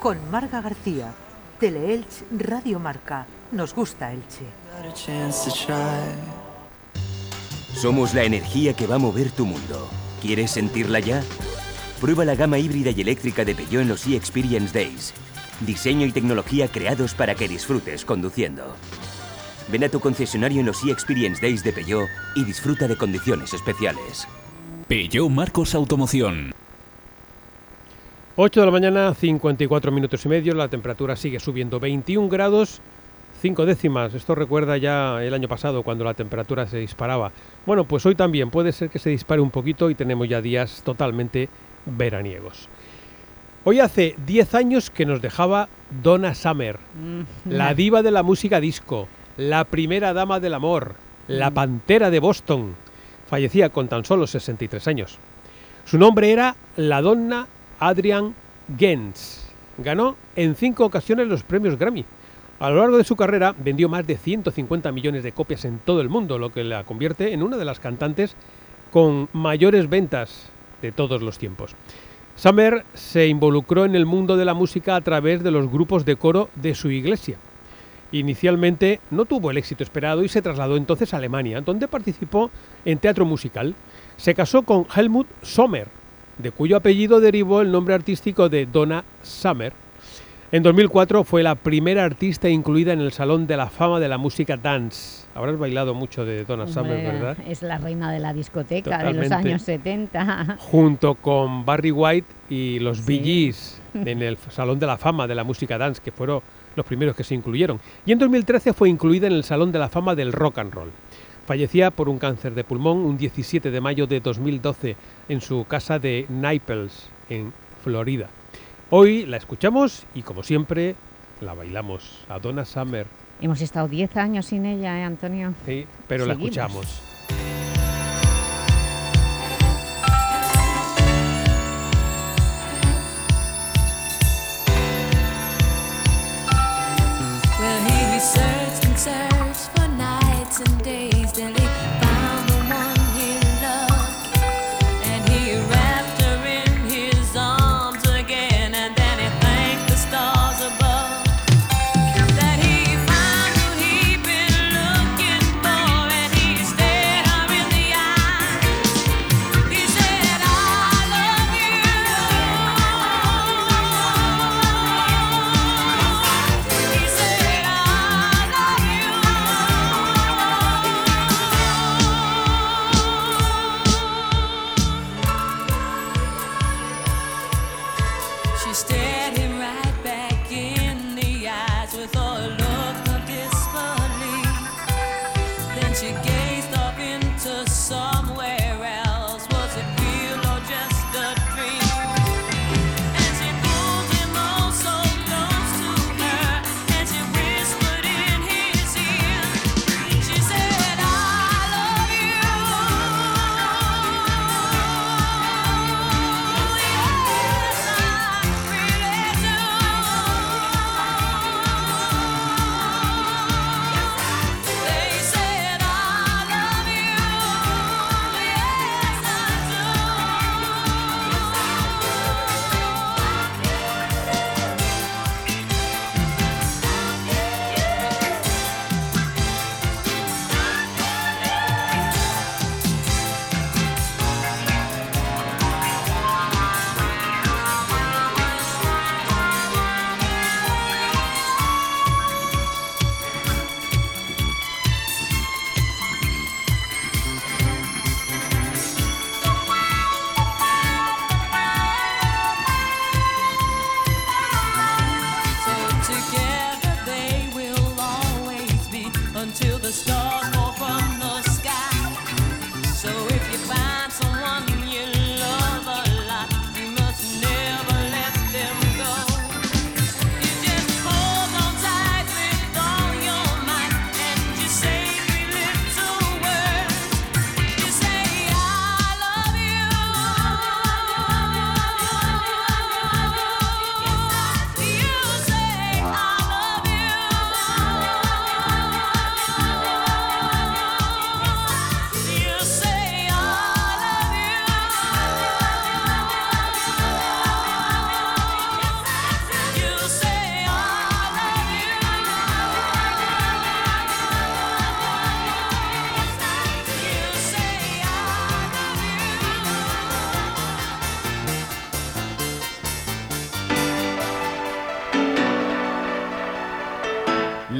con Marga García. Teleelch Radio Marca. Nos gusta Elche. Somos la energía que va a mover tu mundo. ¿Quieres sentirla ya? Prueba la gama híbrida y eléctrica de Peugeot en los e-Experience Days. Diseño y tecnología creados para que disfrutes conduciendo. Ven a tu concesionario en los e-Experience Days de Peugeot y disfruta de condiciones especiales. Peugeot Marcos Automoción. 8 de la mañana, 54 minutos y medio, la temperatura sigue subiendo 21 grados, 5 décimas. Esto recuerda ya el año pasado cuando la temperatura se disparaba. Bueno, pues hoy también puede ser que se dispare un poquito y tenemos ya días totalmente veraniegos. Hoy hace 10 años que nos dejaba Donna Summer, la diva de la música disco, la primera dama del amor, la pantera de Boston. Fallecía con tan solo 63 años. Su nombre era la donna Adrian Gens. Ganó en cinco ocasiones los premios Grammy. A lo largo de su carrera vendió más de 150 millones de copias en todo el mundo, lo que la convierte en una de las cantantes con mayores ventas de todos los tiempos. Summer se involucró en el mundo de la música a través de los grupos de coro de su iglesia. Inicialmente no tuvo el éxito esperado y se trasladó entonces a Alemania, donde participó en teatro musical. Se casó con Helmut Sommer, de cuyo apellido derivó el nombre artístico de Donna Summer. En 2004 fue la primera artista incluida en el Salón de la Fama de la Música Dance. Habrás bailado mucho de Donna Summer, ¿verdad? Es la reina de la discoteca de los años 70. Junto con Barry White y los Sí. Bee Gees en el Salón de la Fama de la Música Dance, que fueron los primeros que se incluyeron. Y en 2013 fue incluida en el Salón de la Fama del Rock and Roll. Fallecía por un cáncer de pulmón un 17 de mayo de 2012 en su casa de Naples, en Florida. Hoy la escuchamos y, como siempre, la bailamos a Donna Summer, Hemos estado 10 años sin ella, ¿eh, Antonio? ¿sí? pero la escuchamos. Well, he searched and searched for nights and days constantly goodbye.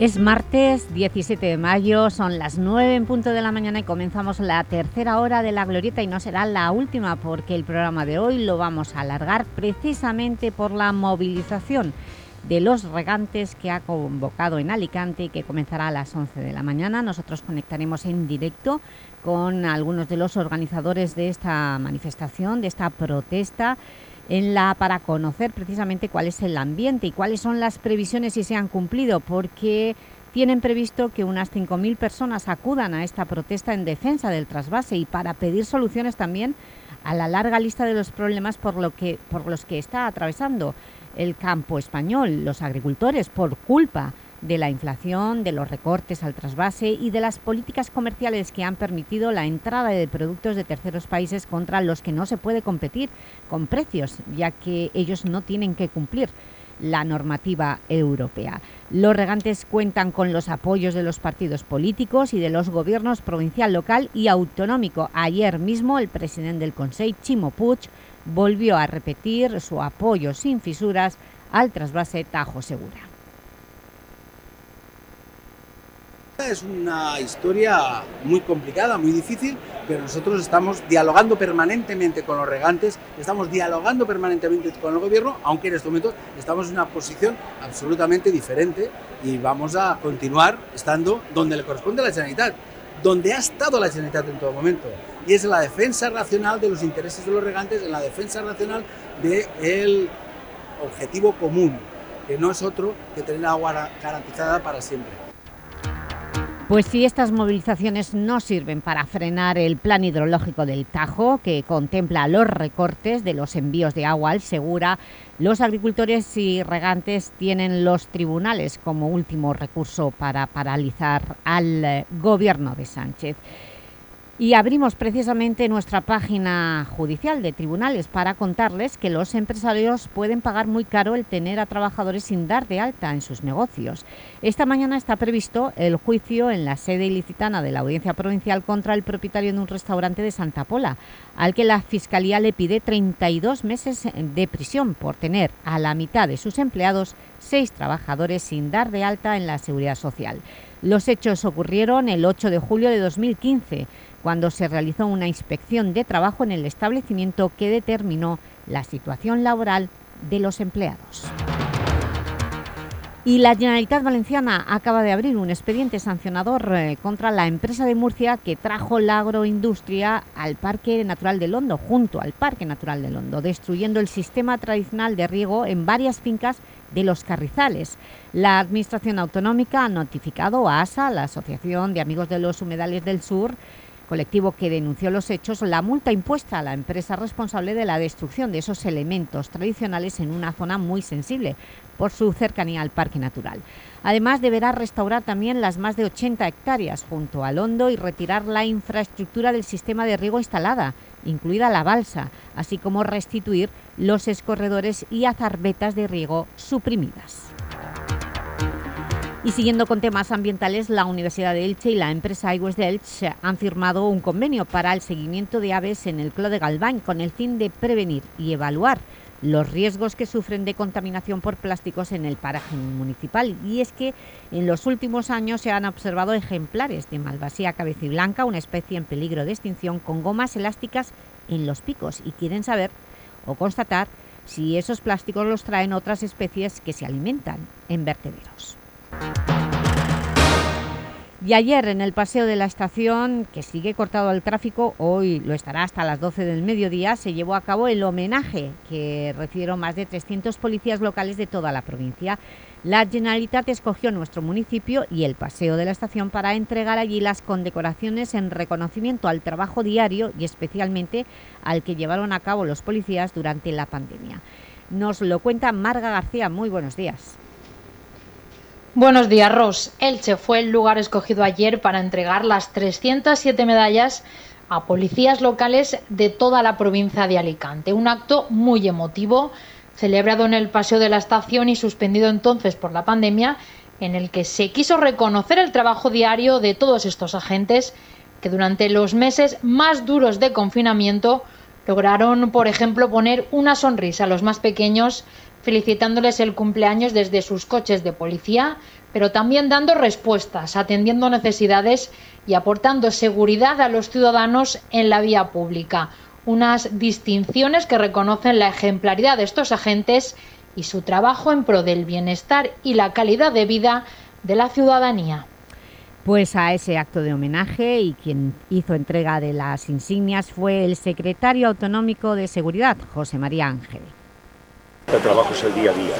Es martes 17 de mayo, son las 9 en punto de la mañana y comenzamos la tercera hora de La Glorieta y no será la última porque el programa de hoy lo vamos a alargar precisamente por la movilización de los regantes que ha convocado en Alicante y que comenzará a las 11 de la mañana. Nosotros conectaremos en directo con algunos de los organizadores de esta manifestación, de esta protesta, en la, para conocer precisamente cuál es el ambiente y cuáles son las previsiones si se han cumplido, porque tienen previsto que unas 5.000 personas acudan a esta protesta en defensa del trasvase y para pedir soluciones también a la larga lista de los problemas por, lo que, por los que está atravesando el campo español, los agricultores, por culpa de la inflación, de los recortes al trasvase y de las políticas comerciales que han permitido la entrada de productos de terceros países contra los que no se puede competir con precios, ya que ellos no tienen que cumplir la normativa europea. Los regantes cuentan con los apoyos de los partidos políticos y de los gobiernos provincial, local y autonómico. Ayer mismo el presidente del Consejo, Chimo Puig, volvió a repetir su apoyo sin fisuras al trasvase Tajo Segura. Es una historia muy complicada, muy difícil, pero nosotros estamos dialogando permanentemente con los regantes, estamos dialogando permanentemente con el gobierno, aunque en este momento estamos en una posición absolutamente diferente y vamos a continuar estando donde le corresponde a la Generalitat, donde ha estado la Generalitat en todo momento, y es la defensa racional de los intereses de los regantes, en la defensa racional del objetivo común, que no es otro que tener agua garantizada para siempre. Pues si estas movilizaciones no sirven para frenar el plan hidrológico del Tajo, que contempla los recortes de los envíos de agua al Segura, los agricultores y regantes tienen los tribunales como último recurso para paralizar al eh, gobierno de Sánchez. Y abrimos precisamente nuestra página judicial de tribunales para contarles que los empresarios pueden pagar muy caro el tener a trabajadores sin dar de alta en sus negocios. Esta mañana está previsto el juicio en la sede ilicitana de la Audiencia Provincial contra el propietario de un restaurante de Santa Pola, al que la Fiscalía le pide 32 meses de prisión por tener a la mitad de sus empleados seis trabajadores sin dar de alta en la Seguridad Social. Los hechos ocurrieron el 8 de julio de 2015, cuando se realizó una inspección de trabajo en el establecimiento que determinó la situación laboral de los empleados. Y la Generalitat Valenciana acaba de abrir un expediente sancionador eh, contra la empresa de Murcia que trajo la agroindustria al Parque Natural de Londo, junto al Parque Natural de Londo, destruyendo el sistema tradicional de riego en varias fincas de los Carrizales. La Administración Autonómica ha notificado a ASA, la Asociación de Amigos de los Humedales del Sur, colectivo que denunció los hechos, la multa impuesta a la empresa responsable de la destrucción de esos elementos tradicionales en una zona muy sensible por su cercanía al parque natural. Además, deberá restaurar también las más de 80 hectáreas junto al hondo y retirar la infraestructura del sistema de riego instalada, incluida la balsa, así como restituir los escorredores y azarbetas de riego suprimidas. Y siguiendo con temas ambientales, la Universidad de Elche y la empresa Aigües de Elche han firmado un convenio para el seguimiento de aves en el Clo de Galván con el fin de prevenir y evaluar los riesgos que sufren de contaminación por plásticos en el paraje municipal. Y es que en los últimos años se han observado ejemplares de malvasía cabeciblanca, una especie en peligro de extinción, con gomas elásticas en los picos y quieren saber o constatar si esos plásticos los traen otras especies que se alimentan en vertederos. Y ayer en el paseo de la estación, que sigue cortado al tráfico, hoy lo estará hasta las 12 del mediodía, se llevó a cabo el homenaje que recibieron más de 300 policías locales de toda la provincia. La Generalitat escogió nuestro municipio y el paseo de la estación para entregar allí las condecoraciones en reconocimiento al trabajo diario y especialmente al que llevaron a cabo los policías durante la pandemia. Nos lo cuenta Marga García. Muy buenos días. Buenos días, Ros. Elche fue el lugar escogido ayer para entregar las 307 medallas a policías locales de toda la provincia de Alicante. Un acto muy emotivo, celebrado en el paseo de la estación y suspendido entonces por la pandemia, en el que se quiso reconocer el trabajo diario de todos estos agentes que durante los meses más duros de confinamiento lograron, por ejemplo, poner una sonrisa a los más pequeños felicitándoles el cumpleaños desde sus coches de policía, pero también dando respuestas, atendiendo necesidades y aportando seguridad a los ciudadanos en la vía pública. Unas distinciones que reconocen la ejemplaridad de estos agentes y su trabajo en pro del bienestar y la calidad de vida de la ciudadanía. Pues a ese acto de homenaje y quien hizo entrega de las insignias fue el secretario autonómico de Seguridad, José María Ángel. El trabajo es el día a día,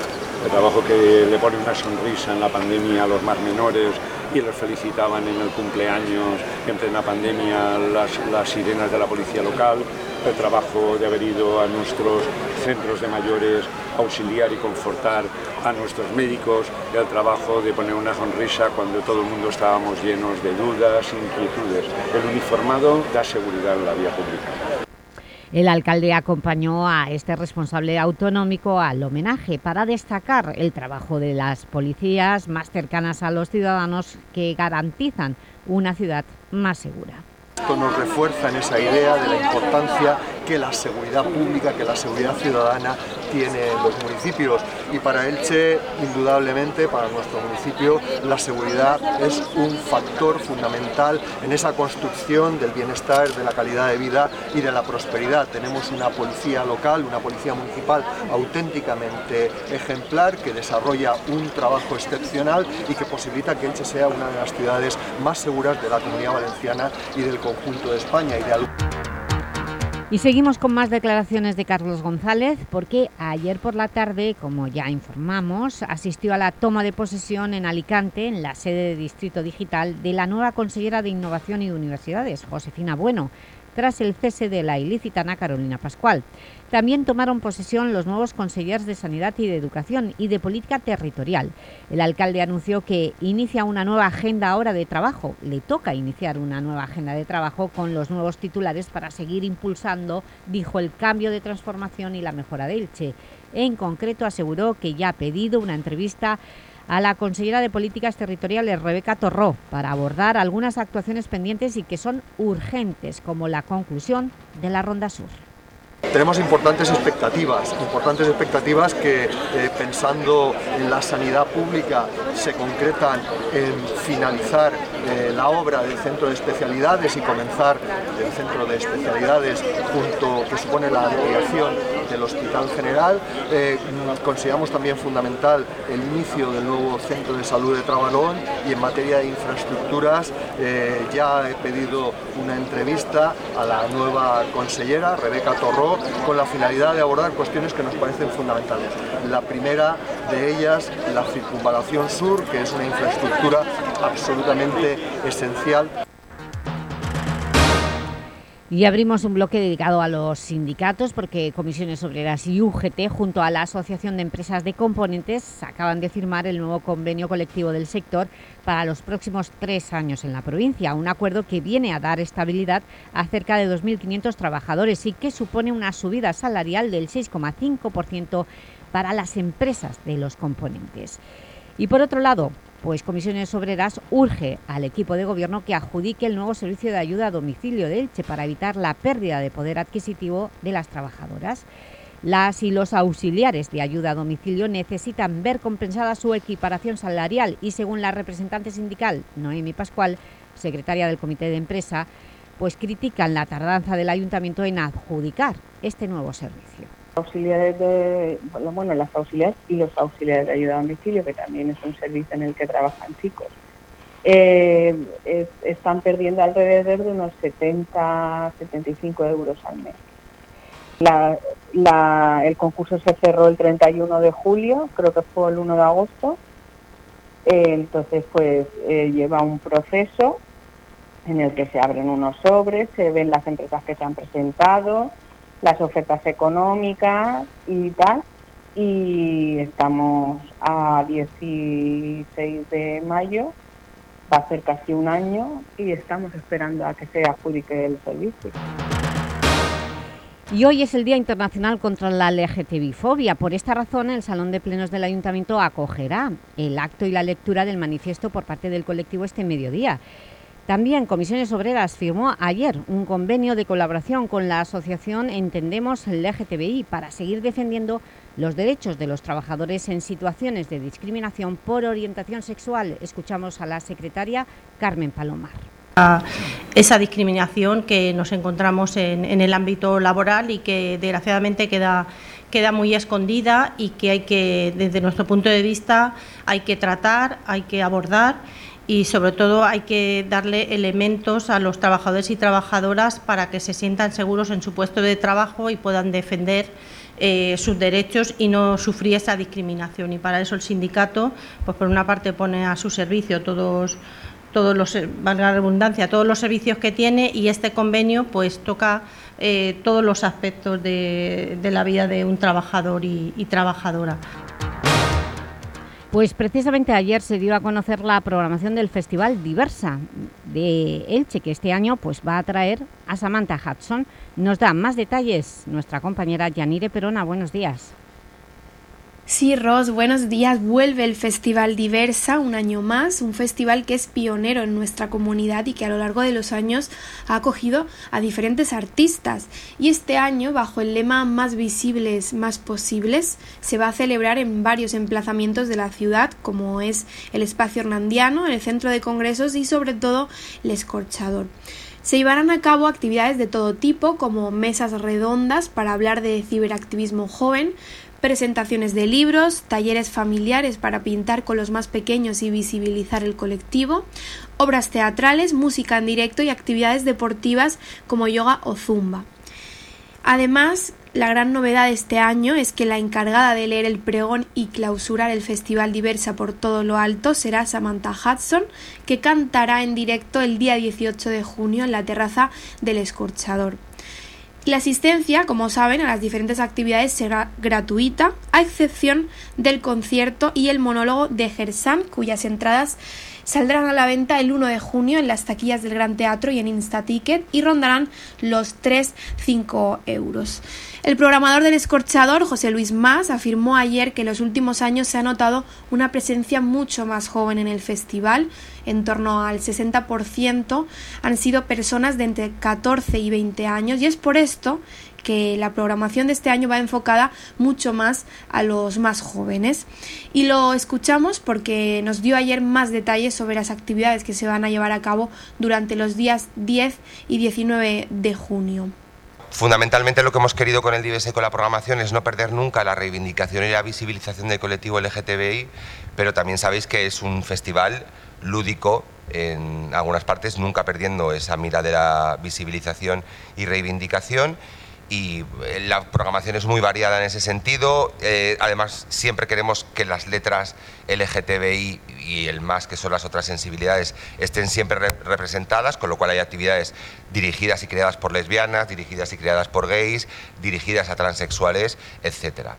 el trabajo que le pone una sonrisa en la pandemia a los más menores y les felicitaban en el cumpleaños en plena pandemia las, las sirenas de la policía local, el trabajo de haber ido a nuestros centros de mayores auxiliar y confortar a nuestros médicos, el trabajo de poner una sonrisa cuando todo el mundo estábamos llenos de dudas, inquietudes. El uniformado da seguridad en la vía pública. El alcalde acompañó a este responsable autonómico al homenaje para destacar el trabajo de las policías más cercanas a los ciudadanos que garantizan una ciudad más segura. Esto nos refuerza en esa idea de la importancia que la seguridad pública, que la seguridad ciudadana tiene en los municipios. Y para Elche, indudablemente, para nuestro municipio, la seguridad es un factor fundamental en esa construcción del bienestar, de la calidad de vida y de la prosperidad. Tenemos una policía local, una policía municipal auténticamente ejemplar que desarrolla un trabajo excepcional y que posibilita que Elche sea una de las ciudades más seguras de la comunidad valenciana y del conjunto de España. Y de... Y seguimos con más declaraciones de Carlos González porque ayer por la tarde, como ya informamos, asistió a la toma de posesión en Alicante, en la sede de Distrito Digital, de la nueva consellera de Innovación y de Universidades, Josefina Bueno, tras el cese de la ilicitana Carolina Pascual. También tomaron posesión los nuevos consellers de Sanidad y de Educación y de Política Territorial. El alcalde anunció que inicia una nueva agenda ahora de trabajo. Le toca iniciar una nueva agenda de trabajo con los nuevos titulares para seguir impulsando, dijo, el cambio de transformación y la mejora de Elche. En concreto, aseguró que ya ha pedido una entrevista a la consellera de Políticas Territoriales, Rebeca Torró, para abordar algunas actuaciones pendientes y que son urgentes, como la conclusión de la Ronda Sur. Tenemos importantes expectativas, importantes expectativas que eh, pensando en la sanidad pública se concretan en finalizar eh, la obra del centro de especialidades y comenzar el centro de especialidades junto que supone la ampliación del Hospital General. Eh, consideramos también fundamental el inicio del nuevo centro de salud de Trabalón y en materia de infraestructuras ya he pedido una entrevista a la nueva consellera, Rebeca Torró, con la finalidad de abordar cuestiones que nos parecen fundamentales. La primera de ellas, la circunvalación sur, que es una infraestructura absolutamente esencial. Y abrimos un bloque dedicado a los sindicatos porque Comisiones Obreras y UGT junto a la Asociación de Empresas de Componentes acaban de firmar el nuevo convenio colectivo del sector para los próximos tres años en la provincia, un acuerdo que viene a dar estabilidad a cerca de 2.500 trabajadores y que supone una subida salarial del 6,5% para las empresas de los componentes. Y por otro lado, pues Comisiones Obreras urge al equipo de gobierno que adjudique el nuevo servicio de ayuda a domicilio de Elche para evitar la pérdida de poder adquisitivo de las trabajadoras. Las y los auxiliares de ayuda a domicilio necesitan ver compensada su equiparación salarial y según la representante sindical Noemi Pascual, secretaria del Comité de Empresa, pues critican la tardanza del Ayuntamiento en adjudicar este nuevo servicio auxiliares de, bueno, las auxiliares y los auxiliares de ayuda a domicilio, que también es un servicio en el que trabajan chicos, eh, es, están perdiendo alrededor de unos 70, 75 euros al mes. El concurso se cerró el 31 de julio, creo que fue el 1 de agosto. Eh, entonces, pues eh, lleva un proceso en el que se abren unos sobres, se ven las empresas que se han presentado, las ofertas económicas y tal. Y estamos a 16 de mayo, va a ser casi un año y estamos esperando a que se adjudique el servicio. Y hoy es el Día Internacional contra la LGTBI-fobia. Por esta razón, el Salón de Plenos del Ayuntamiento acogerá el acto y la lectura del manifiesto por parte del colectivo este mediodía. También Comisiones Obreras firmó ayer un convenio de colaboración con la asociación Entendemos LGTBI para seguir defendiendo los derechos de los trabajadores en situaciones de discriminación por orientación sexual. Escuchamos a la secretaria Carmen Palomar esa discriminación que nos encontramos en, en el ámbito laboral y que desgraciadamente queda, queda muy escondida y que hay que, desde nuestro punto de vista, hay que tratar, hay que abordar y sobre todo hay que darle elementos a los trabajadores y trabajadoras para que se sientan seguros en su puesto de trabajo y puedan defender eh, sus derechos y no sufrir esa discriminación. Y para eso el sindicato, pues por una parte pone a su servicio todos todos los, valga la redundancia, todos los servicios que tiene y este convenio pues toca eh, todos los aspectos de, la vida de un trabajador y trabajadora. Pues precisamente ayer se dio a conocer la programación del Festival Diversa de Elche, que este año pues, va a traer a Samantha Hudson. Nos da más detalles nuestra compañera Yanire Perona. Buenos días. Sí, Ros, buenos días. Vuelve el Festival Diversa un año más, un festival que es pionero en nuestra comunidad y que a lo largo de los años ha acogido a diferentes artistas. Y este año, bajo el lema Más visibles, más posibles, se va a celebrar en varios emplazamientos de la ciudad, como es el Espacio Hernandiano, el Centro de Congresos y sobre todo el Escorchador. Se llevarán a cabo actividades de todo tipo, como mesas redondas para hablar de ciberactivismo joven, presentaciones de libros, talleres familiares para pintar con los más pequeños y visibilizar el colectivo, obras teatrales, música en directo y actividades deportivas como yoga o zumba. Además, la gran novedad de este año es que la encargada de leer el pregón y clausurar el Festival Diversa por todo lo alto será Samantha Hudson, que cantará en directo el día 18 de junio en la terraza del Escorchador. La asistencia, como saben, a las diferentes actividades será gratuita, a excepción del concierto y el monólogo de Gersam, cuyas entradas saldrán a la venta el 1 de junio en las taquillas del Gran Teatro y en Instaticket y rondarán los 3-5 euros. El programador del Escorchador, José Luis Más, afirmó ayer que en los últimos años se ha notado una presencia mucho más joven en el festival, en torno al 60% han sido personas de entre 14 y 20 años y es por esto que la programación de este año va enfocada mucho más a los más jóvenes. Y lo escuchamos porque nos dio ayer más detalles sobre las actividades que se van a llevar a cabo durante los días 10 y 19 de junio. Fundamentalmente lo que hemos querido con el DIVES y con la programación es no perder nunca la reivindicación y la visibilización del colectivo LGTBI, pero también sabéis que es un festival lúdico en algunas partes, nunca perdiendo esa mira de la visibilización y reivindicación y eh, la programación es muy variada en ese sentido. Eh, además, siempre queremos que las letras LGTBI y el más, que son las otras sensibilidades, estén siempre re representadas, con lo cual hay actividades dirigidas y creadas por lesbianas, dirigidas y creadas por gays, dirigidas a transexuales, etcétera.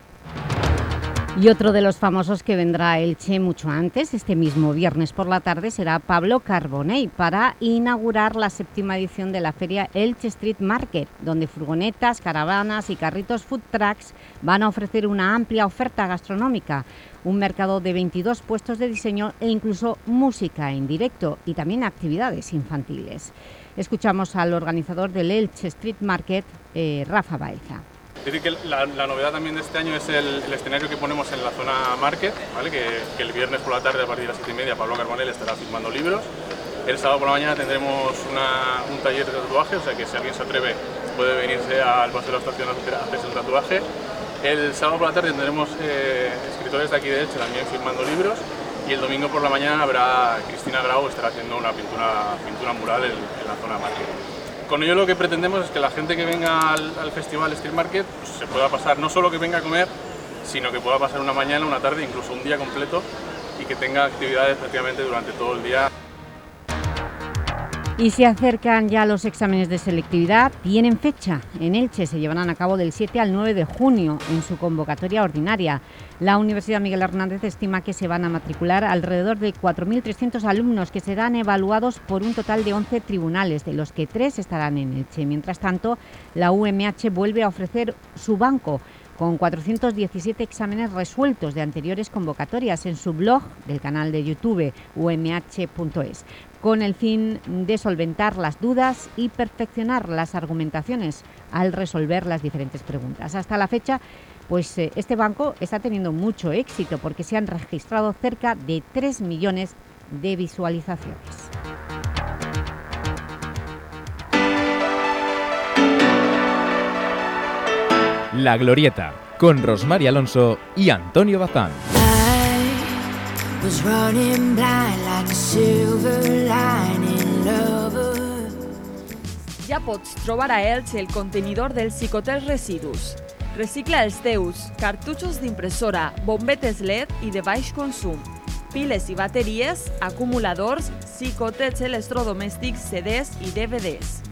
Y otro de los famosos que vendrá Elche mucho antes, este mismo viernes por la tarde, será Pablo Carbonell para inaugurar la séptima edición de la feria Elche Street Market, donde furgonetas, caravanas y carritos food trucks van a ofrecer una amplia oferta gastronómica, un mercado de 22 puestos de diseño e incluso música en directo y también actividades infantiles. Escuchamos al organizador del Elche Street Market, eh, Rafa Baeza. Decir, que la, novedad también de este año es el, escenario que ponemos en la zona Market, que, el viernes por la tarde a partir de las 7 y media Pablo Carbonell estará firmando libros. El sábado por la mañana tendremos un taller de tatuaje, o sea que si alguien se atreve puede venirse al Paseo de la Estación a hacerse un tatuaje. El sábado por la tarde tendremos eh, escritores de aquí de Elche también firmando libros y el domingo por la mañana habrá Cristina Grau estará haciendo una pintura, mural en la zona Market con ello lo que pretendemos es que la gente que venga al, al festival Street Market pues, se pueda pasar, no solo que venga a comer, sino que pueda pasar una mañana, una tarde, incluso un día completo y que tenga actividades prácticamente durante todo el día. Y se acercan ya los exámenes de selectividad, tienen fecha. En Elche se llevarán a cabo del 7 al 9 de junio en su convocatoria ordinaria. La Universidad Miguel Hernández estima que se van a matricular alrededor de 4.300 alumnos que serán evaluados por un total de 11 tribunales, de los que 3 estarán en Elche. Mientras tanto, la UMH vuelve a ofrecer su banco con 417 exámenes resueltos de anteriores convocatorias en su blog del canal de YouTube umh.es, con el fin de solventar las dudas y perfeccionar las argumentaciones al resolver las diferentes preguntas. Hasta la fecha, pues eh, este banco está teniendo mucho éxito porque se han registrado cerca de 3 millones de visualizaciones. La Glorieta, con Rosmar Alonso y Antonio Bazán. Was running blind like a silver lining lover. Ja pots trobar a Elx el contenidor del Psicotel Residus. Recicla els teus cartutxos d'impressora, bombetes LED i de baix consum, piles i bateries, acumuladors, psicotets electrodomèstics, CDs i DVDs.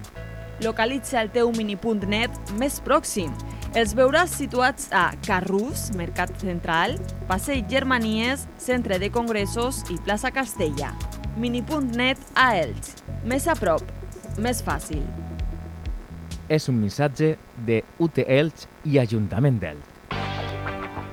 Localitza el teu minipunt net més pròxim. Els veuràs situats a Carrús, Mercat Central, Passeig Germanies, Centre de Congressos i Plaça Castella. Minipunt net a Elx. Més a prop, més fàcil. És un missatge de UT Elx i Ajuntament d'Elx.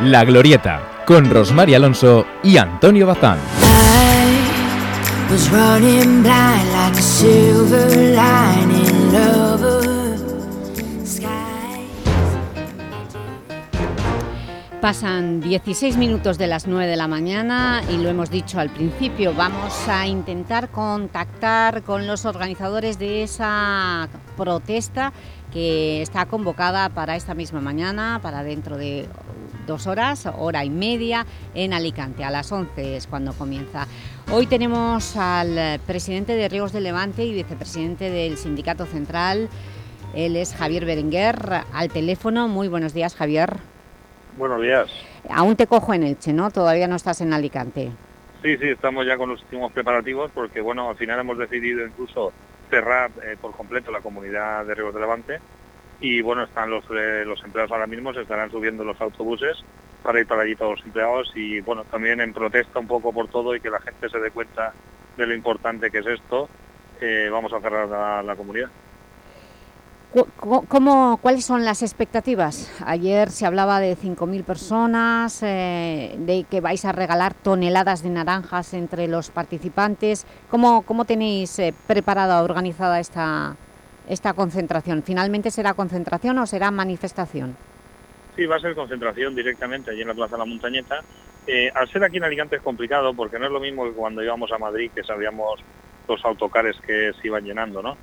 La Glorieta, con Rosmar Alonso y Antonio Bazán. Pasan 16 minutos de las 9 de la mañana y lo hemos dicho al principio, vamos a intentar contactar con los organizadores de esa protesta que está convocada para esta misma mañana, para dentro de dos horas, hora y media, en Alicante. A las 11 es cuando comienza. Hoy tenemos al presidente de Ríos de Levante y vicepresidente del Sindicato Central. Él es Javier Berenguer, al teléfono. Muy buenos días, Javier. Buenos días. Aún te cojo en Elche, ¿no? Todavía no estás en Alicante. Sí, sí, estamos ya con los últimos preparativos porque, bueno, al final hemos decidido incluso cerrar eh, por completo la comunidad de Ríos de Levante y, bueno, están los, eh, los empleados ahora mismo, se estarán subiendo los autobuses para ir para allí todos los empleados y, bueno, también en protesta un poco por todo y que la gente se dé cuenta de lo importante que es esto, eh, vamos a cerrar la, comunidad. ¿Cómo, ¿Cuáles son las expectativas? Ayer se hablaba de 5.000 personas, eh, de que vais a regalar toneladas de naranjas entre los participantes. ¿Cómo, cómo tenéis eh, preparada, organizada esta, esta concentración? ¿Finalmente será concentración o será manifestación? Sí, va a ser concentración directamente allí en la Plaza de la Montañeta. Eh, al ser aquí en Alicante es complicado porque no es lo mismo que cuando íbamos a Madrid, que sabíamos los autocares que se iban llenando, ¿no?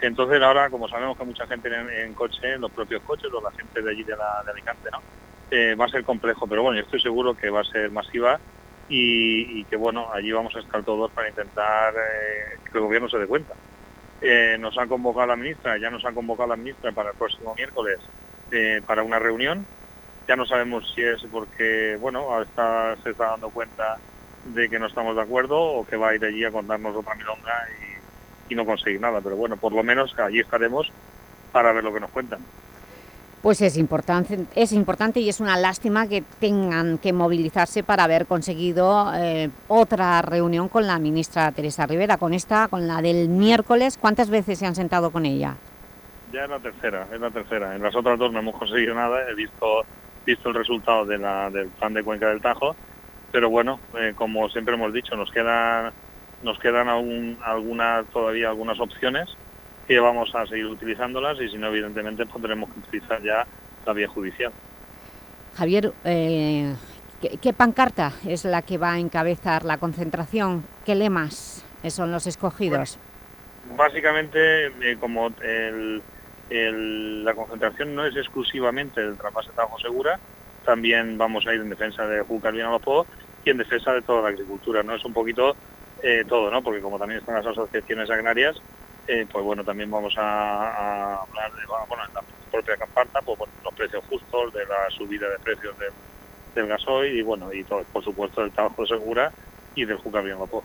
Entonces ahora, como sabemos que mucha gente en, en coche, los propios coches o la gente de allí de, la, de Alicante, ¿no? Eh, va a ser complejo, pero bueno, yo estoy seguro que va a ser masiva y, y que bueno, allí vamos a estar todos para intentar eh, que el gobierno se dé cuenta. Eh, nos ha convocado la ministra, ya nos ha convocado la ministra para el próximo miércoles eh, para una reunión. Ya no sabemos si es porque, bueno, se está dando cuenta de que no estamos de acuerdo o que va a ir allí a contarnos otra milonga y no conseguir nada. Pero bueno, por lo menos allí estaremos para ver lo que nos cuentan. Pues es importante, es importante y es una lástima que tengan que movilizarse para haber conseguido eh, otra reunión con la ministra Teresa Rivera. Con esta, con la del miércoles, ¿cuántas veces se han sentado con ella? Ya es la tercera, es la tercera. En las otras dos no hemos conseguido nada. He visto, el resultado de la, del plan de Cuenca del Tajo. Pero bueno, eh, como siempre hemos dicho, nos quedan, nos quedan aún algunas, todavía algunas opciones que vamos a seguir utilizándolas y si no, evidentemente, pues tendremos que utilizar ya la vía judicial. Javier, eh, ¿qué, qué pancarta es la que va a encabezar la concentración? ¿Qué lemas son los escogidos? Básicamente, eh, como el- el- la concentración no es exclusivamente del trasvase Tajo Segura, también vamos a ir en defensa de Júcar Vinalopó y en defensa de toda la agricultura, ¿no? Es un poquito eh, todo, ¿no? Porque como también están las asociaciones agrarias, eh, pues bueno, también vamos a, hablar de, la propia camparta, pues los precios justos, de la subida de precios del, gasoil y bueno, y todo, por supuesto del trabajo segura y del Júcar Vinalopó.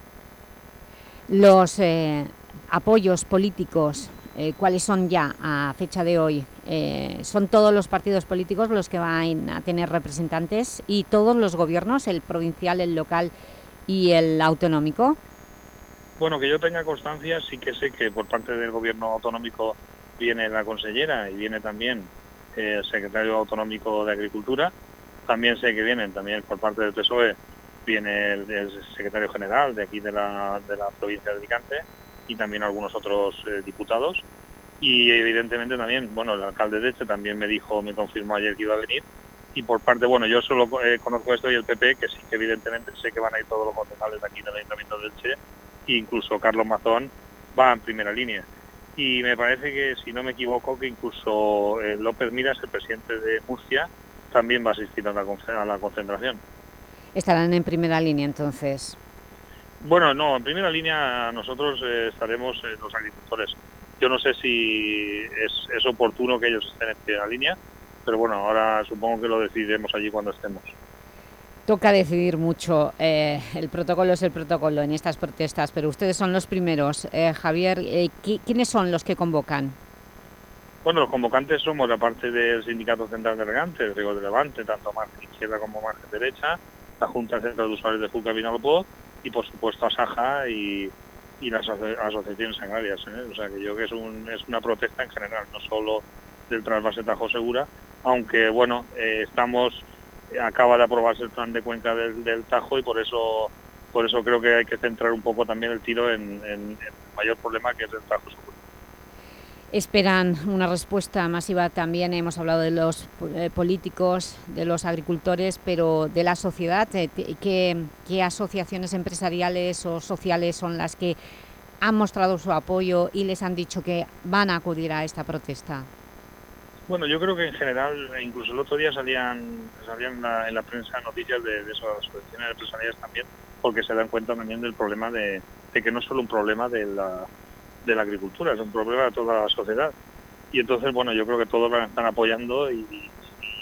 Los eh, apoyos políticos, eh, ¿cuáles son ya a fecha de hoy? ¿Son todos los partidos políticos los que van a tener representantes y todos los gobiernos, el provincial, el local y el autonómico? Bueno, que yo tenga constancia, sí que sé que por parte del gobierno autonómico viene la consellera y viene también eh, el secretario autonómico de Agricultura. También sé que vienen también por parte del PSOE, viene el, secretario general de aquí de la, de la provincia de Alicante y también algunos otros eh, diputados. Y evidentemente también, bueno, el alcalde de Elche también me dijo, me confirmó ayer que iba a venir. Y por parte, bueno, yo solo eh, conozco esto y el PP, que sí que evidentemente sé que van a ir todos los concejales de aquí del Ayuntamiento de Elche incluso Carlos Mazón va en primera línea. Y me parece que, si no me equivoco, que incluso eh, López Miras, el presidente de Murcia, también va a asistir a la, conce- a la concentración. Estarán en primera línea entonces. Bueno, no, en primera línea nosotros eh, estaremos eh, los agricultores. Yo no sé si es, es oportuno que ellos estén en primera línea, pero bueno, ahora supongo que lo decidiremos allí cuando estemos. Toca decidir mucho. eh, el protocolo es el protocolo en estas protestas, pero ustedes son los primeros. Eh, Javier, eh, ¿qui- ¿quiénes son los que convocan? Bueno, los convocantes somos la parte del Sindicato Central de Regantes, de Levante, tanto margen izquierda como margen derecha, la Junta Central de Usuarios de Juca Vinalopó y por supuesto Asaja y, y las aso- asociaciones agrarias. ¿eh? O sea que yo creo que es, un- es una protesta en general, no solo del trasvase Tajo Segura, aunque bueno, eh, estamos, acaba de aprobarse el plan de cuenca del, Tajo y por eso por eso creo que hay que centrar un poco también el tiro en, el mayor problema que es el Tajo. Esperan una respuesta masiva también, hemos hablado de los eh, políticos, de los agricultores, pero de la sociedad. eh, te- ¿qué, qué asociaciones empresariales o sociales son las que han mostrado su apoyo y les han dicho que van a acudir a esta protesta? Bueno, yo creo que en general, e incluso el otro día salían, salían en, la, en la prensa noticias de, de esas asociaciones empresariales también, porque se dan cuenta también del problema de, que no es solo un problema de la, agricultura, es un problema de toda la sociedad. Y entonces, bueno, yo creo que todos van a estar apoyando y,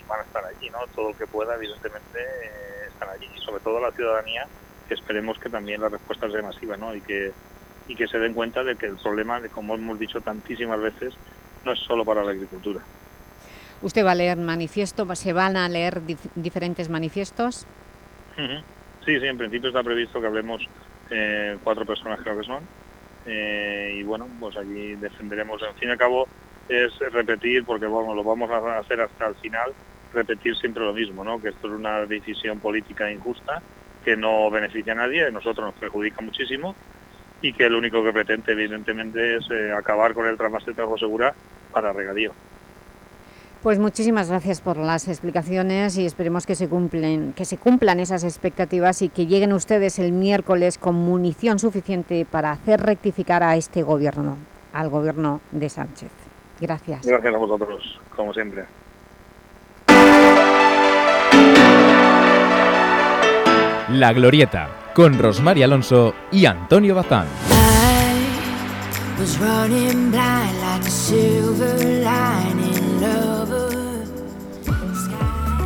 van a estar allí, ¿no? Todo el que pueda, evidentemente, eh, estar allí. Y sobre todo la ciudadanía, que esperemos que también la respuesta sea masiva, ¿no? Y que, y que se den cuenta de que el problema, como hemos dicho tantísimas veces, no es solo para la agricultura. ¿Usted va a leer manifiesto? ¿Se van a leer dif- diferentes manifiestos? Sí, sí, en principio está previsto que hablemos eh, cuatro personas, creo que son. Eh, y bueno, pues allí defenderemos. En fin y al cabo, es repetir, porque bueno, lo vamos a hacer hasta el final, repetir siempre lo mismo, ¿no? Que esto es una decisión política injusta que no beneficia a nadie, a nosotros nos perjudica muchísimo y que lo único que pretende, evidentemente, es eh, acabar con el trasvase de trabajo segura para regadío. Pues muchísimas gracias por las explicaciones y esperemos que se, cumplen, que se cumplan esas expectativas y que lleguen ustedes el miércoles con munición suficiente para hacer rectificar a este gobierno, al gobierno de Sánchez. Gracias. Gracias a vosotros, como siempre. La Glorieta, con Rosmar Alonso y Antonio Bazán. was running blind like a silver lining lover.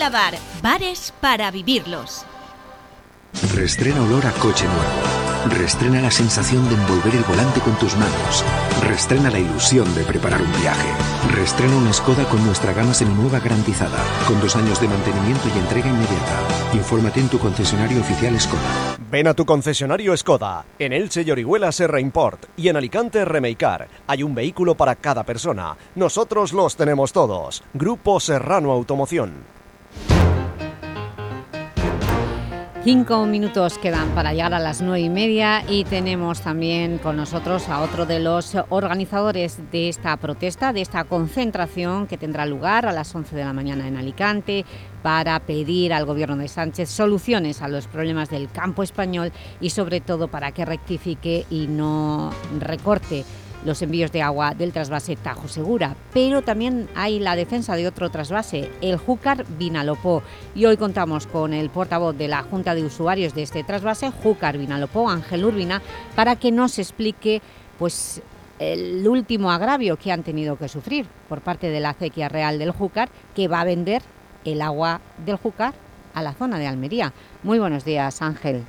Bar, bares para vivirlos. Restrena olor a coche nuevo. Restrena la sensación de envolver el volante con tus manos. Restrena la ilusión de preparar un viaje. Restrena una Skoda con nuestra gama seminueva garantizada, con dos años de mantenimiento y entrega inmediata. Infórmate en tu concesionario oficial Skoda. Ven a tu concesionario Skoda. En Elche y Orihuela Serra Import y en Alicante Remeicar. Hay un vehículo para cada persona. Nosotros los tenemos todos. Grupo Serrano Automoción. Cinco minutos quedan para llegar a las nueve y media y tenemos también con nosotros a otro de los organizadores de esta protesta, de esta concentración que tendrá lugar a las 11 de la mañana en Alicante para pedir al Gobierno de Sánchez soluciones a los problemas del campo español y sobre todo para que rectifique y no recorte los envíos de agua del trasvase Tajo Segura, pero también hay la defensa de otro trasvase, el Júcar Vinalopó. Y hoy contamos con el portavoz de la Junta de Usuarios de este trasvase, Júcar Vinalopó, Ángel Urbina, para que nos explique pues, el último agravio que han tenido que sufrir por parte de la acequia real del Júcar, que va a vender el agua del Júcar a la zona de Almería. Muy buenos días, Ángel.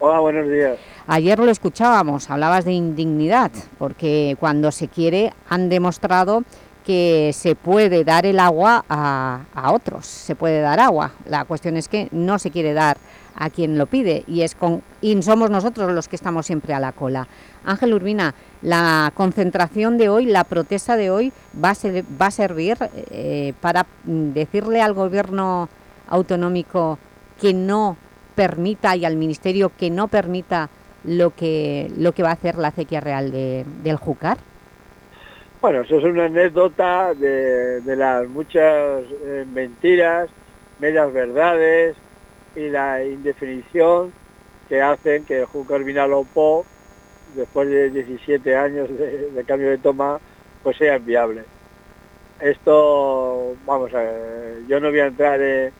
Hola, buenos días. Ayer lo escuchábamos, hablabas de indignidad, porque cuando se quiere han demostrado que se puede dar el agua a, otros, se puede dar agua. La cuestión es que no se quiere dar a quien lo pide y, es con, y somos nosotros los que estamos siempre a la cola. Ángel Urbina, la concentración de hoy, la protesta de hoy va a, ser, va a servir eh, para decirle al Gobierno autonómico que no permita y al Ministerio que no permita lo que, lo que va a hacer la acequia real de, del Júcar? Bueno, eso es una anécdota de, las muchas eh, mentiras, medias verdades y la indefinición que hacen que el Júcar Vinalopó, después de 17 años de, cambio de toma, pues sea inviable. Esto, vamos a ver, yo no voy a entrar en,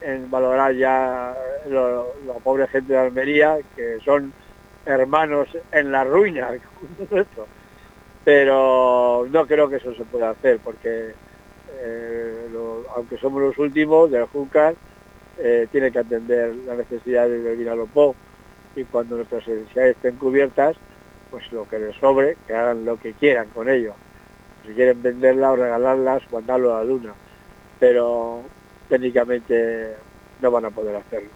en valorar ya lo- la pobre gente de Almería, que son hermanos en la ruina, pero no creo que eso se pueda hacer, porque eh, lo- aunque somos los últimos del Júcar, eh, tiene que atender las necesidades del Vinalopó, y cuando nuestras necesidades estén cubiertas, pues lo que les sobre, que hagan lo que quieran con ello. Si quieren venderla o regalarlas, mandarlo a la luna. Pero técnicamente no van a poder hacerlo.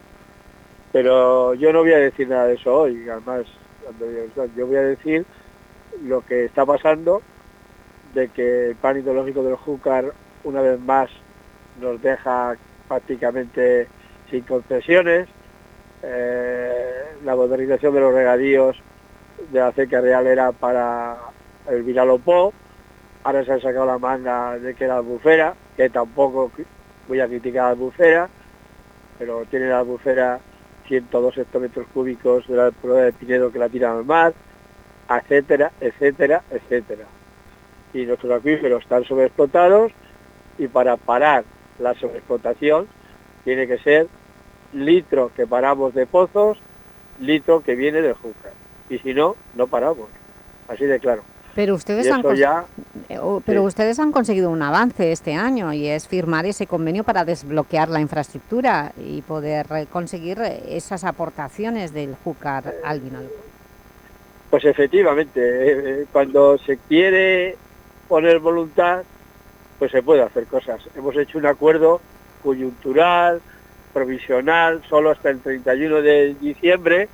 Pero yo no voy a decir nada de eso hoy, además, yo- voy a decir lo que está pasando, de que el plan ideológico del Júcar una vez más nos deja prácticamente sin concesiones, eh, la modernización de los regadíos de la acequia real era para el Vinalopó, ahora se han sacado la manga de que era albufera, que tampoco voy a criticar a albufera, pero tiene la albufera 102 hectómetros cúbicos de la prueba de Pinedo que la tiran al mar, etcétera, etcétera, etcétera. Y nuestros acuíferos están sobreexplotados y para parar la sobreexplotación tiene que ser litro que paramos de pozos, litro que viene del Júcar. Y si no, no paramos. Así de claro. Pero ustedes, han, ya eh, pero sí. ustedes han conseguido un avance este año y es firmar ese convenio para desbloquear la infraestructura y poder eh, conseguir eh, esas aportaciones del Júcar al Vinalopó. Pues efectivamente, eh, eh, cuando se quiere poner voluntad, pues se puede hacer cosas. Hemos hecho un acuerdo coyuntural, provisional, solo hasta el 31 de diciembre,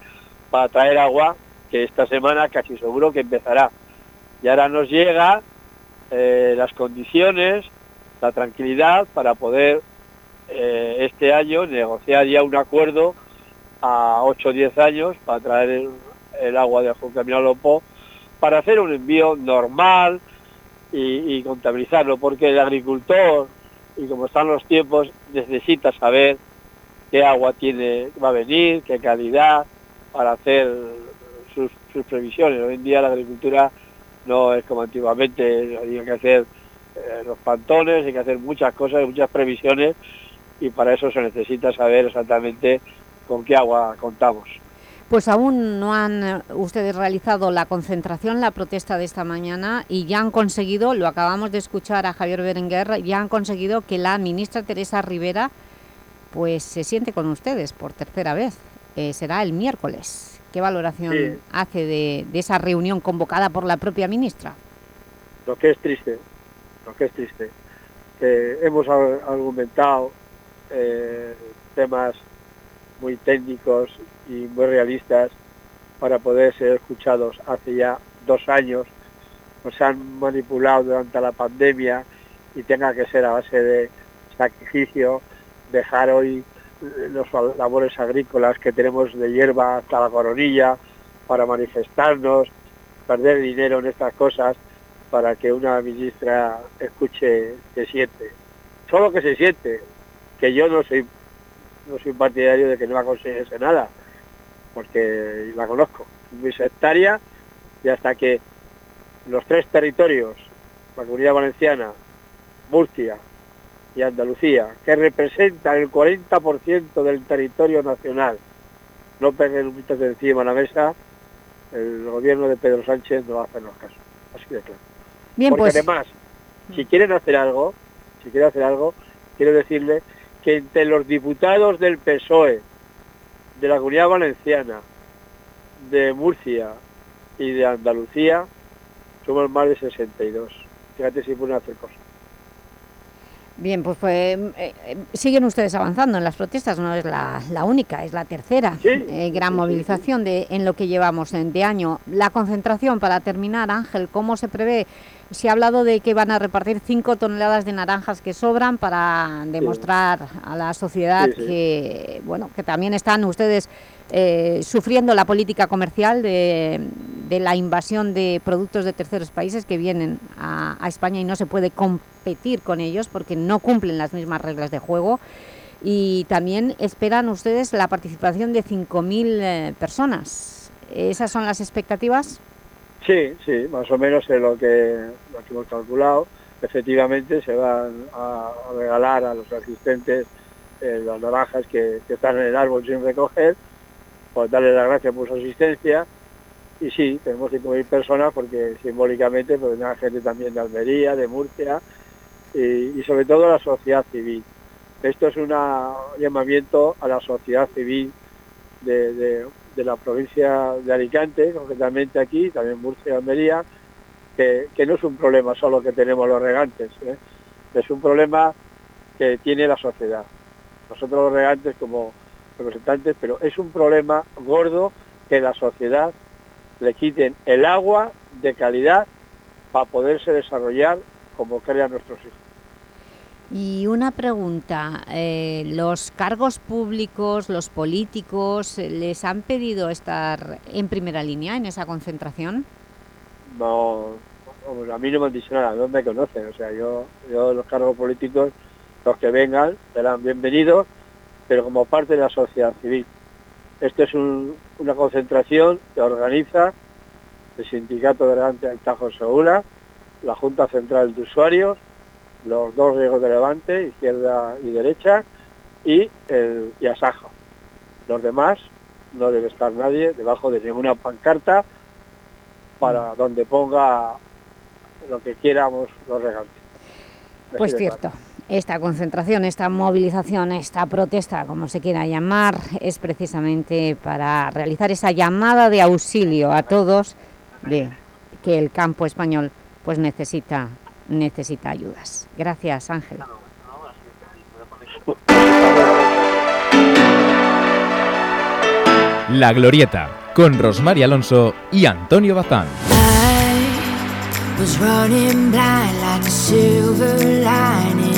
para traer agua, que esta semana casi seguro que empezará. Y ahora nos llega eh, las condiciones, la tranquilidad para poder eh, este año negociar ya un acuerdo a 8 o 10 años para traer el, agua de Juncamino para hacer un envío normal y, y contabilizarlo, porque el agricultor y como están los tiempos, necesita saber qué agua tiene, va a venir, qué calidad, para hacer sus, sus previsiones. Hoy en día la agricultura no es como antiguamente, había que hacer eh, los pantones, hay que hacer muchas cosas, muchas previsiones, y para eso se necesita saber exactamente con qué agua contamos. Pues aún no han eh, ustedes realizado la concentración, la protesta de esta mañana y ya han conseguido, lo acabamos de escuchar a Javier Berenguer, ya han conseguido que la ministra Teresa Rivera pues se siente con ustedes por tercera vez. Eh, será el miércoles. ¿Qué valoración Sí. hace de, de esa reunión convocada por la propia ministra? lo que es triste, lo que es triste, que hemos ar- argumentado eh, temas muy técnicos y muy realistas para poder ser escuchados hace ya dos años, nos han manipulado durante la pandemia y tenga que ser a base de sacrificio, dejar hoy los labores agrícolas que tenemos de hierba hasta la coronilla para manifestarnos, perder dinero en estas cosas para que una ministra escuche que siente. Solo que se siente, que yo no soy no soy partidario de que no va a conseguirse nada, porque la conozco, muy sectaria y hasta que los tres territorios, la Comunidad Valenciana, Murcia y Andalucía, que representan el 40% del territorio nacional, no peguen un pito de encima a la mesa, el gobierno de Pedro Sánchez no va a hacernos caso. Así de claro. Bien, Porque pues- además, si quieren hacer algo, si quieren hacer algo, quiero decirle que entre los diputados del PSOE, de la Comunidad Valenciana, de Murcia y de Andalucía, somos más de 62. Fíjate si pueden hacer cosas. Bien, pues, pues, eh, siguen ustedes avanzando en las protestas, no es la, la única, es la tercera eh, gran movilización de, en lo que llevamos de año. La concentración, para terminar, Ángel, ¿cómo se prevé? Se ha hablado de que van a repartir 5 toneladas de naranjas que sobran para demostrar a la sociedad que, bueno, que también están ustedes eh, sufriendo la política comercial de, la invasión de productos de terceros países que vienen a, España y no se puede competir con ellos porque no cumplen las mismas reglas de juego. Y también esperan ustedes la participación de 5.000 eh, personas. ¿Esas son las expectativas? Sí, sí, más o menos es lo que, hemos calculado. Efectivamente se van a, regalar a los asistentes eh, las naranjas que están en el árbol sin recoger, por darles las gracias por su asistencia. Y sí, tenemos 5.000 personas porque simbólicamente pues, vendrá gente también de Almería, de Murcia y, sobre todo la sociedad civil. Esto es un llamamiento a la sociedad civil de, la provincia de Alicante, concretamente aquí, también Murcia y Almería, que, que no es un problema solo que tenemos los regantes, ¿eh? es un problema que tiene la sociedad. Nosotros los regantes como representantes, pero es un problema gordo que la sociedad le quiten el agua de calidad para poderse desarrollar como crean nuestros hijos. Y una pregunta, eh, ¿los cargos públicos, los políticos, eh, les han pedido estar en primera línea en esa concentración? no, a mí no me han dicho nada, no me conocen, o sea, yo, yo los cargos políticos, los que vengan, serán bienvenidos, pero como parte de la sociedad civil. Esto es un- una concentración que organiza el Sindicato de Levante del Tajo Segura, la Junta Central de Usuarios, los dos riegos de Levante, izquierda y derecha, y, el, y. Los demás no debe estar nadie debajo de ninguna pancarta para donde ponga lo que quieramos los regantes. Pues cierto, esta concentración, esta movilización, esta protesta, como se quiera llamar, es precisamente para realizar esa llamada de auxilio a todos de que el campo español pues necesita, necesita ayudas. Gracias, Ángel. La Glorieta, con Rosmar Alonso y Antonio Bazán. was running blind like a silver lining lover.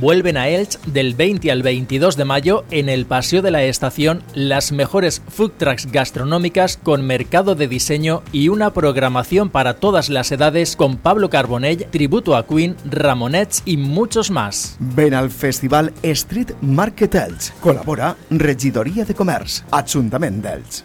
Vuelven a Elche del 20 al 22 de mayo en el Paseo de la Estación las mejores food trucks gastronómicas con mercado de diseño y una programación para todas las edades con Pablo Carbonell, tributo a Queen, Ramonets y muchos más. Ven al Festival Street Market Elche. Colabora Regidoria de Comerç, Ajuntament d'Elche.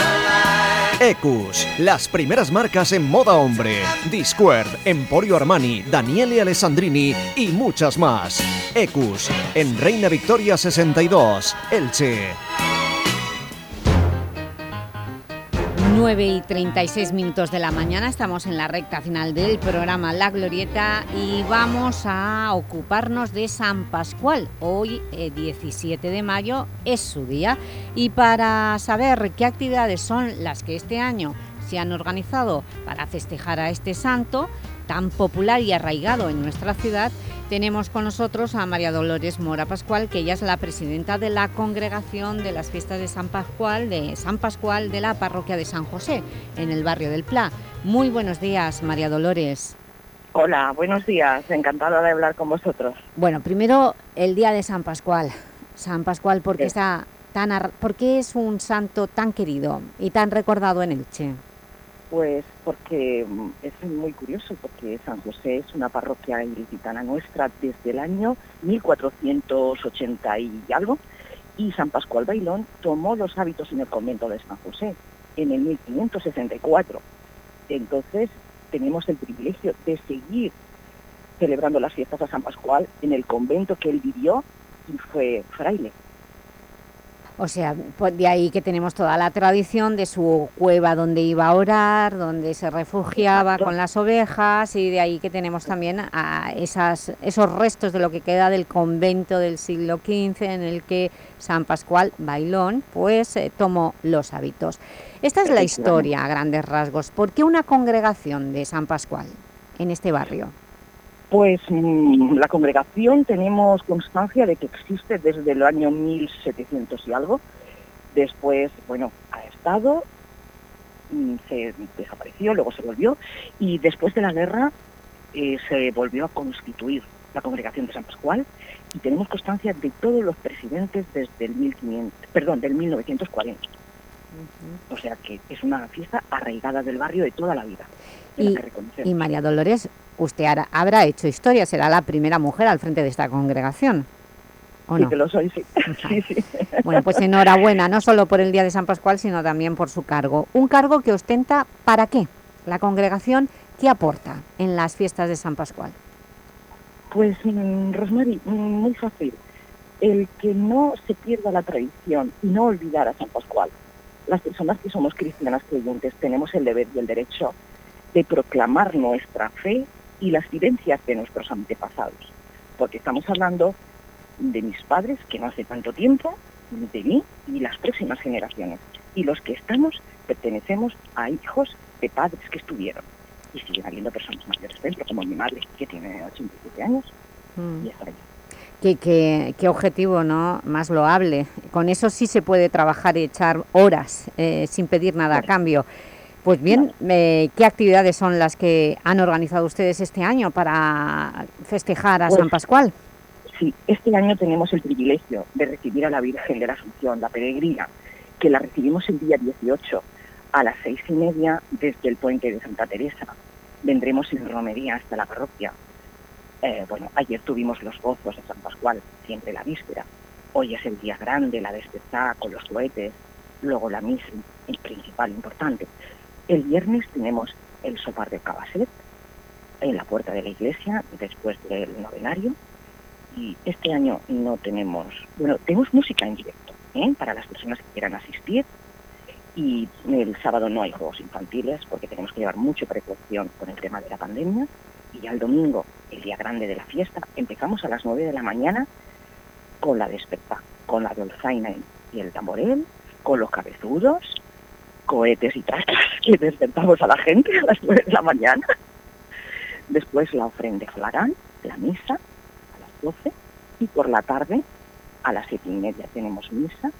Ecus, las primeras marcas en moda hombre. Discord, Emporio Armani, Daniele Alessandrini y muchas más. Ecus, en Reina Victoria 62, Elche. 9 y 36 minutos de la mañana, estamos en la recta final del programa La Glorieta y vamos a ocuparnos de San Pascual. Hoy, eh, 17 de mayo, es su día y para saber qué actividades son las que este año se han organizado para festejar a este santo tan popular y arraigado en nuestra ciudad, tenemos con nosotros a María Dolores Mora Pascual, que ella es la presidenta de la Congregación de las Fiestas de San Pascual, de San Pascual de la Parroquia de San José, en el barrio del Pla. Muy buenos días, María Dolores. Hola, buenos días. Encantada de hablar con vosotros. Bueno, primero el día de San Pascual. San Pascual, ¿por qué, está tan ar- ¿por qué es un santo tan querido y tan recordado en Elche? Pues porque mm, es muy curioso, porque San José es una parroquia ilicitana nuestra desde el año 1480 y algo, y San Pascual Bailón tomó los hábitos en el convento de San José en el 1564. Entonces tenemos el privilegio de seguir celebrando las fiestas a San Pascual en el convento que él vivió y fue fraile. O sea, pues de ahí que tenemos toda la tradición de su cueva donde iba a orar, donde se refugiaba Exacto. con las ovejas y de ahí que tenemos también a esas, esos restos de lo que queda del convento del siglo XV en el que San Pascual Bailón pues eh, tomó los hábitos. Esta es la historia a grandes rasgos. ¿Por qué una congregación de San Pascual en este barrio? Pues mm, la congregación tenemos constancia de que existe desde el año 1700 y algo. Después, bueno, ha estado, mm, se desapareció, luego se volvió y después de la guerra eh, se volvió a constituir la congregación de San Pascual y tenemos constancia de todos los presidentes desde el 1500, perdón, del 1940. O sea que es una fiesta arraigada del barrio de toda la vida. Y, que reconocemos. y María Dolores, usted hará- habrá hecho historia, será la primera mujer al frente de esta congregación. ¿O Sí no? que lo soy, sí. sí, sí. Bueno, pues enhorabuena, no solo por el Día de San Pascual, sino también por su cargo. Un cargo que ostenta, ¿para qué? La congregación, ¿qué aporta en las fiestas de San Pascual? Pues, mm, Rosmary, mm, muy fácil. El que no se pierda la tradición y no olvidar a San Pascual. Las personas que somos cristianas creyentes tenemos el deber y el derecho de proclamar nuestra fe y las vivencias de nuestros antepasados. Porque estamos hablando de mis padres, que no hace tanto tiempo, de mí y las próximas generaciones. Y los que estamos pertenecemos a hijos de padres que estuvieron. Y siguen habiendo personas mayores dentro, como mi madre, que tiene 87 años, y está ahí. Qué, qué- qué objetivo ¿no? más loable. Con eso sí se puede trabajar y echar horas eh, sin pedir nada a cambio. Pues bien, eh, ¿qué actividades son las que han organizado ustedes este año para festejar a Pues, San Pascual? Sí, este año tenemos el privilegio de recibir a la Virgen de la Asunción, la peregrina, que la recibimos el día 18 a las seis y media desde el puente de Santa Teresa. Vendremos en romería hasta la parroquia. Eh, bueno, ayer tuvimos los gozos de San Pascual, siempre la víspera. Hoy es el día grande, la despertada con los cohetes, luego la misa, el principal importante. El viernes tenemos el sopar de Cabaset en la puerta de la iglesia, después del novenario. Y este año no tenemos, bueno, tenemos música en directo, ¿eh? para las personas que quieran asistir. Y el sábado no hay juegos infantiles porque tenemos que llevar mucha precaución con el tema de la pandemia. Y ya el domingo, el día grande de la fiesta, empezamos a las 9 de la mañana con la despertar, con la dolzaina y el tamborel, con los cabezudos, cohetes y trastas que despertamos a la gente a las 9 de la mañana. Después la ofrenda floral, la misa a las 12 y por la tarde a las 7 y media tenemos misa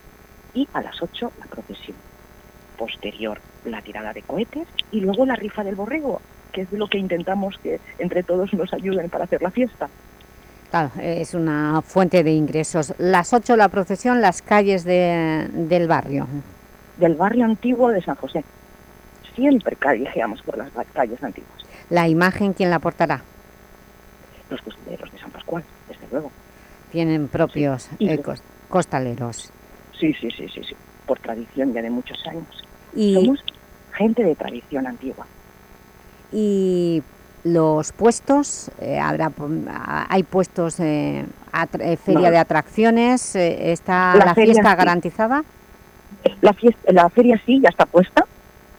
y a las 8 la procesión. Posterior la tirada de cohetes y luego la rifa del borrego, que es lo que intentamos que entre todos nos ayuden para hacer la fiesta. Claro, es una fuente de ingresos. Las 8 la procesión, las calles de- del barrio. Del barrio antiguo de San José. Siempre callejeamos por las calles antiguas. La imagen, ¿quién la portará? Los costaleros de San Pascual, desde luego. Tienen propios eh, cos- costaleros. Sí, sí, sí, sí, sí. Por tradición ya de muchos años. Y- Somos gente de tradición antigua. Y los puestos, eh, habrá pu- a- hay puestos, eh, eh, feria No. de atracciones, eh, ¿está La la, feria fiesta sí. garantizada? La, fiesta, la feria sí, ya está puesta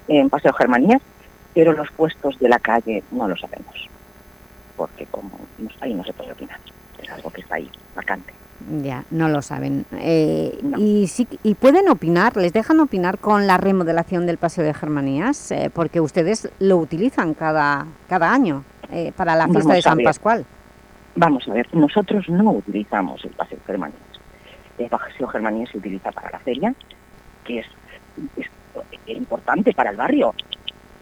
en Paseo Germanías, pero los puestos de la calle no lo sabemos. Porque como no- ahí no se puede opinar. Es algo que está ahí, vacante. Ya, no lo saben. Eh, y, sí, ¿Y pueden opinar, les dejan opinar con la remodelación del Paseo de Germanías? Eh, porque ustedes lo utilizan cada, cada año eh, para la fiesta Vamos de San. Pascual. Vamos a ver, nosotros no utilizamos el Paseo Germanías. El Paseo Germanías se utiliza para la feria, que es, es importante para el barrio.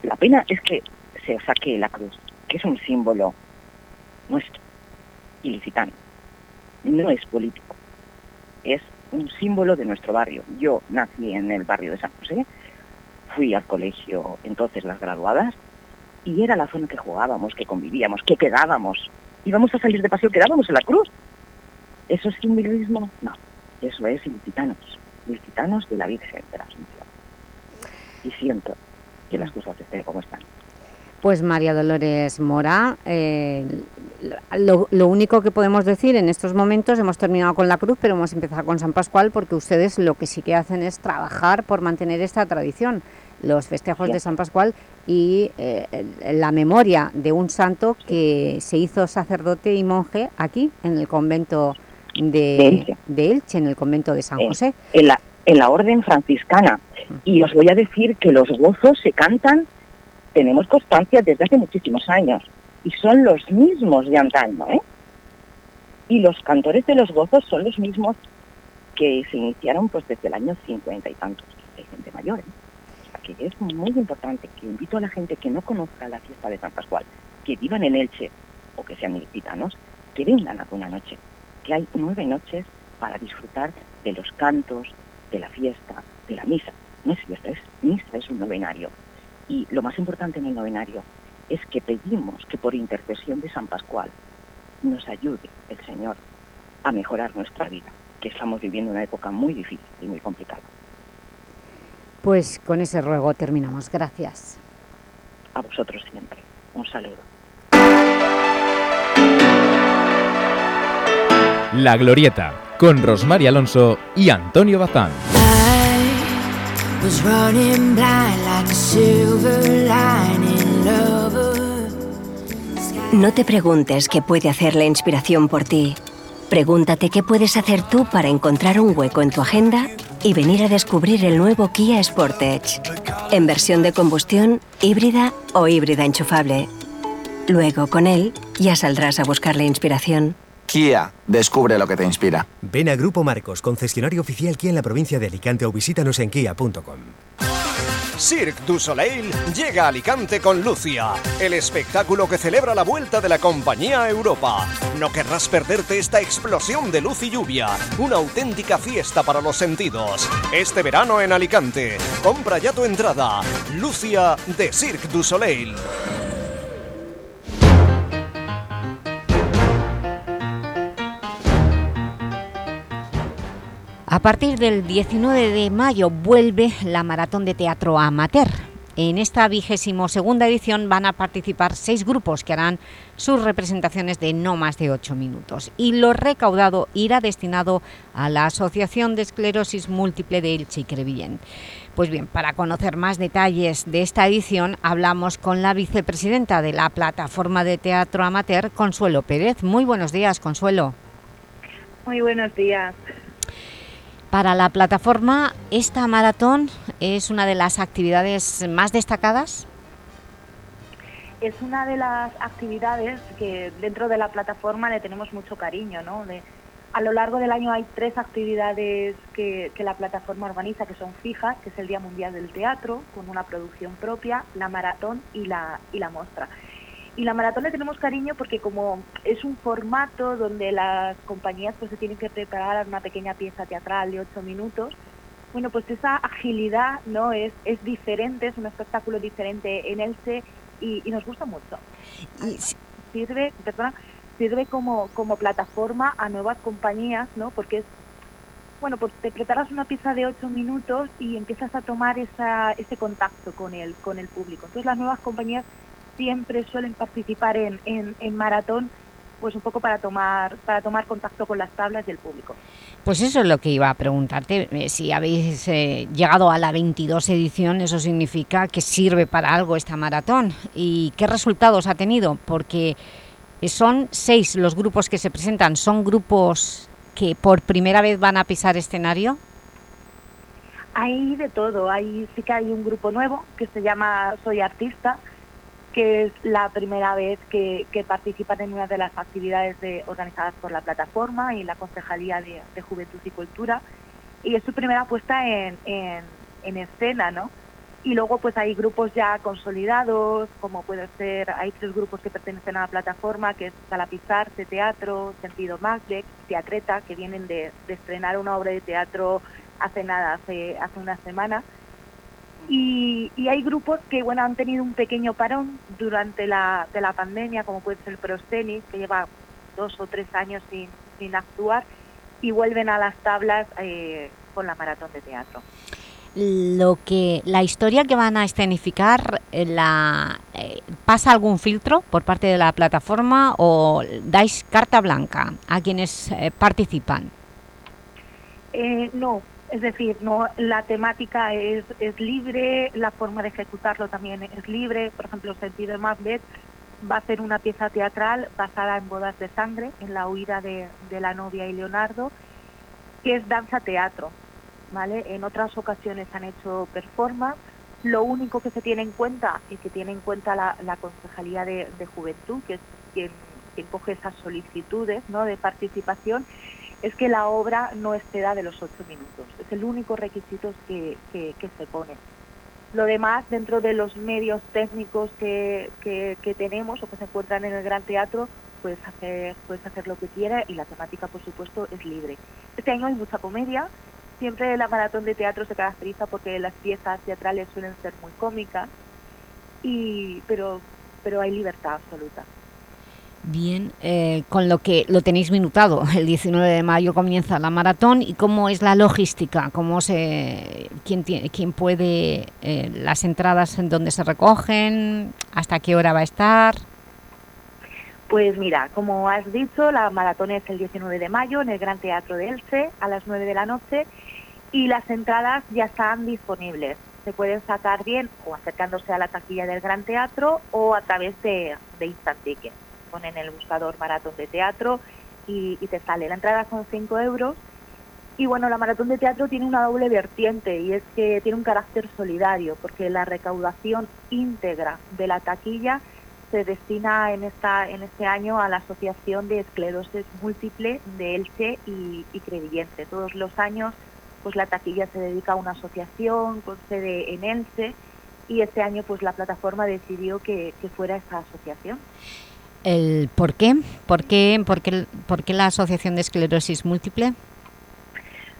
La pena es que se saque la cruz, que es un símbolo nuestro, ilicitano. No es político, es un símbolo de nuestro barrio. Yo nací en el barrio de San José, fui al colegio entonces las graduadas y era la zona que jugábamos, que convivíamos, que quedábamos. Íbamos a salir de paseo, quedábamos en la cruz. ¿Eso es simbolismo? No, eso es ilicitanos, ilicitanos de la Virgen de la Asunción. Y siento que las cosas estén como están. Pues María Dolores Mora, eh, lo, lo único que podemos decir en estos momentos, hemos terminado con la cruz, pero hemos empezado con San Pascual porque ustedes lo que sí que hacen es trabajar por mantener esta tradición, los festejos Sí. de San Pascual y eh, la memoria de un santo que se hizo sacerdote y monje aquí en el convento De de, Elche. de Elche, en el convento de San Eh, José. En la, en la orden franciscana. Y os voy a decir que los gozos se cantan, tenemos constancia desde hace muchísimos años. Y son los mismos de antaño, ¿eh? Y los cantores de los gozos son los mismos que se iniciaron pues desde el año 50 y tantos. Hay gente mayor, ¿eh? O que es muy importante que invito a la gente que no conozca la fiesta de San Pascual, que vivan en Elche o que sean gitanos, que vengan a una noche, que hay nueve noches para disfrutar de los cantos, de la fiesta, de la misa. No es fiesta, es misa, es un novenario. Y lo más importante en el novenario es que pedimos que por intercesión de San Pascual nos ayude el Señor a mejorar nuestra vida, que estamos viviendo una época muy difícil y muy complicada. Pues con ese ruego terminamos. Gracias. A vosotros siempre. Un saludo. La Glorieta, con Rosmar Alonso y Antonio Bazán. No te preguntes qué puede hacer la inspiración por ti. Pregúntate qué puedes hacer tú para encontrar un hueco en tu agenda y venir a descubrir el nuevo Kia Sportage. En versión de combustión, híbrida o híbrida enchufable. Luego, con él, ya saldrás a buscar la inspiración. Kia, descubre lo que te inspira. Ven a Grupo Marcos, concesionario oficial Kia en la provincia de Alicante o visítanos en kia.com. Cirque du Soleil llega a Alicante con Lucia, el espectáculo que celebra la vuelta de la compañía a Europa. No querrás perderte esta explosión de luz y lluvia, una auténtica fiesta para los sentidos. Este verano en Alicante, compra ya tu entrada. Lucia de Cirque du Soleil. A partir del 19 de mayo vuelve la Maratón de Teatro Amateur. En esta vigésimo segunda edición van a participar seis grupos que harán sus representaciones de no más de ocho minutos. Y lo recaudado irá destinado a la Asociación de Esclerosis Múltiple de Elche y Crevillén. Pues bien, para conocer más detalles de esta edición, hablamos con la vicepresidenta de la Plataforma de Teatro Amateur, Consuelo Pérez. Muy buenos días, Consuelo. Muy buenos días. Para la plataforma, ¿esta maratón es una de las actividades más destacadas? Es una de las actividades que dentro de la plataforma le tenemos mucho cariño, ¿no? A lo largo del año hay tres actividades que, que la plataforma organiza que son fijas, que es el Día Mundial del Teatro, con una producción propia, la maratón y la, y la muestra. Y la maratón le tenemos cariño porque como es un formato donde las compañías pues se tienen que preparar una pequeña pieza teatral de ocho minutos, bueno, pues esa agilidad no es, es diferente, es un espectáculo diferente en Elche y, y nos gusta mucho. Sirve, perdona, sirve como, como plataforma a nuevas compañías, ¿no? Porque es, bueno, pues te preparas una pieza de ocho minutos y empiezas a tomar esa, ese contacto con el, con el público. Entonces las nuevas compañías siempre suelen participar en, en, en maratón pues un poco para tomar para tomar contacto con las tablas del público. Pues eso es lo que iba a preguntarte. eh, Si habéis eh, llegado a la 22 edición, eso significa que sirve para algo esta maratón. ¿Y qué resultados ha tenido? Porque son seis los grupos que se presentan. ¿Son grupos que por primera vez van a pisar escenario? Hay de todo, hay sí que hay un grupo nuevo que se llama Soy Artista, que es la primera vez que, participan en una de las actividades de- organizadas por la plataforma y la Concejalía de, Juventud y Cultura. Y es su primera puesta en, en, en escena, ¿no? Y luego pues hay grupos ya consolidados, como puede ser, hay tres grupos que pertenecen a la plataforma, que es Salapizarte Teatro, Sentido Magdex, Teatreta, que vienen de, de estrenar una obra de teatro hace nada, hace, hace una semana. Y, y hay grupos que bueno han tenido un pequeño parón durante la, de la pandemia, como puede ser Prostenis, que lleva dos o tres años sin, sin actuar, y vuelven a las tablas eh, con la maratón de teatro. Lo que, ¿La historia que van a escenificar eh, la, eh, pasa algún filtro por parte de la plataforma o dais carta blanca a quienes eh, participan? Eh, no, es decir, no la temática es, es libre, la forma de ejecutarlo también es libre. Por ejemplo, Sentido de Macbeth va a ser una pieza teatral basada en bodas de sangre, en la huida de, de la novia y Leonardo, que es danza-teatro. ¿vale? En otras ocasiones han hecho performance. Lo único que se tiene en cuenta y que tiene en cuenta la, la Concejalía de, de Juventud, que es quien, quien coge esas solicitudes ¿no? de participación, es que la obra no exceda de los ocho minutos. Es el único requisito que, se pone. Lo demás, dentro de los medios técnicos que, tenemos o que se encuentran en el Gran Teatro, puedes hacer, lo que quieras y la temática, por supuesto, es libre. Este año hay mucha comedia. Siempre la maratón de teatro se caracteriza porque las piezas teatrales suelen ser muy cómicas, pero hay libertad absoluta. Bien, eh, con lo que lo tenéis minutado, el 19 de mayo comienza la maratón y cómo es la logística, cómo se, quién, tiene, quién puede, eh, las entradas en dónde se recogen, hasta qué hora va a estar. Pues mira, como has dicho, la maratón es el 19 de mayo en el Gran Teatro de Elche a las 9 de la noche y las entradas ya están disponibles. Se pueden sacar bien o acercándose a la taquilla del Gran Teatro o a través de, de Instant Ticket. Ponen el buscador maratón de teatro y, te sale. La entrada son 5 euros y bueno, la maratón de teatro tiene una doble vertiente y es que tiene un carácter solidario porque la recaudación íntegra de la taquilla se destina en esta en este año a la Asociación de Esclerosis Múltiple de Elche y, y Crevillente. Todos los años pues la taquilla se dedica a una asociación con sede en Elche y este año pues la plataforma decidió que fuera esta asociación. El, ¿Por qué? ¿Por qué, por, qué, ¿Por qué la Asociación de Esclerosis Múltiple?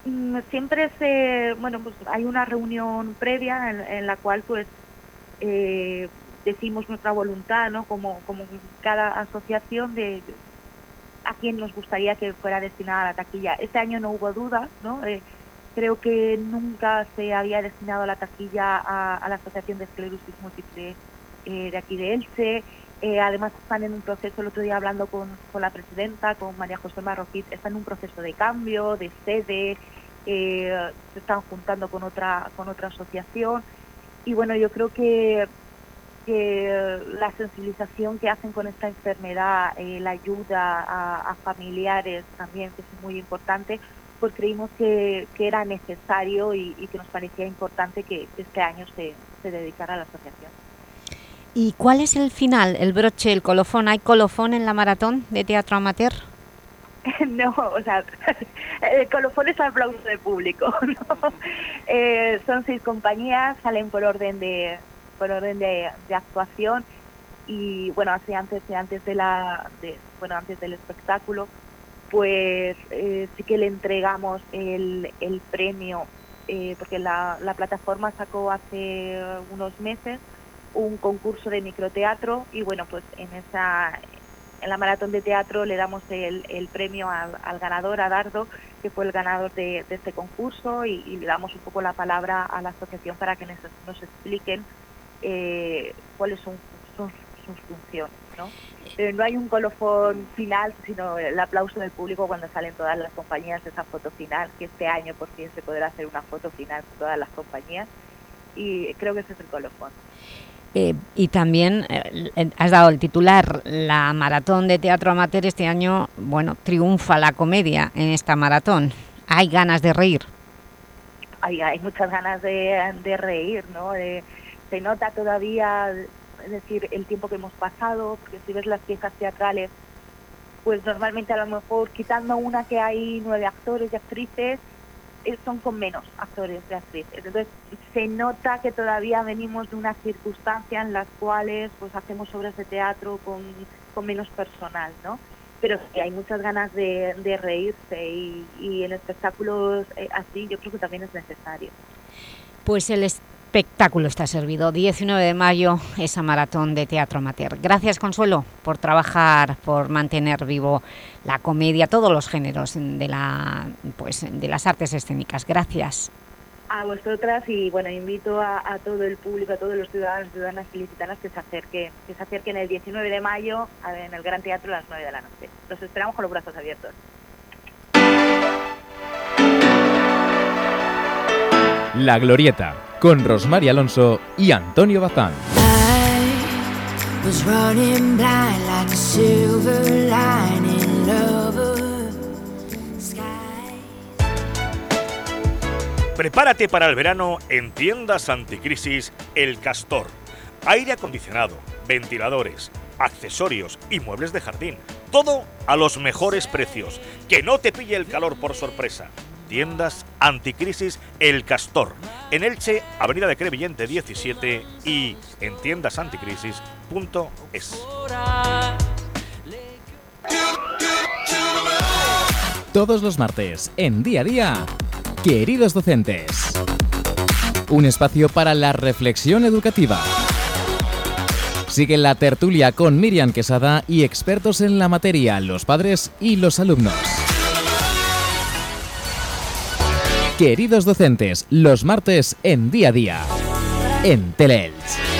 Mm, Siempre se, bueno, pues hay una reunión previa en, en la cual pues eh, decimos nuestra voluntad, ¿no? Como, como cada asociación de a quién nos gustaría que fuera destinada la taquilla. Este año no hubo dudas, ¿no? Eh, creo que nunca se había destinado la taquilla a, la Asociación de Esclerosis Múltiple eh, de aquí de Elche. Eh, además están en un proceso, el otro día hablando con, con la presidenta, con María José Marroquín, están en un proceso de cambio, de sede, eh, se están juntando con otra, con otra asociación. Y bueno, yo creo que, que la sensibilización que hacen con esta enfermedad, eh, la ayuda a, a familiares también, que es muy importante, pues creímos que, que era necesario y, y que nos parecía importante que este año se, se dedicara a la asociación. ¿Y cuál es el final, el broche, el colofón? ¿Hay colofón en la maratón de teatro amateur? No, o sea, el colofón es aplauso del público. ¿no? Eh, son seis compañías, salen por orden de por orden de, de actuación y bueno, así antes antes de la de, bueno antes del espectáculo, pues eh, sí que le entregamos el, el premio eh, porque la, la plataforma sacó hace unos meses un concurso de microteatro y bueno, pues en esa en la maratón de teatro le damos el, el premio al, ganador, a Dardo, que fue el ganador de, este concurso y, le damos un poco la palabra a la asociación para que nos, nos expliquen eh, cuáles son, son, sus funciones. ¿no? No hay un colofón final, sino el aplauso del público cuando salen todas las compañías de esa foto final, que este año por fin se podrá hacer una foto final con todas las compañías y creo que ese es el colofón. Eh, y también eh, has dado el titular, la maratón de teatro amateur este año, bueno, triunfa la comedia en esta maratón. Hay ganas de reír. Hay, hay muchas ganas de, de reír, ¿no? Se nota todavía, decir, el tiempo que hemos pasado, porque si ves las piezas teatrales, pues normalmente a lo mejor quitando una que hay nueve actores y actrices, son con menos actores y actrices. Entonces se nota que todavía venimos de una circunstancia en las cuales pues hacemos obras de teatro con, con menos personal, ¿no? Pero sí, hay muchas ganas de, de reírse y, y, en espectáculos eh, así yo creo que también es necesario. Pues el espectáculo está servido. 19 de mayo, esa maratón de teatro amateur. Gracias, Consuelo, por trabajar, por mantener vivo la comedia, todos los géneros de, la, pues, de las artes escénicas. Gracias. A vosotras y bueno, invito a, a todo el público, a todos los ciudadanos, ciudadanas y licitanas que se acerquen, que se acerquen el 19 de mayo en el Gran Teatro a las 9 de la noche. Los esperamos con los brazos abiertos. La Glorieta, con Rosmar Alonso y Antonio Bazán. Prepárate para el verano en tiendas anticrisis El Castor. Aire acondicionado, ventiladores, accesorios y muebles de jardín. Todo a los mejores precios. Que no te pille el calor por sorpresa. Tiendas Anticrisis El Castor. En Elche, Avenida de Crevillente 17 y en tiendasanticrisis.es. Todos los martes, en día a día, Queridos Docentes. Un espacio para la reflexión educativa. Sigue la tertulia con Miriam Quesada y expertos en la materia, los padres y los alumnos. Queridos docentes, los martes en día a día, en Teleelch.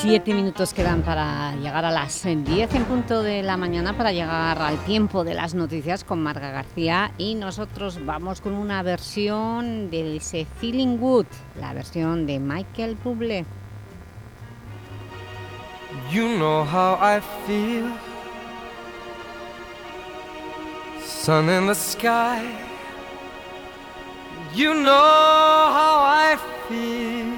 Siete minutos quedan para llegar a las 10 en punto de la mañana, para llegar al tiempo de las noticias con Marga García y nosotros vamos con una versión de ese Feeling Good, la versión de Michael Bublé. You know how I feel. Sun in the sky. You know how I feel.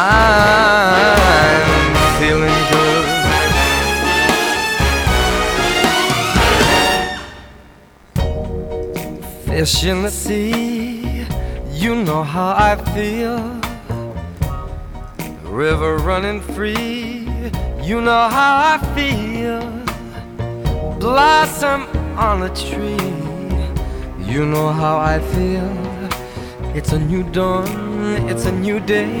I'm feeling good. Fish in the sea, you know how I feel. River running free, you know how I feel. Blossom on a tree, you know how I feel. It's a new dawn, it's a new day,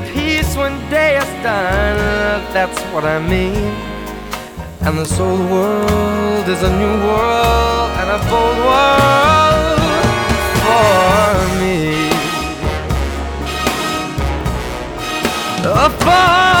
when day is done, that's what I mean. And this old world is a new world and a bold world for me. Uh,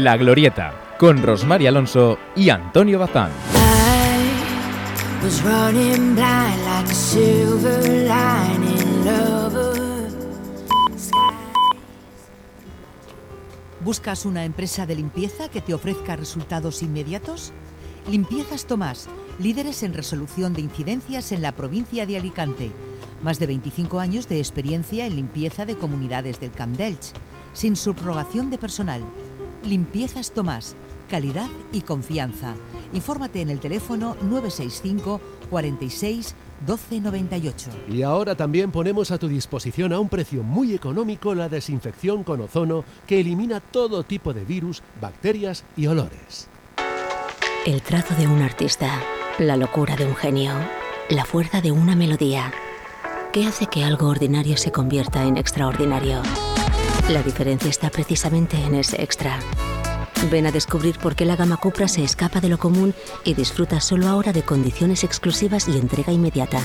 La Glorieta, con Rosmar Alonso y Antonio Bazán. ¿Buscas una empresa de limpieza que te ofrezca resultados inmediatos? Limpiezas Tomás, líderes en resolución de incidencias en la provincia de Alicante. Más de 25 años de experiencia en limpieza de comunidades del Camp d'Elx, sin subrogación de personal. Limpiezas Tomás, calidad y confianza. Infórmate en el teléfono 965 46 1298. Y ahora también ponemos a tu disposición a un precio muy económico la desinfección con ozono que elimina todo tipo de virus, bacterias y olores. El trazo de un artista, la locura de un genio, la fuerza de una melodía. ¿Qué hace que algo ordinario se convierta en extraordinario? La diferencia está precisamente en ese extra. Ven a descubrir por qué la gama Cupra se escapa de lo común y disfruta solo ahora de condiciones exclusivas y entrega inmediata.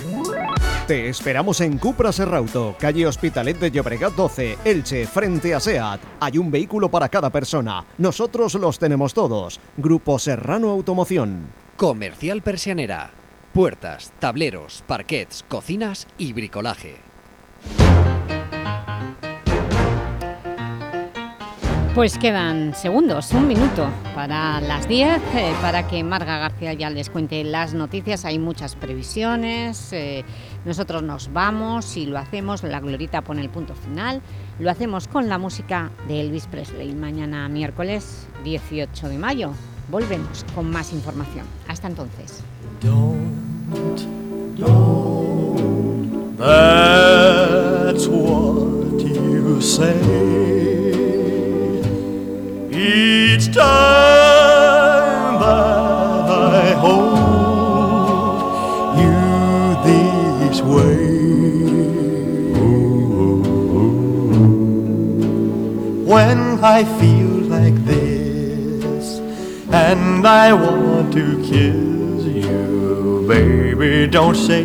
Te esperamos en Cupra Serrauto, calle Hospitalet de Llobregat 12, Elche, frente a SEAT. Hay un vehículo para cada persona. Nosotros los tenemos todos. Grupo Serrano Automoción. Comercial Persianera. Puertas, tableros, parquets, cocinas y bricolaje. Pues quedan segundos, un minuto para las 10, eh, para que Marga García ya les cuente las noticias. Hay muchas previsiones, eh, nosotros nos vamos y lo hacemos, la Glorita pone el punto final, lo hacemos con la música de Elvis Presley. Mañana miércoles 18 de mayo volvemos con más información. Hasta entonces. Each time that I hold you this way. When I feel like this and I want to kiss you, baby, don't say